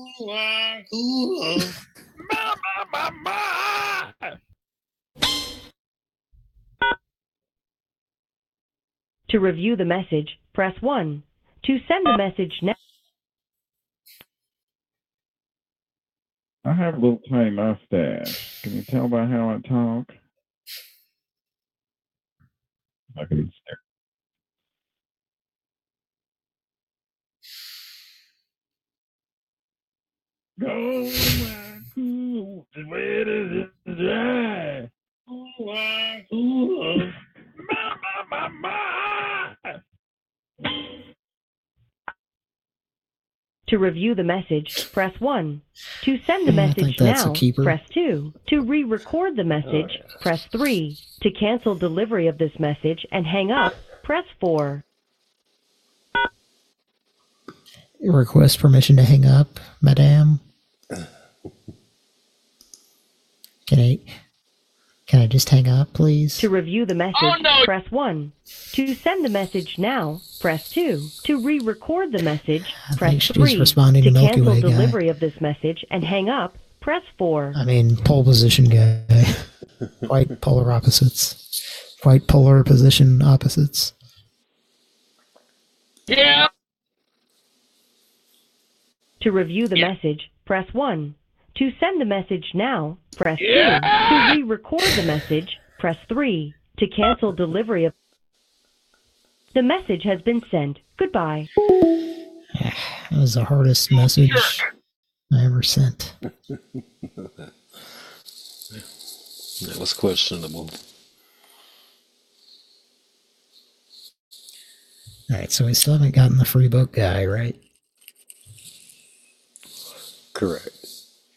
To review the message, press 1. To send the message now, I have a little tiny mustache. Can you tell by how I talk? I can stare. Golden wine cool, as wet as it's dry. Wine cool. Ma, ma, ma, ma. to review the message, press 1. To send the Yeah, message think now, press 2. To re-record the message, press 3. To cancel delivery of this message and hang up, press 4. Request permission to hang up, madame. Can I can I just hang up, please? To review the message, Oh, no. press 1. To send the message now, press 2. To re-record the message, think press she's 3. responding to Milky cancel Way guy. delivery of this message and hang up, press 4. I mean, pole position guy. Quite polar opposites. Quite polar position opposites. Yeah. To review the message, press 1. To send the message now, press 2. To re-record the message, press 3. To cancel delivery of The message has been sent. Goodbye. That was the hardest message I ever sent. That was questionable. Alright, so we still haven't gotten the free book guy, right? Correct.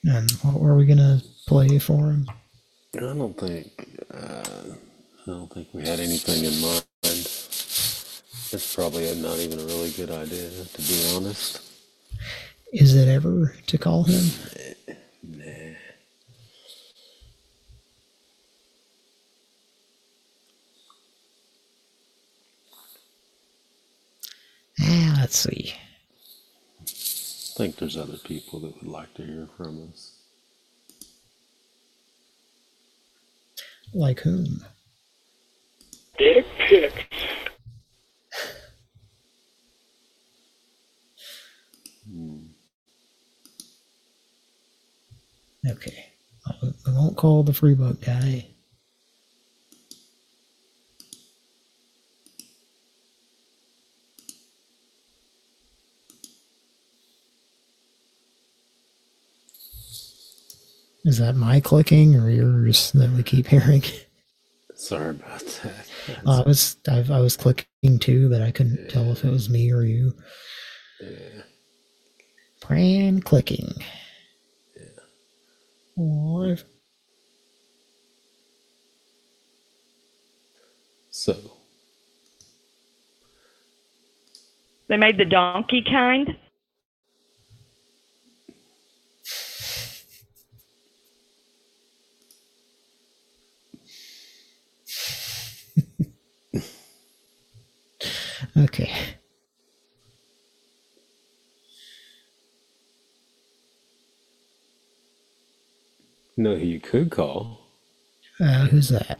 And what were we gonna play for him? I don't think uh, I don't think we had anything in mind. It's probably not even a really good idea, to be honest. Is it ever to call him? Nah. Ah, let's see. I think there's other people that would like to hear from us. Like whom? Dick pics. Okay. I won't call the free book guy. Is that my clicking or yours that we keep hearing? Sorry about that. Uh, I was I, I was clicking too, but I couldn't tell if it was me or you. Yeah. Pran clicking. Or So, They made the donkey kind. Okay. you know who you could call? Uh, who's that?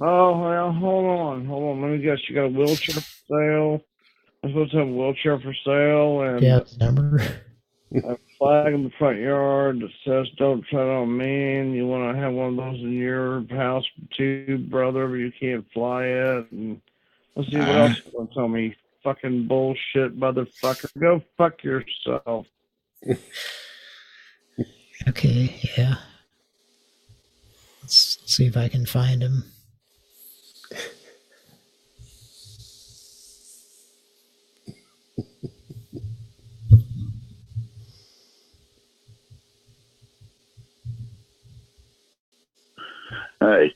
Oh well, hold on, hold on. Let me guess. You got a wheelchair for sale. I'm supposed to have a wheelchair for sale and Yeah, number. a flag in the front yard that says "Don't tread on me." And you want to have one of those in your house too, brother, but you can't fly it. And let's see what Uh. else you want to tell me. Fucking bullshit, motherfucker. Go fuck yourself. Okay, yeah. Let's see if I can find him. Hey,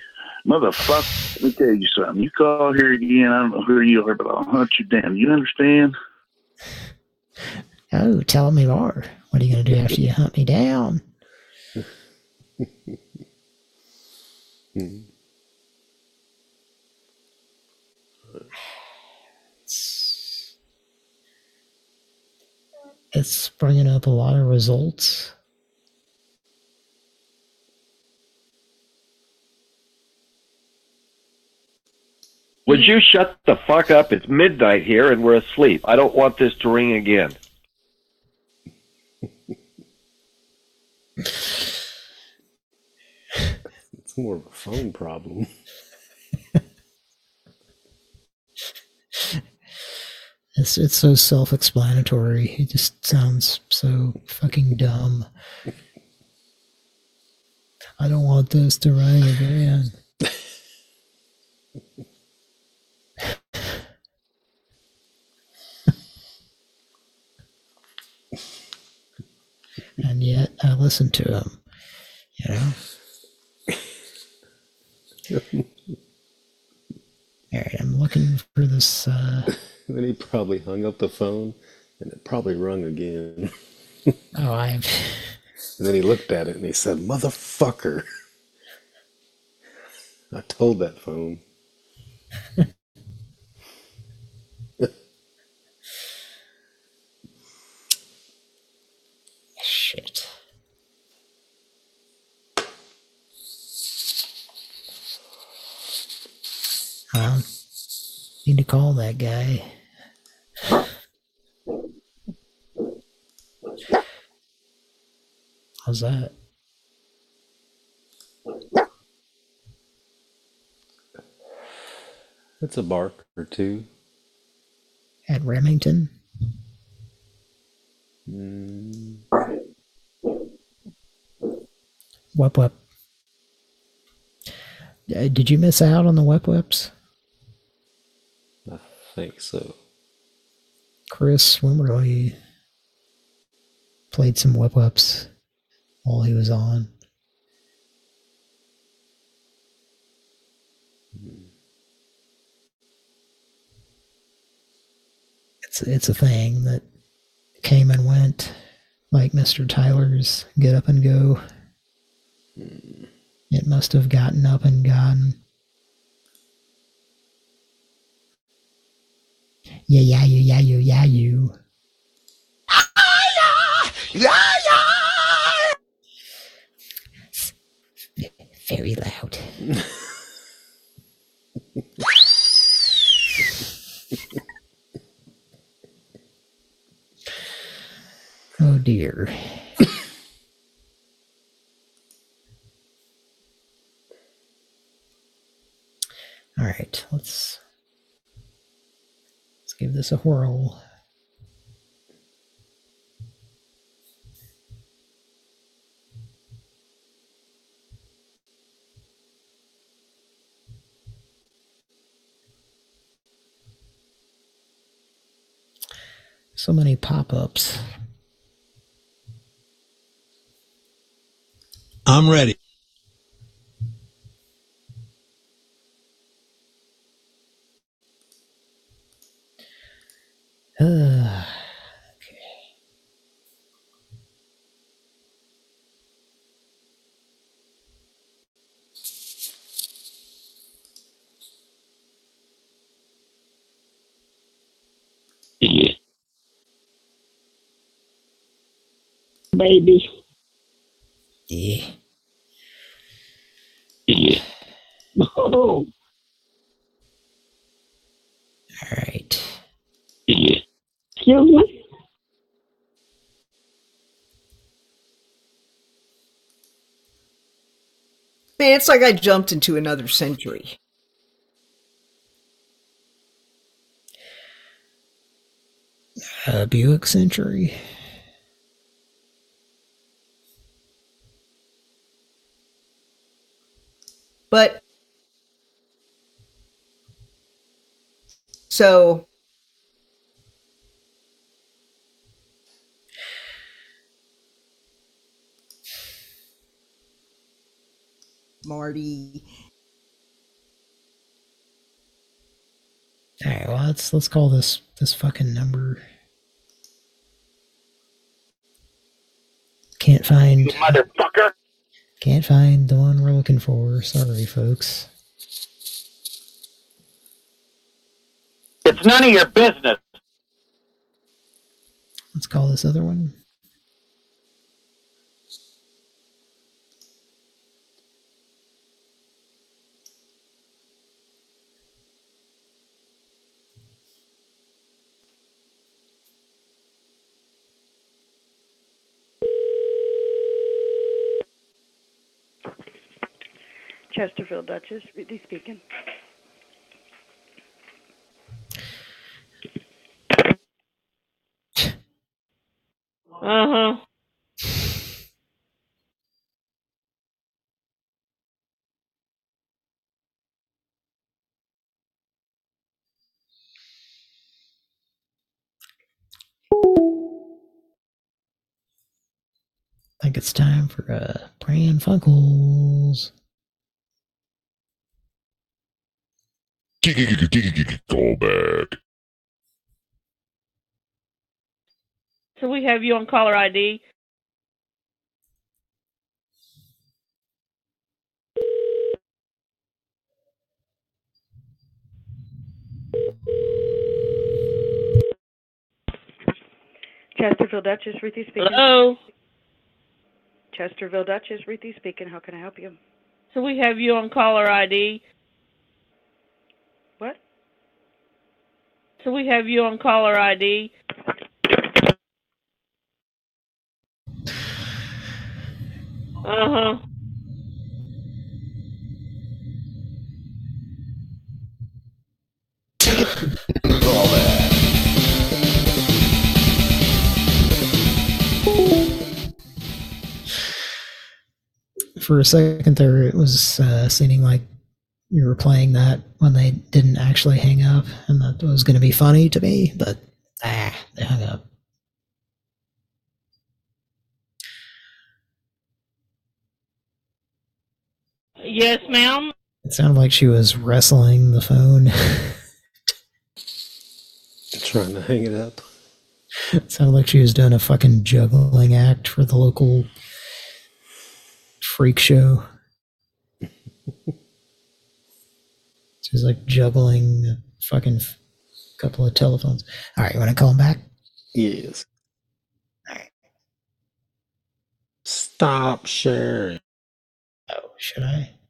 motherfucker, let me tell you something. You call here again, I don't know who you are, but I'll hunt you down. You understand? Oh, tell me more. What are you going to do after you hunt me down? It's bringing up a lot of results. Would you shut the fuck up? It's midnight here and we're asleep. I don't want this to ring again. It's more of a phone problem. It's it's so self-explanatory. It just sounds so fucking dumb. I don't want this to ring again. And yet I listen to him. You know. All right, I'm looking for this. Uh, then he probably hung up the phone and it probably rung again. oh. And then he looked at it and he said, Motherfucker. I told that phone. Shit. Um, need to call that guy. How's that? It's a bark or two. At Remington? Mm, Wep Wep. Uh, did you miss out on the Wep Weps? I think so. Chris Wimberly played some Wep Weps while he was on. It's it's a thing that came and went, like Mr. Tyler's Get Up and Go. It must have gotten up and gone. Yeah, yeah, you, yeah, you, yeah, you. Yeah, yeah. Very loud. oh dear. All right, let's let's give this a whirl. So many pop-ups. I'm ready. okay. Baby. Yeah. Yeah. Oh. All right. Excuse me? Man, it's like I jumped into another century. Uh, Buick Century. But so Marty. All right, well let's let's call this this fucking number. Can't find you motherfucker. can't find the one we're looking for. Sorry, folks. It's none of your business. Let's call this other one. Chesterfield Duchess, Ruthie speaking. Uh huh. I think it's time for uh Pran Funkels. Go back. So we have you on caller ID. Chesterfield Duchess, Ruthie speaking. Hello. Chesterfield Duchess, Ruthie speaking. How can I help you? So we have you on caller ID. What? So we have you on caller ID. Uh huh. For a second there, it was uh, seeming like you were playing that when they didn't actually hang up, and that was going to be funny to me, but ah, they hung up. Yes, ma'am. It sounded like she was wrestling the phone. Trying to hang it up. it sounded like she was doing a fucking juggling act for the local freak show. she was like juggling a fucking couple of telephones. All right, you want to call him back? Yes. All right. Stop sharing. Oh, should I?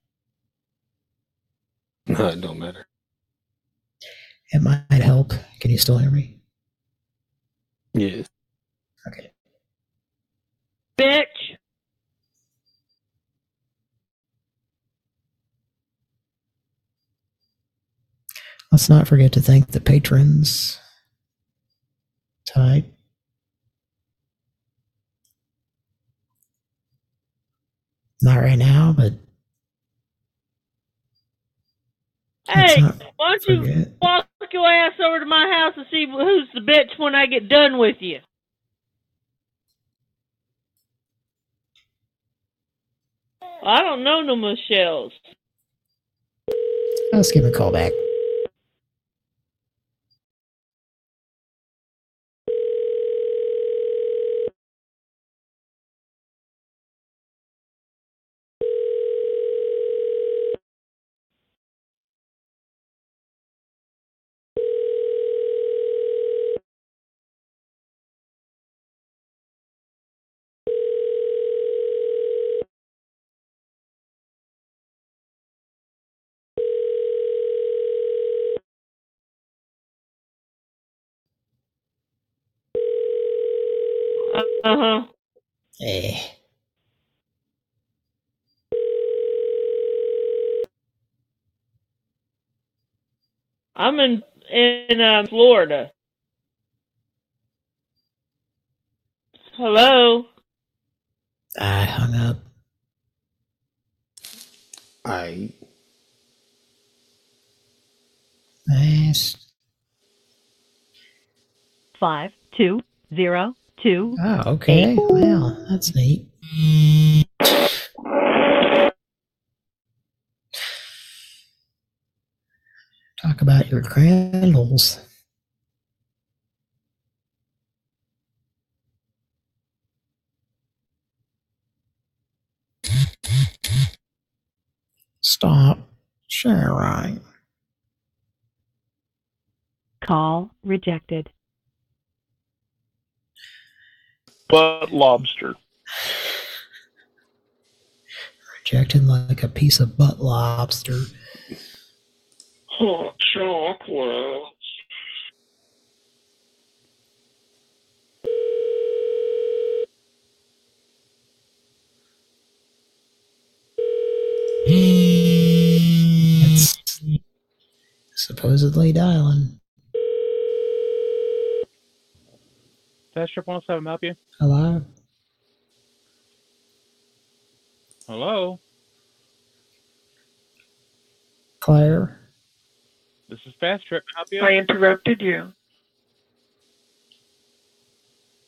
No, it don't matter. It might help. Can you still hear me? Yes. Okay. Bitch. Let's not forget to thank the patrons tonight. Not right now, but Hey, why don't you forget. walk your ass over to my house and see who's the bitch when I get done with you? I don't know no Michelle's. let's give him a call back. Huh. Eh. I'm in in uh, Florida. Hello. I hung up. I Nice. Five, two, zero, two. Oh, okay. Wow, that's neat. Talk about your candles. Stop sharing. Call rejected. But lobster. Rejected like a piece of butt lobster. Hot chocolate. It's supposedly dialing. Test strip 107, help you? Hello? Hello? Claire? This is Fast Trip. Help you? I interrupted you.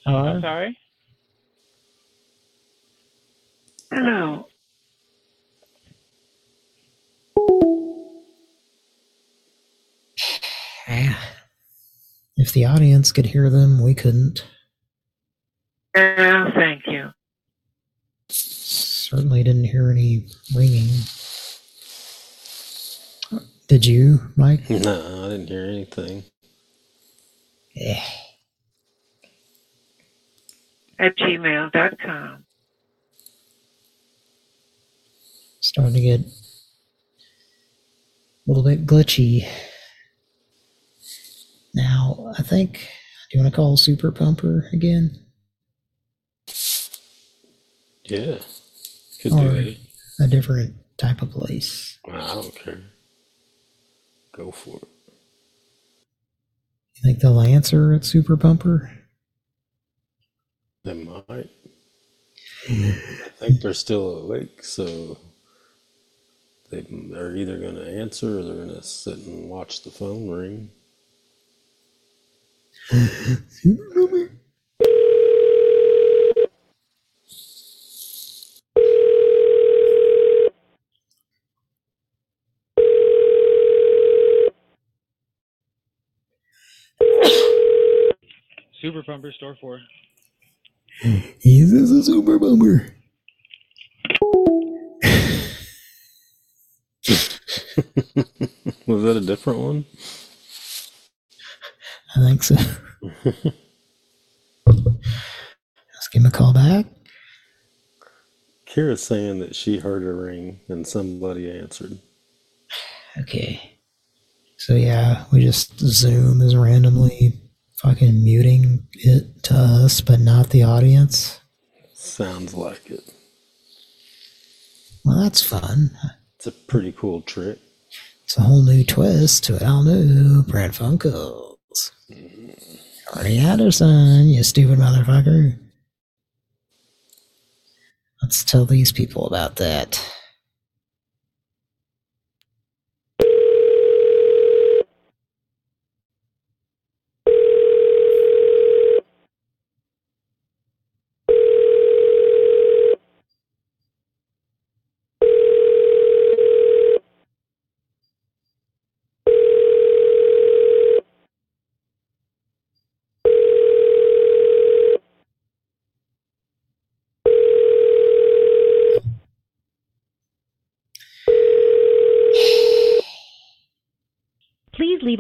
I'm Hello? sorry. Hello. If the audience could hear them, we couldn't. Yeah, thank you. Certainly didn't hear any ringing. Did you, Mike? no, I didn't hear anything. Yeah. At gmail.com. Starting to get a little bit glitchy. Now, I think, do you want to call Super Pumper again? Yeah, could or do a different type of place? I don't care. Go for it. You think they'll answer at Super Bumper? They might. I think they're still awake, so they are either going to answer or they're going to sit and watch the phone ring. Super Pumper? Super Pumper Store 4. Is this a Super Pumper? Was that a different one? I think so. Let's give him a call back. Kira's saying that she heard a ring and somebody answered. Okay. So yeah, we just Zoom as randomly fucking muting it to us, but not the audience. Sounds like it. Well, that's fun. It's a pretty cool trick. It's a whole new twist to it. All new Pran Funkels. Artie Anderson, you stupid motherfucker. Let's tell these people about that.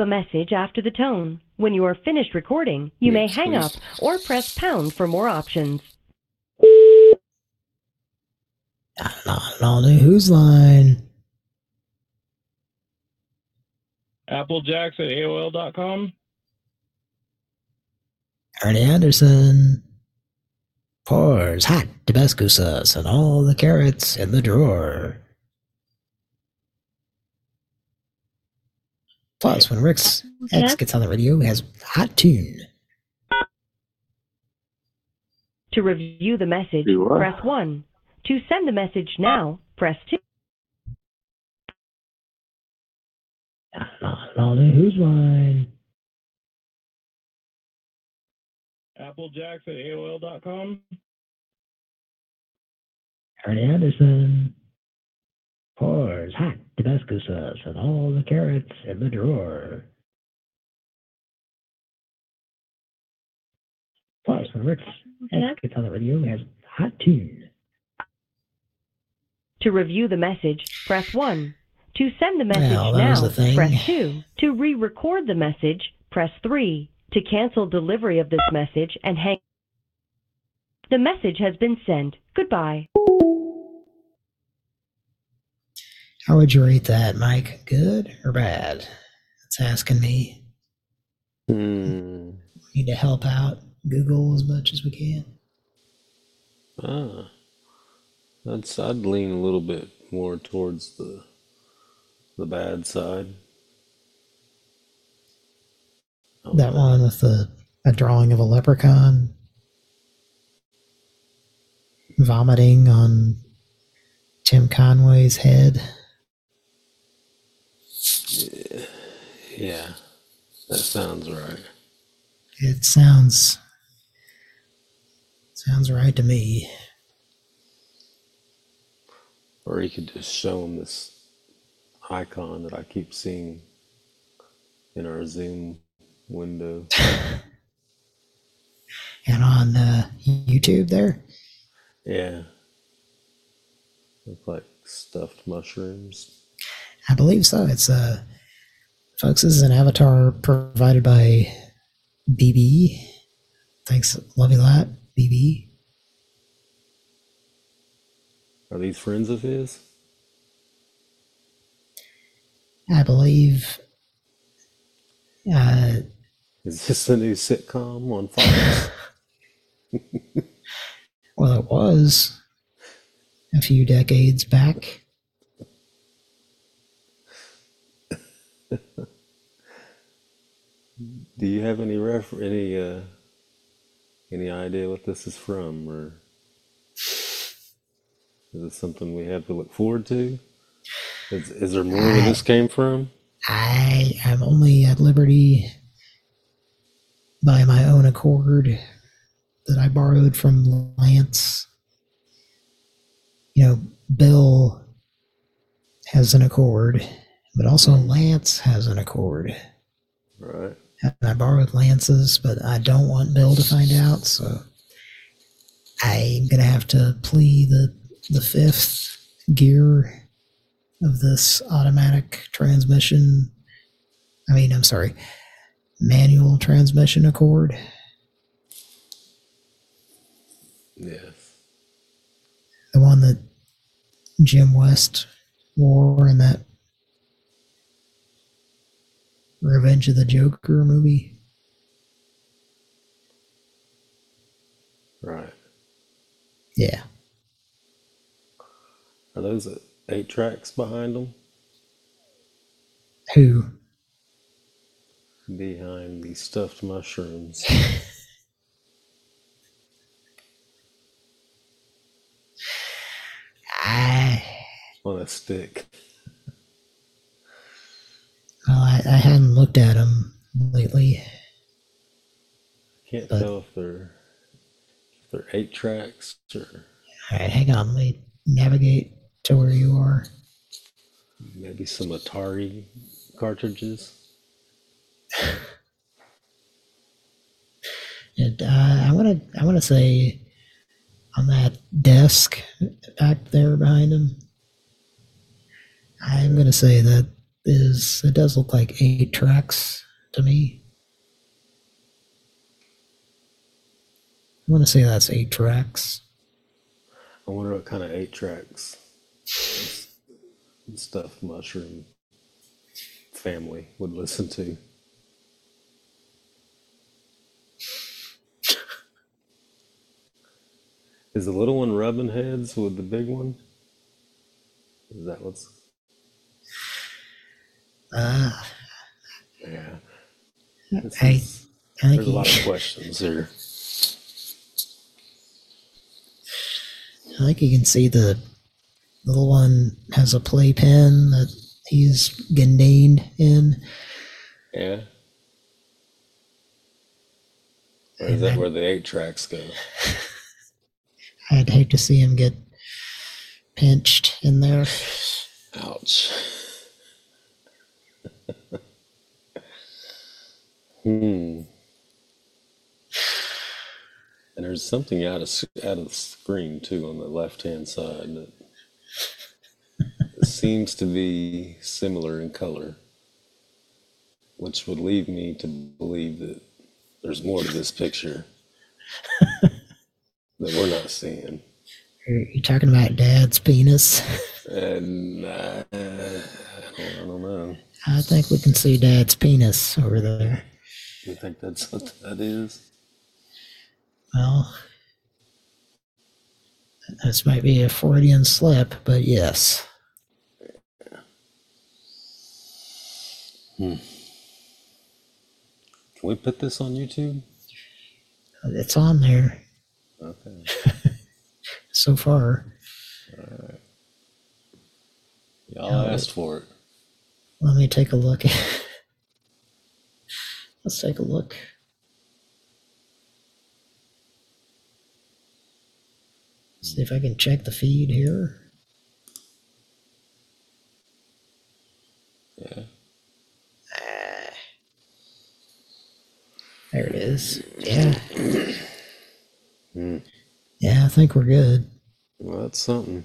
Leave a message after the tone. When you are finished recording, you may Yes, hang up or press pound for more options. Not all Who's Line. Applejacks at AOL.com. Ernie Anderson. Pours hot Tabasco sauce and all the carrots in the drawer. Plus, when Rick's ex gets on the radio, he has hot tune. To review the message, press 1. To send the message now, press 2. Lolly, who's mine? Applejacks at AOL.com. Ernie Anderson. Pours hot Tabasco uh, sauce and all the carrots in the drawer. Plus, when Rick's ex gets on the radio, he has hot tune. To review the message, press 1. To send the message Well, now, the thing. press 2. To re-record the message, press 3. To cancel delivery of this message and hang The message has been sent. Goodbye. How would you rate that, Mike? Good or bad? It's asking me. Hmm. We need to help out Google as much as we can. Ah, that's I'd lean a little bit more towards the the bad side. That one with the a drawing of a leprechaun vomiting on Tim Conway's head. Yeah, that sounds right. It sounds sounds right to me. Or you could just show him this icon that I keep seeing in our Zoom window. And on uh, YouTube there, Yeah. Look like stuffed mushrooms. I believe so. It's uh, folks. This is an avatar provided by BB. Thanks, love you lot, BB. Are these friends of his? I believe. Uh, Is this a new sitcom on Fox? well, it was a few decades back. Do you have any ref any uh any idea what this is from or is it something we have to look forward to? Is is there more where this came from? I am only at liberty by my own accord that I borrowed from Lance. You know, Bill has an accord, but also Lance has an accord. Right. And I borrowed Lance's, but I don't want Bill to find out, so I'm gonna have to plea the the fifth gear of this automatic transmission. I mean, I'm sorry, manual transmission accord. Yes. The one that Jim West wore in that Revenge of the Joker movie. Right. Yeah. Are those eight tracks behind them? Who? Behind the stuffed mushrooms. I, on a stick. Well, I, I hadn't looked at them lately. Can't But- tell if they're if they're eight tracks or All right, hang on. Let me navigate to where you are. maybe some Atari cartridges. And, uh, I want to. I want to say on that desk back there behind him. I'm going to say that is. It does look like eight tracks to me. I want to say that's eight tracks. I wonder what kind of eight tracks stuff mushroom family would listen to. Is the little one rubbing heads with the big one? Is that what's? Uh, Yeah. I, This I there's a lot of questions there. I think you can see the little one has a playpen that he's gained in. Yeah. Or is that where the eight tracks go? I'd hate to see him get pinched in there. Ouch. Hmm. And there's something out of out of the screen too on the left hand side that seems to be similar in color, which would lead me to believe that there's more to this picture that we're not seeing. Are you talking about dad's penis? And uh, I don't know. I think we can see dad's penis over there. You think that's what that is? Well, this might be a Freudian slip, but yes. Hmm. Can we put this on YouTube? It's on there Okay. so far. All right. Y'all asked for it. Let me take a look. Let's take a look. See if I can check the feed here. Yeah. There it is. Yeah. Hmm. Yeah, I think we're good. Well, that's something.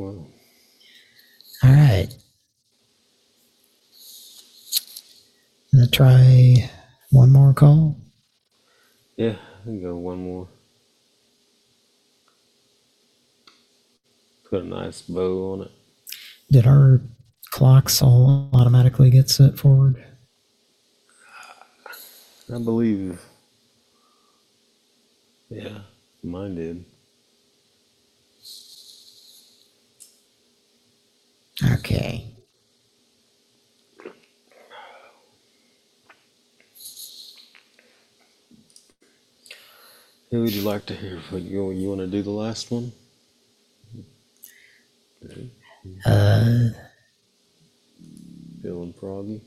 Well, All right. Gonna try one more call. yeah, I can go one more. Put a nice bow on it. Did our clocks all automatically get set forward? I believe. Yeah, mine did. Okay. Who would you like to hear? from? You, you want to do the last one? Okay. Uh, Feeling froggy?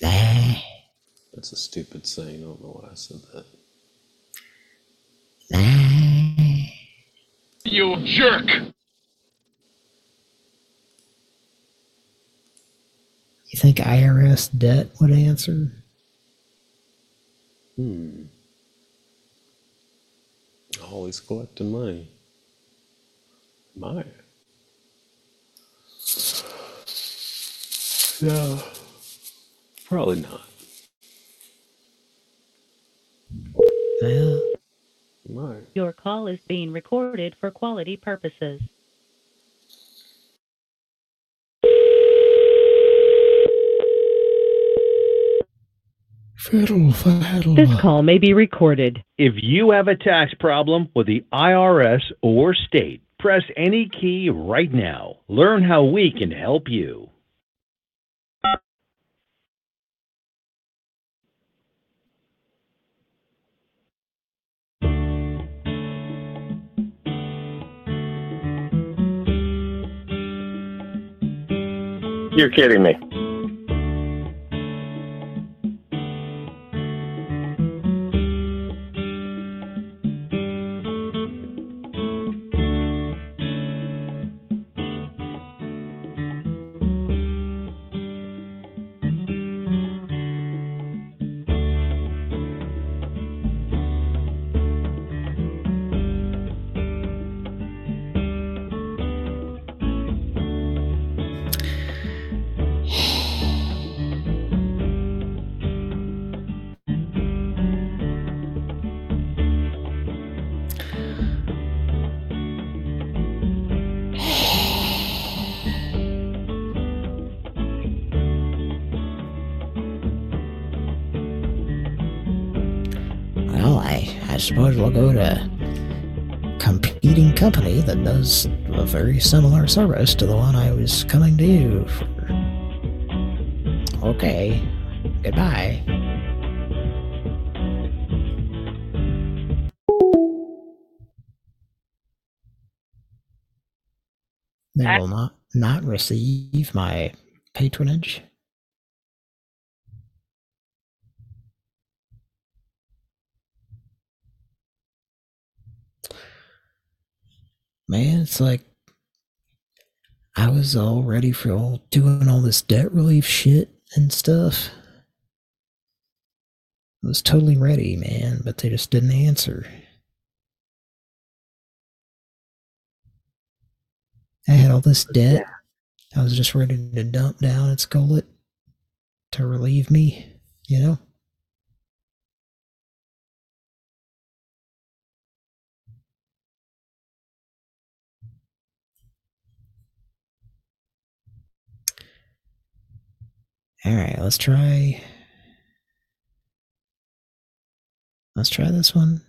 nah, That's a stupid saying. I don't know why I said that. nah. You jerk! You think IRS debt would answer? Hmm. Always collecting money. My. No. Probably not. Yeah. Might. Your call is being recorded for quality purposes. Fiddle faddle. This call may be recorded. If you have a tax problem with the IRS or state, press any key right now. Learn how we can help you. You're kidding me. Suppose we'll go to competing company that does a very similar service to the one I was coming to you for. Okay. Goodbye. They will not not receive my patronage. Man, it's like I was all ready for all doing all this debt relief shit and stuff. I was totally ready, man, but they just didn't answer. I had all this debt. I was just ready to dump down at Skullet to relieve me, you know? Alright, let's try. Let's try this one.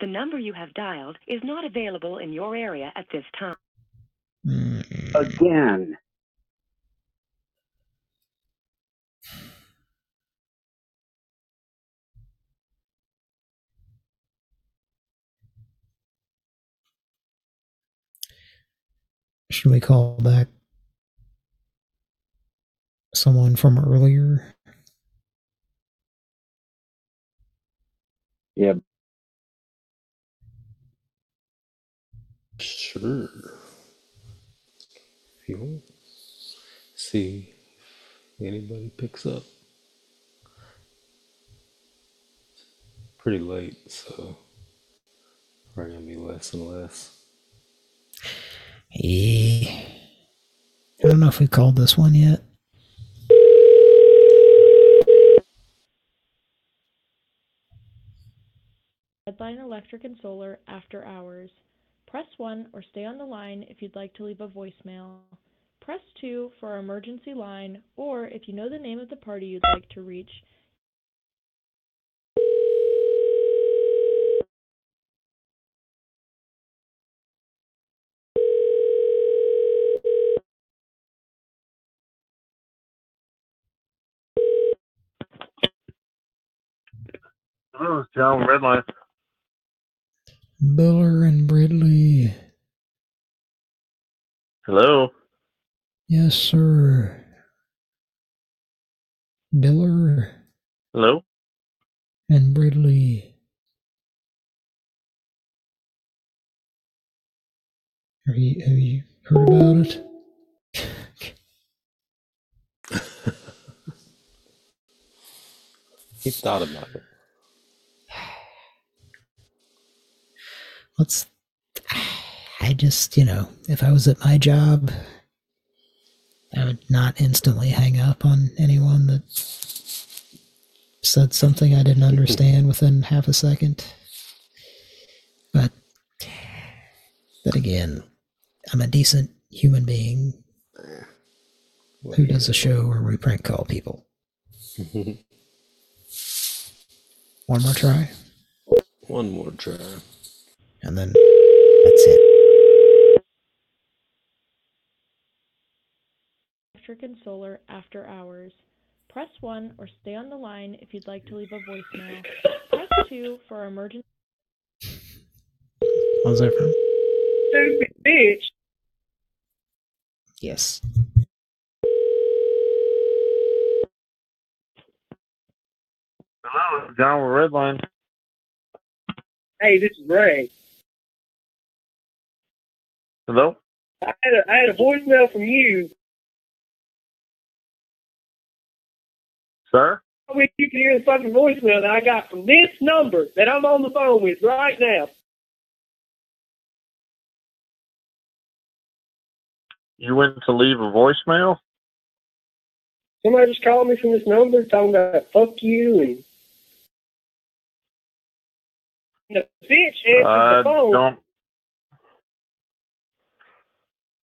The number you have dialed is not available in your area at this time. Hmm. Again. Should we call back someone from earlier? Yep. Sure. If you want. See if anybody picks up. Pretty late, so probably gonna be less and less. Eh. I don't know if we called this one yet. Redline Electric and Solar after hours. Press 1 or stay on the line if you'd like to leave a voicemail. Press 2 for our emergency line, or if you know the name of the party you'd like to reach, Oh, Hello, it's John Redline. Biller and Bridley. Hello. Yes, sir. Biller Hello. and Bridley. Have you, have you heard about it? He thought about it. Let's. I just, you know, if I was at my job, I would not instantly hang up on anyone that said something I didn't understand within half a second. But then again, I'm a decent human being who does a show where we prank call people. One more try, One more try. And then that's it. Electric and Solar after hours. Press 1 or stay on the line if you'd like to leave a voicemail. Press 2 for emergency. What was that from? Stupid bitch. Yes. Hello, it's John Redline. Hey, this is Ray. Hello. I had a, I had a voicemail from you. Sir? I wish you could hear the fucking voicemail that I got from this number that I'm on the phone with right now. You went to leave a voicemail? Somebody just called me from this number talking about fuck you and the bitch answered I the phone. don't.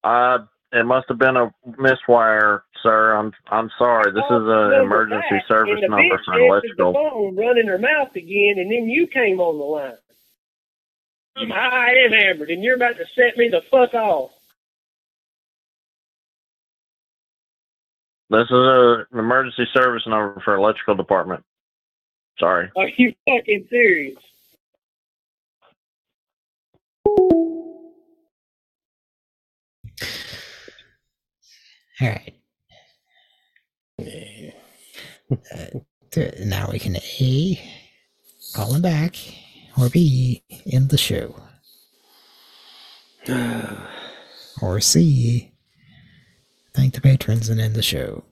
Uh, it must have been a miswire, sir. I'm I'm sorry. This is an emergency service and the number bitch for answered electrical. the phone, running her mouth again, and then you came on the line. I'm high and hammered, and you're about to set me the fuck off. This is a, an emergency service number for electrical department. Sorry. Are you fucking serious? All right. Uh, th- now we can A, call him back, or B, end the show. or C, thank the patrons and end the show.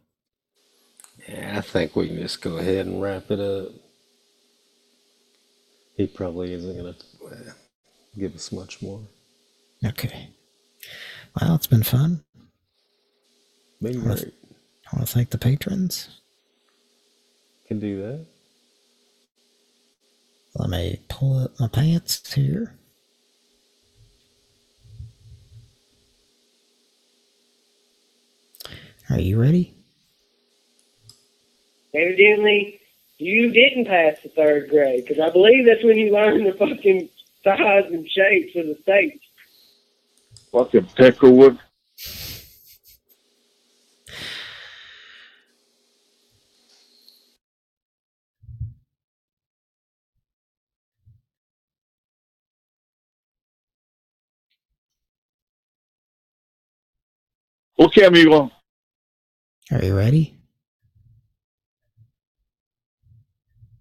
Yeah, I think we can just go ahead and wrap it up. He probably isn't going to give us much more. Okay. Well, it's been fun. Been I wanna- I want to thank the patrons. Can do that. Let me pull up my pants here. Are you ready? Evidently, you didn't pass the third grade, because I believe that's when you learned the fucking size and shapes of the states. Fucking Peckerwood. Okay, amigo. Are you ready?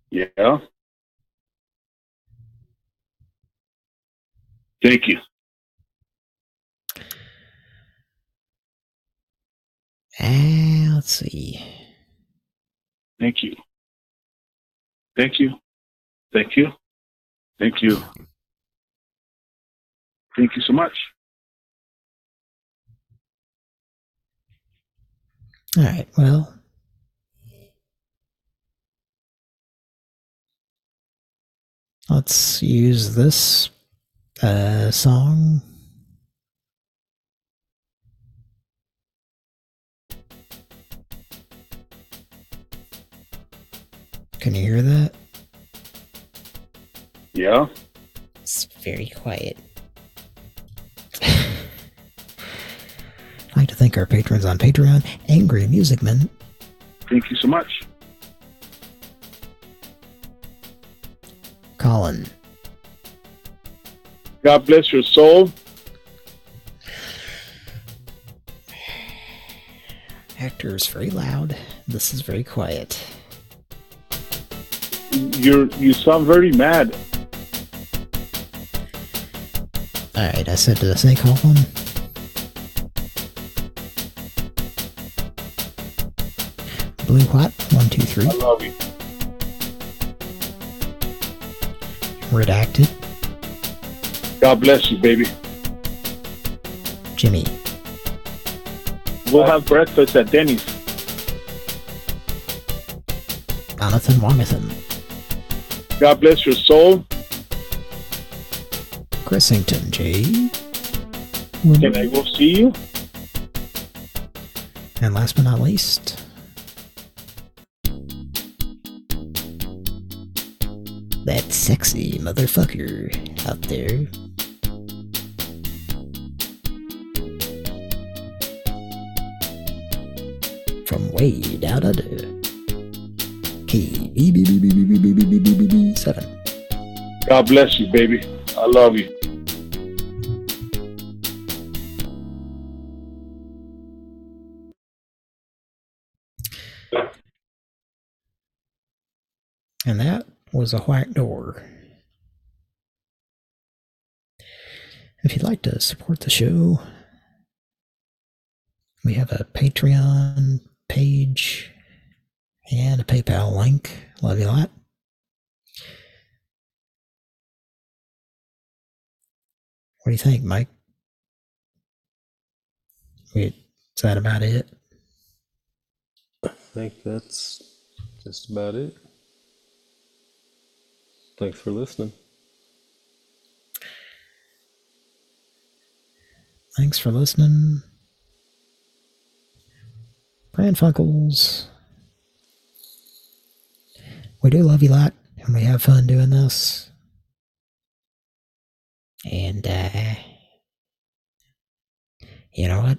Yeah. Thank you. And let's see. Thank you. Thank you. Thank you. Thank you. Thank you so much. All right. Well, let's use this uh, song. Can you hear that? Yeah. It's very quiet. Thank our patrons on Patreon Angry Music Man, Thank you so much. Colin, God bless your soul. Actor is very loud. This is very quiet. You're you sound very mad. Alright, I said, did I say Colin? Blue What? One, two, three. I love you. Redacted. God bless you, baby. Jimmy. We'll have breakfast at Denny's. Jonathan Wongathan. God bless your soul. Chrisington J. Can I go see you? And last but not least, sexy motherfucker out there. From way down under. KB7. God bless you, baby. I love you. Was a whack door. If you'd like to support the show, we have a Patreon page and a PayPal link. Love you a lot. What do you think, Mike? Is that about it? I think that's just about it. Thanks for listening. Thanks for listening. Pran Funkels. We do love you a lot, and we have fun doing this. And, uh, you know what?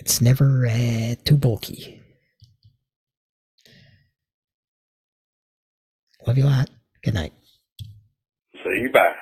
It's never uh, too bulky. Love you a lot. Good night. See you bye.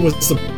Was some.